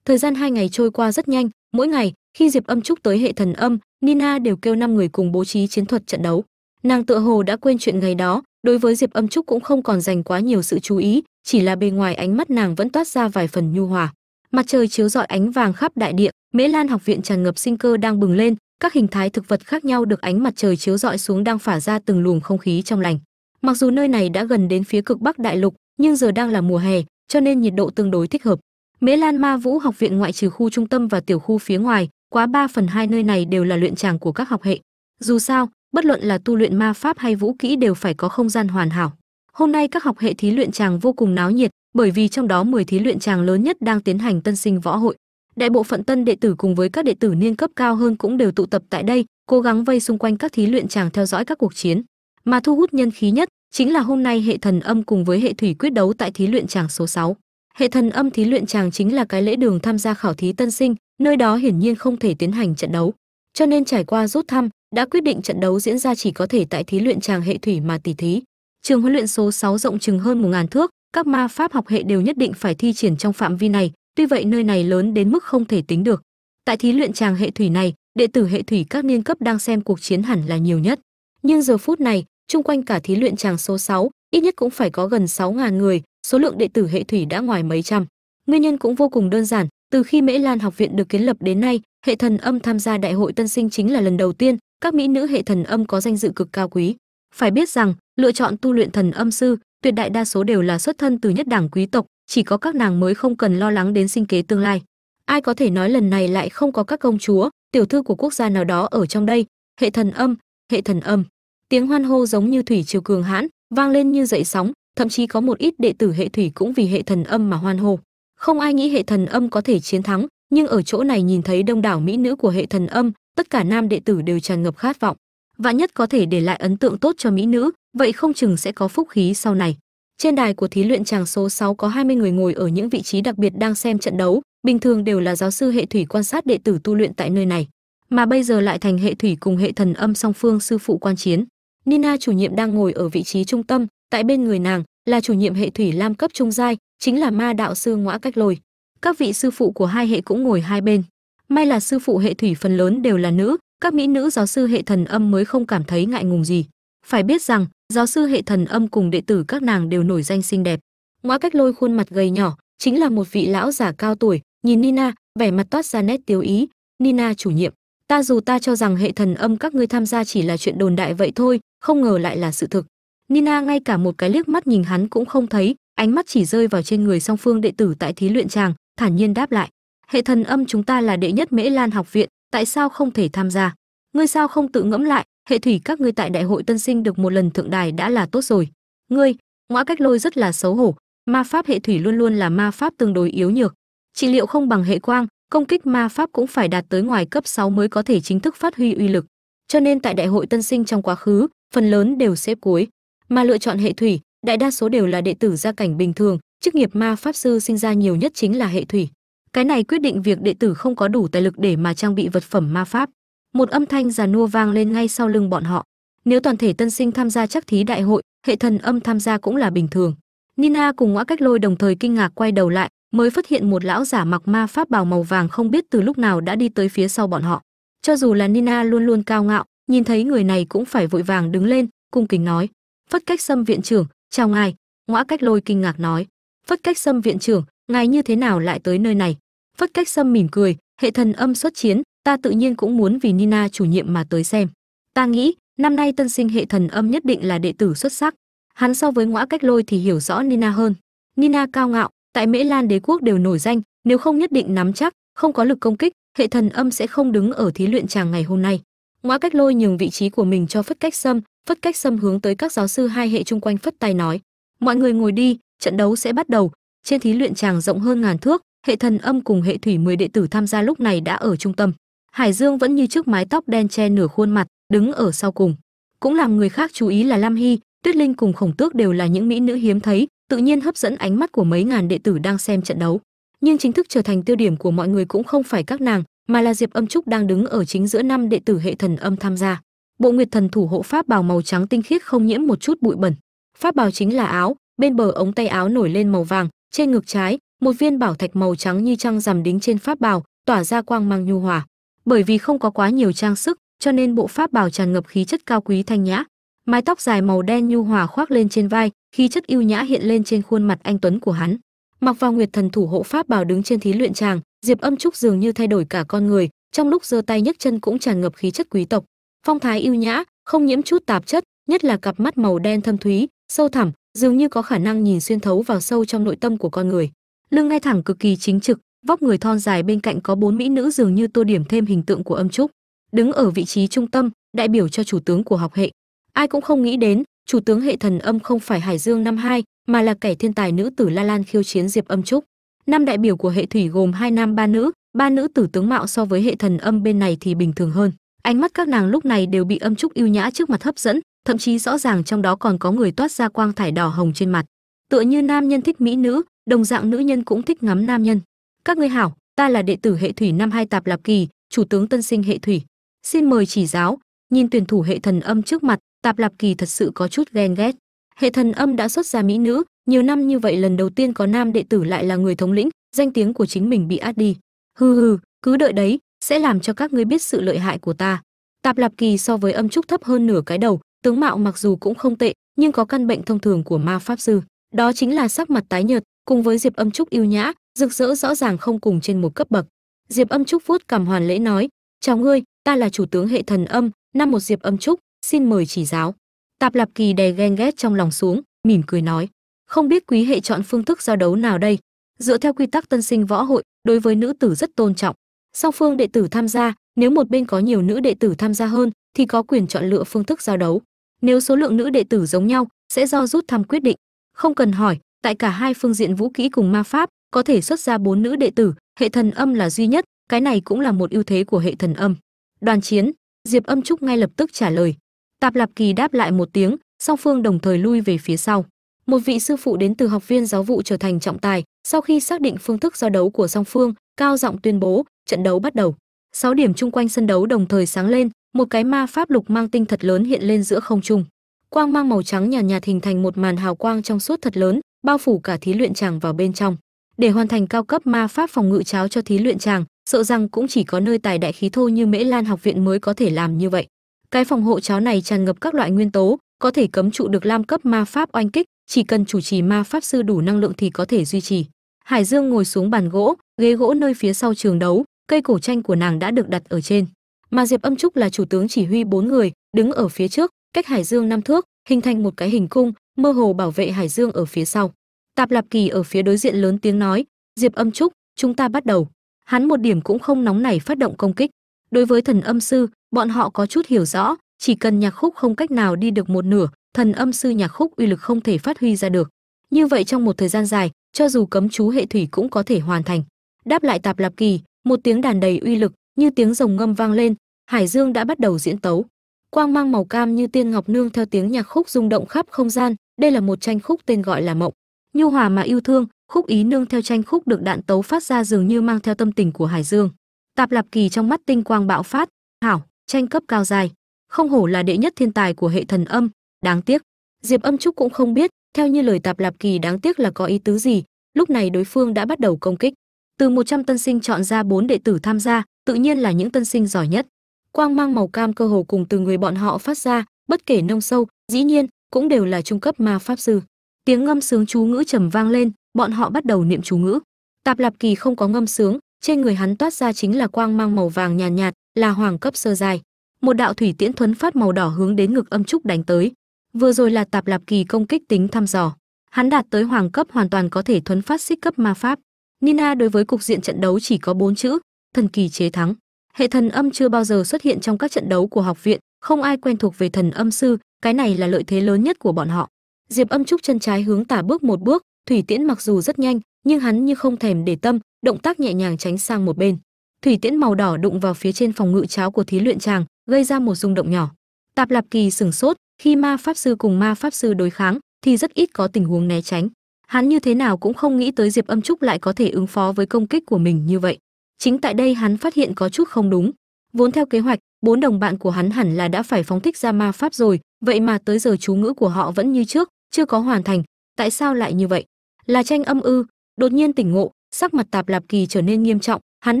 Thời gian hai ngày trôi qua rất nhanh, mỗi ngày, khi diệp âm trúc tới hệ thần âm, nina đều kêu năm người cùng bố trí chiến thuật trận đấu. Nàng tựa hồ đã quên chuyện ngày đó đối với diệp âm trúc cũng không còn dành quá nhiều sự chú ý, chỉ là bề ngoài ánh mắt nàng vẫn toát ra vài phần nhu hòa. Mặt trời chiếu rọi ánh vàng khắp đại địa, mễ lan học viện tràn ngập sinh cơ đang bừng lên, các hình thái thực vật khác nhau được ánh mặt trời chiếu rọi xuống đang phả ra từng luồng không khí trong lành. Mặc dù nơi này đã gần đến phía cực bắc đại lục, nhưng giờ đang là mùa hè, cho nên nhiệt độ tương đối thích hợp. Mễ lan ma vũ học viện ngoại trừ khu trung tâm và tiểu khu phía ngoài, quá 3 phần hai nơi này đều là luyện tràng của các học hệ. Dù sao bất luận là tu luyện ma pháp hay vũ kỹ đều phải có không gian hoàn hảo. Hôm nay các học hệ thí luyện tràng vô cùng náo nhiệt, bởi vì trong đó 10 thí luyện tràng lớn nhất đang tiến hành tân sinh võ hội. Đại bộ phận tân đệ tử cùng với các đệ tử niên cấp cao hơn cũng đều tụ tập tại đây, cố gắng vây xung quanh các thí luyện tràng theo dõi các cuộc chiến. Mà thu hút nhân khí nhất chính là hôm nay hệ thần âm cùng với hệ thủy quyết đấu tại thí luyện tràng số 6. hệ thần âm thí luyện tràng chính là cái lễ đường tham gia khảo thí tân sinh, nơi đó hiển nhiên không thể tiến hành trận đấu. Cho nên trải qua rút thăm đã quyết định trận đấu diễn ra chỉ có thể tại thí luyện tràng hệ thủy mà tỷ thí. Trường huấn luyện số 6 rộng chừng hơn một ngàn thước các ma pháp học hệ đều nhất định phải thi triển trong phạm vi này tuy vậy nơi này lớn đến mức không thể tính được. Tại thí luyện tràng hệ thủy này đệ tử hệ thủy các niên cấp đang xem cuộc chiến hẳn là nhiều nhất. Nhưng giờ phút này chung quanh cả thí luyện tràng số 6, ít nhất cũng phải có gần 6.000 người số lượng đệ tử hệ thủy đã ngoài mấy trăm. Nguyên nhân cũng vô cùng đơn giản từ khi mễ lan học viện được kiến lập đến nay hệ thần âm tham gia đại hội tân sinh chính là lần đầu tiên các mỹ nữ hệ thần âm có danh dự cực cao quý. Phải biết rằng, lựa chọn tu luyện thần âm sư, tuyệt đại đa số đều là xuất thân từ nhất đảng quý tộc, chỉ có các nàng mới không cần lo lắng đến sinh kế tương lai. Ai có thể nói lần này lại không có các công chúa, tiểu thư của quốc gia nào đó ở trong đây? Hệ thần âm, hệ thần âm. Tiếng hoan hô giống như thủy triều cường hãn, vang lên như dậy sóng, thậm chí có một ít đệ tử hệ thủy cũng vì hệ thần âm mà hoan hô. Không ai nghĩ hệ thần âm có thể chiến thắng nhưng ở chỗ này nhìn thấy đông đảo mỹ nữ của hệ thần âm tất cả nam đệ tử đều tràn ngập khát vọng vạn nhất có thể để lại ấn tượng tốt cho mỹ nữ vậy không chừng sẽ có phúc khí sau này trên đài của thí luyện tràng số 6 có 20 người ngồi ở những vị trí đặc biệt đang xem trận đấu, bình thường đều là giáo sư hệ thủy quan sát đệ tử tu luyện tại nơi này, mà bây giờ lại thành hệ thủy cùng hệ thần âm song phương sư phụ quan chiến. Nina chủ nhiệm đang ngồi ở vị trí trung tâm, tại bên người nàng là chủ nhiệm hệ thủy lam cấp trung giai, chính là ma đạo sư ngõa cách lồi. Các vị sư phụ của hai hệ cũng ngồi hai bên. May là sư phụ hệ thủy phần lớn đều là nữ, các mỹ nữ giáo sư hệ thần âm mới không cảm thấy ngại ngùng gì. Phải biết rằng, giáo sư hệ thần âm cùng đệ tử các nàng đều nổi danh xinh đẹp ngoa cách lôi khuôn mặt gầy nhỏ chính là một vị lão giả cao tuổi nhìn nina vẻ mặt toát ra nét tiêu ý nina chủ nhiệm ta dù ta cho rằng hệ thần âm các ngươi tham gia chỉ là chuyện đồn đại vậy thôi không ngờ lại là sự thực nina ngay cả một cái liếc mắt nhìn hắn cũng không thấy ánh mắt chỉ rơi vào trên người song phương đệ tử tại thí luyện tràng thản nhiên đáp lại, hệ thần âm chúng ta là đệ nhất mễ lan học viện, tại sao không thể tham gia? Ngươi sao không tự ngẫm lại, hệ thủy các ngươi tại đại hội tân sinh được một lần thượng đài đã là tốt rồi. Ngươi, ngõ cách lôi rất là xấu hổ, ma pháp hệ thủy luôn luôn là ma pháp tương đối yếu nhược. Trị liệu không bằng hệ quang, công kích ma pháp cũng phải đạt tới ngoài cấp 6 mới có thể chính thức phát huy uy lực. Cho nên tại đại hội tân sinh trong quá khứ, phần lớn đều xếp cuối. Mà lựa chọn hệ thủy, đại đa số đều là đệ tử gia cảnh bình thường chức nghiệp ma pháp sư sinh ra nhiều nhất chính là hệ thủy. Cái này quyết định việc đệ tử không có đủ tài lực để mà trang bị vật phẩm ma pháp. Một âm thanh già nua vang lên ngay sau lưng bọn họ. Nếu toàn thể tân sinh tham gia chắc thí đại hội, hệ thần âm tham gia cũng là bình thường. Nina cùng ngõ cách lôi đồng thời kinh ngạc quay đầu lại, mới phát hiện một lão giả mặc ma pháp bào màu vàng không biết từ lúc nào đã đi tới phía sau bọn họ. Cho dù là nina luôn luôn cao ngạo, nhìn thấy người này cũng phải vội vàng đứng lên, cung kính nói, phất cách xâm viện trưởng, chào ngài. Ngõ cách lôi kinh ngạc nói phất cách Sâm viện trưởng ngài như thế nào lại tới nơi này phất cách Sâm mỉm cười hệ thần âm xuất chiến ta tự nhiên cũng muốn vì Nina chủ nhiệm mà tới xem. Ta nghĩ, năm nay tân sinh hệ thần âm nhất định là đệ tử xuất sắc. Hắn so với ngõa cách lôi thì hiểu rõ Nina hơn. Nina cao ngạo, tại Mễ Lan đế quốc đều nổi danh, nếu không nhất định nắm chắc, không có lực công kích, hệ thần âm sẽ không đứng ở thí luyện tràng ngày hôm nay. Ngõa cách lôi nhường vị trí của mình cho Phất Cách Sâm, Phất Cách Sâm hướng tới các giáo sư hai hệ chung quanh phất tay nói: "Mọi người ngồi đi, trận đấu sẽ bắt đầu." Trên thí luyện tràng rộng hơn ngàn thước, hệ thần âm cùng hệ thủy 10 đệ tử tham gia lúc này đã ở trung tâm. Hải dương vẫn như trước mái tóc đen che nửa khuôn mặt đứng ở sau cùng. Cũng làm người khác chú ý là lam hy tuyết linh cùng khổng tước đều là những mỹ nữ hiếm thấy tự nhiên hấp dẫn ánh mắt của mấy ngàn đệ tử đang xem trận đấu. Nhưng chính thức trở thành tiêu điểm của mọi người cũng không phải các nàng mà là diệp âm trúc đang đứng ở chính giữa năm đệ tử hệ thần âm tham gia. Bộ nguyệt thần thủ hộ pháp bào màu trắng tinh khiết không nhiễm một chút bụi bẩn. Pháp bào chính là áo bên bờ ống tay áo nổi lên màu vàng, trên ngực trái, một viên bảo thạch màu trắng như trăng rằm đính trên pháp bào, tỏa ra quang mang nhu hòa. Bởi vì không có quá nhiều trang sức, cho nên bộ pháp bào tràn ngập khí chất cao quý thanh nhã. Mái tóc dài màu đen nhu hòa khoác lên trên vai, khí chất yêu nhã hiện lên trên khuôn mặt anh tuấn của hắn. Mặc vào nguyệt thần thủ hộ pháp bào đứng trên thí luyện tràng, diệp âm trúc dường như thay đổi cả con người, trong lúc giơ tay nhấc chân cũng tràn ngập khí chất quý tộc. Phong thái yêu nhã, không nhiễm chút tạp chất, nhất là cặp mắt màu đen thâm thúy, sâu thẳm dường như có khả năng nhìn xuyên thấu vào sâu trong nội tâm của con người. Lưng ngay thẳng cực kỳ chính trực, vóc người thon dài bên cạnh có bốn mỹ nữ dường như tô điểm thêm hình tượng của âm trúc. Đứng ở vị trí trung tâm, đại biểu cho chủ tướng của học hệ. Ai cũng không nghĩ đến, chủ tướng hệ thần âm không phải hải dương năm hai, mà là kẻ thiên tài nữ tử la lan khiêu chiến diệp âm trúc. Năm đại biểu của hệ thủy gồm hai nam, ba nữ ba nữ tử tướng mạo so với hệ thần âm bên này thì bình thường hơn. Ánh mắt các nàng lúc này đều bị âm trúc yêu nhã trước mặt hấp dẫn thậm chí rõ ràng trong đó còn có người toát ra quang thải đỏ hồng trên mặt. Tựa như nam nhân thích mỹ nữ, đồng dạng nữ nhân cũng thích ngắm nam nhân. Các ngươi hảo, ta là đệ tử hệ thủy năm hai tạp lạp kỳ, chủ tướng tân sinh hệ thủy. Xin mời chỉ giáo, nhìn tuyển thủ hệ thần âm trước mặt, tạp lạp kỳ thật sự có chút ghen ghét. Hệ thần âm đã xuất ra mỹ nữ, nhiều năm như vậy lần đầu tiên có nam đệ tử lại là người thống lĩnh, danh tiếng của chính mình bị át đi. Hừ hừ, cứ đợi đấy, sẽ làm cho các ngươi biết sự lợi hại của ta. Tạp lạp kỳ so với âm trúc thấp hơn nửa cái đầu tướng mạo mặc dù cũng không tệ, nhưng có căn bệnh thông thường của ma pháp sư. Đó chính là sắc mặt tái nhợt, cùng với diệp âm trúc yêu nhã, rực rỡ rõ ràng không cùng trên một cấp bậc. Diệp âm trúc vuốt cầm hoàn lễ nói, chào ngươi, ta là chủ tướng hệ thần âm, năm một diệp âm trúc, xin mời chỉ giáo. Tạp lạp kỳ đè ghen ghét trong lòng xuống, mỉm cười nói, không biết quý hệ chọn phương thức giao đấu nào đây? Dựa theo quy tắc tân sinh võ hội, đối với nữ tử rất tôn trọng. Song phương đệ tử tham gia, nếu một bên có nhiều nữ đệ tử tham gia hơn, thì có quyền chọn lựa phương thức giao đấu nếu số lượng nữ đệ tử giống nhau, sẽ do rút thăm quyết định. Không cần hỏi, tại cả hai phương diện vũ kỹ cùng ma pháp, có thể xuất ra bốn nữ đệ tử, hệ thần âm là duy nhất, cái này cũng là một ưu thế của hệ thần âm. Đoàn chiến, diệp âm trúc ngay lập tức trả lời. Tạp lạp kỳ đáp lại một tiếng, song phương đồng thời lui về phía sau. Một vị sư phụ đến từ học viên giáo vụ trở thành trọng tài, sau khi xác định phương thức giao đấu của song phương, cao giọng tuyên bố, trận đấu bắt đầu. Sáu điểm chung quanh sân đấu đồng thời sáng lên một cái ma pháp lục mang tinh thật lớn hiện lên giữa không trung. Quang mang màu trắng nhàn nhạt, hình thành một màn hào quang trong suốt thật lớn bao phủ cả thí luyện tràng vào bên trong. Để hoàn thành cao cấp ma pháp phòng ngự cháo cho thí luyện tràng sợ rằng cũng chỉ có nơi tài đại khí thô như mễ lan học viện mới có thể làm như vậy. Cái phòng hộ cháo này tràn ngập các loại nguyên tố có thể cấm trụ được lam cấp ma pháp oanh kích chỉ cần chủ trì ma pháp sư đủ năng lượng thì có thể duy trì. Hải dương ngồi xuống bàn gỗ ghế gỗ nơi phía sau trường đấu cây cổ tranh của nàng đã được đặt ở trên mà diệp âm trúc là chủ tướng chỉ huy bốn người đứng ở phía trước, cách hải dương năm thước, hình thành một cái hình cung, mơ hồ bảo vệ hải dương ở phía sau. Tạp lạp kỳ ở phía đối diện lớn tiếng nói, diệp âm trúc, chúng ta bắt đầu. Hắn một điểm cũng không nóng nảy phát động công kích. Đối với thần âm sư, bọn họ có chút hiểu rõ, chỉ cần nhạc khúc không cách nào đi được một nửa, thần âm sư nhạc khúc uy lực không thể phát huy ra được. Như vậy trong một thời gian dài, cho dù cấm chú hệ thủy cũng có thể hoàn thành. Đáp lại tạp lạp kỳ, một tiếng đàn đầy uy lực như tiếng rồng ngâm vang lên, hải dương đã bắt đầu diễn tấu. Quang mang màu cam như tiên ngọc nương theo tiếng nhạc khúc rung động khắp không gian, đây là một tranh khúc tên gọi là mộng. Nhu hòa mà yêu thương, khúc ý nương theo tranh khúc được đạn tấu phát ra dường như mang theo tâm tình của hải dương. Tạp lạp kỳ trong mắt tinh quang bạo phát, hảo, tranh cấp cao dài. Không hổ là đệ nhất thiên tài của hệ thần âm, đáng tiếc. Diệp âm trúc cũng không biết, theo như lời tạp lạp kỳ đáng tiếc là có ý tứ gì, lúc này đối phương đã bắt đầu công kích. Từ 100 tân sinh chọn ra bốn đệ tử tham gia tự nhiên là những tân sinh giỏi nhất. Quang mang màu cam cơ hồ cùng từ người bọn họ phát ra bất kể nông sâu dĩ nhiên cũng đều là trung cấp ma pháp sư. Tiếng ngâm sướng chú ngữ trầm vang lên bọn họ bắt đầu niệm chú ngữ. Tạp lạp kỳ không có ngâm sướng trên người hắn toát ra chính là quang mang màu vàng nhàn nhạt, nhạt là hoàng cấp sơ dài một đạo thủy tiễn thuấn phát màu đỏ hướng đến ngực âm trúc đánh tới. Vừa rồi là tạp lạp kỳ công kích tính thăm dò. Hắn đạt tới hoàng cấp hoàn toàn có thể thuấn phát xích cấp ma pháp. Nina đối với cục diện trận đấu chỉ có bốn chữ thần kỳ chế thắng. Hệ thần âm chưa bao giờ xuất hiện trong các trận đấu của học viện, không ai quen thuộc về thần âm sư, cái này là lợi thế lớn nhất của bọn họ. Diệp âm trúc chân trái hướng tả bước một bước, thủy tiễn mặc dù rất nhanh, nhưng hắn như không thèm để tâm, động tác nhẹ nhàng tránh sang một bên. Thủy tiễn màu đỏ đụng vào phía trên phòng ngự cháo của thí luyện tràng gây ra một rung động nhỏ. Tạp lạp kỳ sừng sốt, khi ma pháp sư cùng ma pháp sư đối kháng, thì rất ít có tình huống né tránh. Hắn như thế nào cũng không nghĩ tới diệp âm trúc lại có thể ứng phó với công kích của mình như vậy chính tại đây hắn phát hiện có chút không đúng. Vốn theo kế hoạch, bốn đồng bạn của hắn hẳn là đã phải phóng thích ra ma pháp rồi, vậy mà tới giờ chú ngữ của họ vẫn như trước, chưa có hoàn thành. Tại sao lại như vậy? Là tranh âm ư? Đột nhiên tỉnh ngộ, sắc mặt tạp lạp kỳ trở nên nghiêm trọng, hắn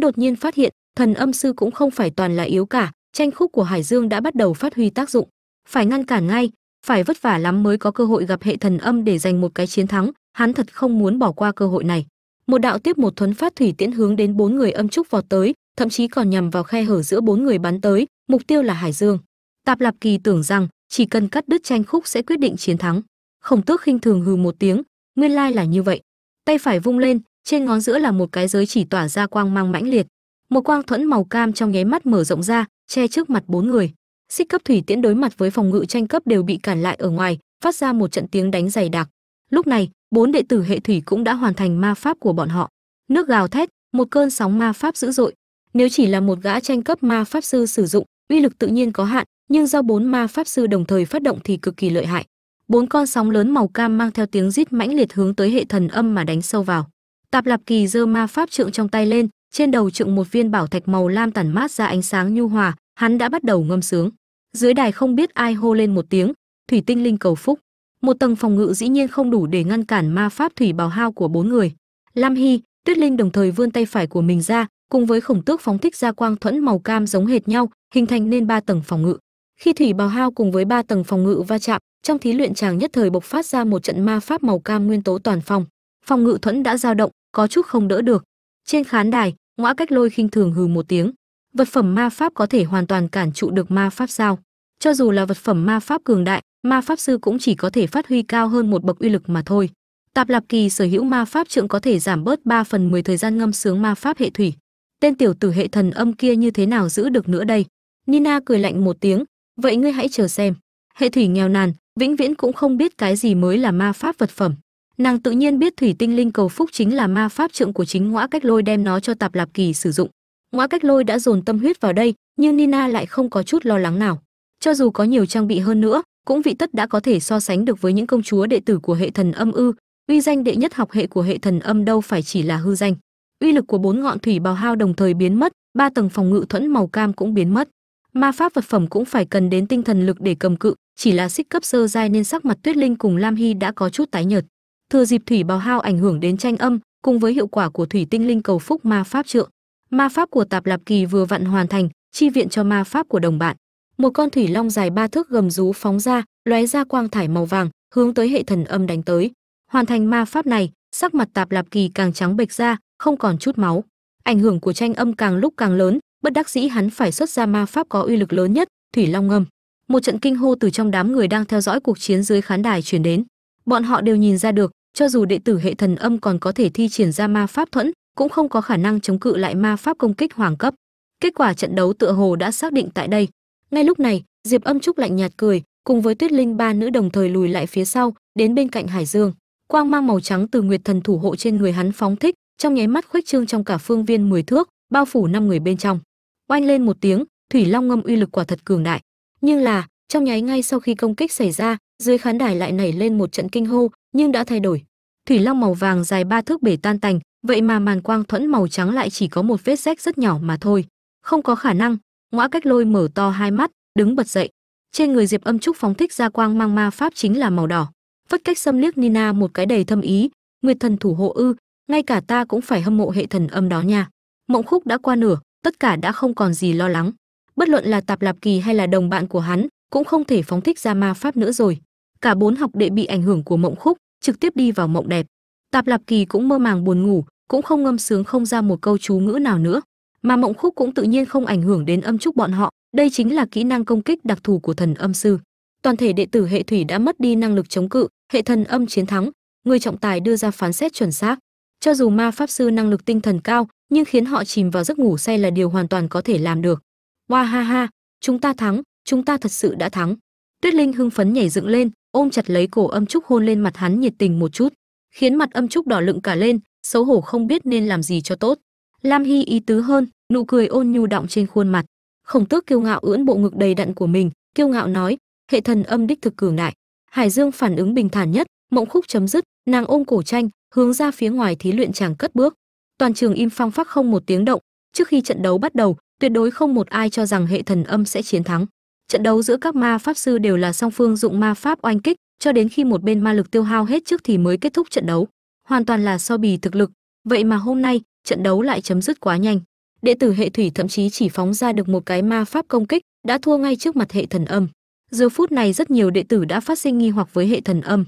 đột nhiên phát hiện, thần âm sư cũng không phải toàn là yếu cả, tranh khúc của hải dương đã bắt đầu phát huy tác dụng. Phải ngăn cản ngay, phải vất vả lắm mới có cơ hội gặp hệ thần âm để giành một cái chiến thắng, hắn thật không muốn bỏ qua cơ hội này một đạo tiếp một thuấn phát thủy tiễn hướng đến bốn người âm trúc vọt tới, thậm chí còn nhằm vào khe hở giữa bốn người bắn tới, mục tiêu là hải dương. Tạp lạp kỳ tưởng rằng, chỉ cần cắt đứt tranh khúc sẽ quyết định chiến thắng. Khổng tước khinh thường hừ một tiếng, nguyên lai là như vậy. Tay phải vung lên, trên ngón giữa là một cái giới chỉ tỏa ra quang mang mãnh liệt. Một quang thuẫn màu cam trong nháy mắt mở rộng ra, che trước mặt bốn người. Xích cấp thủy tiễn đối mặt với phòng ngự tranh cấp đều bị cản lại ở ngoài, phát ra một trận tiếng đánh dày đặc. Lúc này bốn đệ tử hệ thủy cũng đã hoàn thành ma pháp của bọn họ. Nước gào thét, một cơn sóng ma pháp dữ dội. Nếu chỉ là một gã tranh cấp ma pháp sư sử dụng, uy lực tự nhiên có hạn, nhưng do bốn ma pháp sư đồng thời phát động thì cực kỳ lợi hại. Bốn con sóng lớn màu cam mang theo tiếng rít mãnh liệt hướng tới hệ thần âm mà đánh sâu vào. Tạp lạp kỳ giơ ma pháp trượng trong tay lên, trên đầu trượng một viên bảo thạch màu lam tản mát ra ánh sáng nhu hòa, hắn đã bắt đầu ngâm sướng. Dưới đài không biết ai hô lên một tiếng, thủy tinh linh cầu phúc một tầng phòng ngự dĩ nhiên không đủ để ngăn cản ma pháp thủy bào hao của bốn người. Lam hy, tuyết linh đồng thời vươn tay phải của mình ra, cùng với khổng tước phóng thích ra quang thuẫn màu cam giống hệt nhau, hình thành nên ba tầng phòng ngự. Khi thủy bào hao cùng với ba tầng phòng ngự va chạm, trong thí luyện chàng nhất thời bộc phát ra một trận ma pháp màu cam nguyên tố toàn phòng phòng ngự thuẫn đã dao động, có chút không đỡ được. Trên khán đài, ngõ cách lôi khinh thường hừ một tiếng. Vật phẩm ma pháp có thể hoàn toàn cản trụ được ma pháp sao? Cho dù là vật phẩm ma pháp cường đại, ma pháp sư cũng chỉ có thể phát huy cao hơn một bậc uy lực mà thôi. Tạp lạp kỳ sở hữu ma pháp trượng có thể giảm bớt 3 phần 10 thời gian ngâm sướng ma pháp hệ thủy. Tên tiểu tử hệ thần âm kia như thế nào giữ được nữa đây? Nina cười lạnh một tiếng. Vậy ngươi hãy chờ xem. Hệ thủy nghèo nàn, vĩnh viễn cũng không biết cái gì mới là ma pháp vật phẩm. Nàng tự nhiên biết thủy tinh linh cầu phúc chính là ma pháp trượng của chính ngõa cách lôi đem nó cho tạp lạp kỳ sử dụng. Ngõa cách lôi đã dồn tâm huyết vào đây, nhưng nina lại không có chút lo lắng nào cho dù có nhiều trang bị hơn nữa, cũng vị tất đã có thể so sánh được với những công chúa đệ tử của hệ thần âm ư. Uy danh đệ nhất học hệ của hệ thần âm đâu phải chỉ là hư danh. Uy lực của bốn ngọn thủy bào hao đồng thời biến mất, ba tầng phòng ngự thuẫn màu cam cũng biến mất. Ma pháp vật phẩm cũng phải cần đến tinh thần lực để cầm cự, chỉ là xích cấp sơ giai nên sắc mặt tuyết linh cùng lam hy đã có chút tái nhợt. Thừa dịp thủy bào hao ảnh hưởng đến tranh âm, cùng với hiệu quả của thủy tinh linh cầu phúc ma pháp trượng, ma pháp của tạp lạp kỳ vừa vặn hoàn thành, chi viện cho ma pháp của đồng bạn một con thủy long dài ba thước gầm rú phóng ra, lóe ra quang thải màu vàng, hướng tới hệ thần âm đánh tới. Hoàn thành ma pháp này, sắc mặt tạp lạp kỳ càng trắng bệch ra, không còn chút máu. Ảnh hưởng của tranh âm càng lúc càng lớn, bất đắc dĩ hắn phải xuất ra ma pháp có uy lực lớn nhất, thủy long ngâm một trận kinh hô từ trong đám người đang theo dõi cuộc chiến dưới khán đài truyền đến. Bọn họ đều nhìn ra được, cho dù đệ tử hệ thần âm còn có thể thi triển ra ma pháp thuẫn, cũng không có khả năng chống cự lại ma pháp công kích hoàng cấp. Kết quả trận đấu tựa hồ đã xác định tại đây ngay lúc này, diệp âm trúc lạnh nhạt cười, cùng với tuyết linh ba nữ đồng thời lùi lại phía sau, đến bên cạnh hải dương. Quang mang màu trắng từ nguyệt thần thủ hộ trên người hắn phóng thích, trong nháy mắt khuếch trương trong cả phương viên 10 thước, bao phủ năm người bên trong. Oanh lên một tiếng, thủy long ngâm uy lực quả thật cường đại. Nhưng là, trong nháy ngay sau khi công kích xảy ra, dưới khán đài lại nảy lên một trận kinh hô, nhưng đã thay đổi. Thủy long màu vàng dài ba thước bể tan tành, vậy mà màn quang thuẫn màu trắng lại chỉ có một vết rách rất nhỏ mà thôi. Không có khả năng ngõa cách lôi mở to hai mắt, đứng bật dậy. Trên người diệp âm trúc phóng thích ra quang mang ma pháp chính là màu đỏ. Phất cách xâm liếc nina một cái đầy thâm ý. Nguyệt thần thủ hộ ư, ngay cả ta cũng phải hâm mộ hệ thần âm đó nha. Mộng khúc đã qua nửa, tất cả đã không còn gì lo lắng. Bất luận là tạp lạp kỳ hay là đồng bạn của hắn, cũng không thể phóng thích ra ma pháp nữa rồi. Cả bốn học đệ bị ảnh hưởng của mộng khúc, trực tiếp đi vào mộng đẹp. Tạp lạp kỳ cũng mơ màng buồn ngủ, cũng không ngâm sướng không ra một câu chú ngữ nào nữa mà mộng khúc cũng tự nhiên không ảnh hưởng đến âm trúc bọn họ. Đây chính là kỹ năng công kích đặc thù của thần âm sư. Toàn thể đệ tử hệ thủy đã mất đi năng lực chống cự, hệ thần âm chiến thắng. Người trọng tài đưa ra phán xét chuẩn xác. Cho dù ma pháp sư năng lực tinh thần cao, nhưng khiến họ chìm vào giấc ngủ say là điều hoàn toàn có thể làm được. Hoa ha ha, chúng ta thắng, chúng ta thật sự đã thắng. Tuyết linh hưng phấn nhảy dựng lên, ôm chặt lấy cổ âm trúc hôn lên mặt hắn nhiệt tình một chút, khiến mặt âm trúc đỏ lựng cả lên, xấu hổ không biết nên làm gì cho tốt lam hy ý tứ hơn, nụ cười ôn nhu đọng trên khuôn mặt. Khổng tước kiêu ngạo ưỡn bộ ngực đầy đặn của mình, kiêu ngạo nói, hệ thần âm đích thực cường đại. Hải dương phản ứng bình thản nhất, mộng khúc chấm dứt, nàng ôm cổ tranh, hướng ra phía ngoài thí luyện chàng cất bước. Toàn trường im phăng phắc không một tiếng động, trước khi trận đấu bắt đầu, tuyệt đối không một ai cho rằng hệ thần âm sẽ chiến thắng. Trận đấu giữa các ma pháp sư đều là song phương dụng ma pháp oanh kích, cho đến khi một bên ma lực tiêu hao hết trước thì mới kết thúc trận đấu. Hoàn toàn là so bì thực lực. Vậy mà hôm nay trận đấu lại chấm dứt quá nhanh. Đệ tử hệ thủy thậm chí chỉ phóng ra được một cái ma pháp công kích, đã thua ngay trước mặt hệ thần âm. Giờ phút này rất nhiều đệ tử đã phát sinh nghi hoặc với hệ thần âm.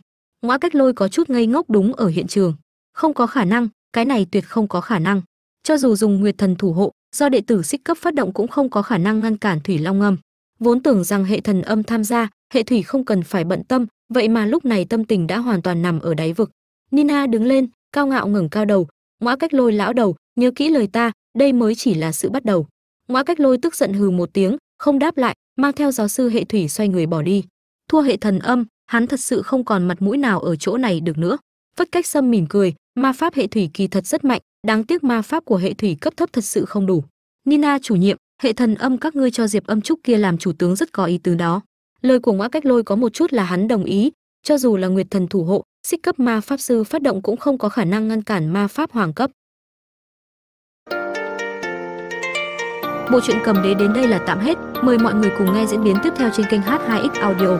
Ngõ cách lôi có chút ngây ngốc đúng ở hiện trường. Không có khả năng, cái này tuyệt không có khả năng. Cho dù dùng nguyệt thần thủ hộ, do đệ tử xích cấp phát động cũng không có khả năng ngăn cản thủy long âm. Vốn tưởng rằng hệ thần âm tham gia, hệ thủy không cần phải bận tâm, vậy mà lúc này tâm tình đã hoàn toàn nằm ở đáy vực. Nina đứng lên, cao ngạo ngẩng cao đầu ngoã cách lôi lão đầu, nhớ kỹ lời ta, đây mới chỉ là sự bắt đầu. Ngoã cách lôi tức giận hừ một tiếng, không đáp lại, mang theo giáo sư hệ thủy xoay người bỏ đi. Thua hệ thần âm, hắn thật sự không còn mặt mũi nào ở chỗ này được nữa. Phất cách sâm mỉm cười, ma pháp hệ thủy kỳ thật rất mạnh, đáng tiếc ma pháp của hệ thủy cấp thấp thật sự không đủ. Nina chủ nhiệm, hệ thần âm các ngươi cho diệp âm trúc kia làm chủ tướng rất có ý tứ đó. Lời của ngoã cách lôi có một chút là hắn đồng ý cho dù là nguyệt thần thủ hộ, xích cấp ma pháp sư phát động cũng không có khả năng ngăn cản ma pháp hoàng cấp. Bộ truyện cầm đế đến đây là tạm hết. Mời mọi người cùng nghe diễn biến tiếp theo trên kênh h2x audio.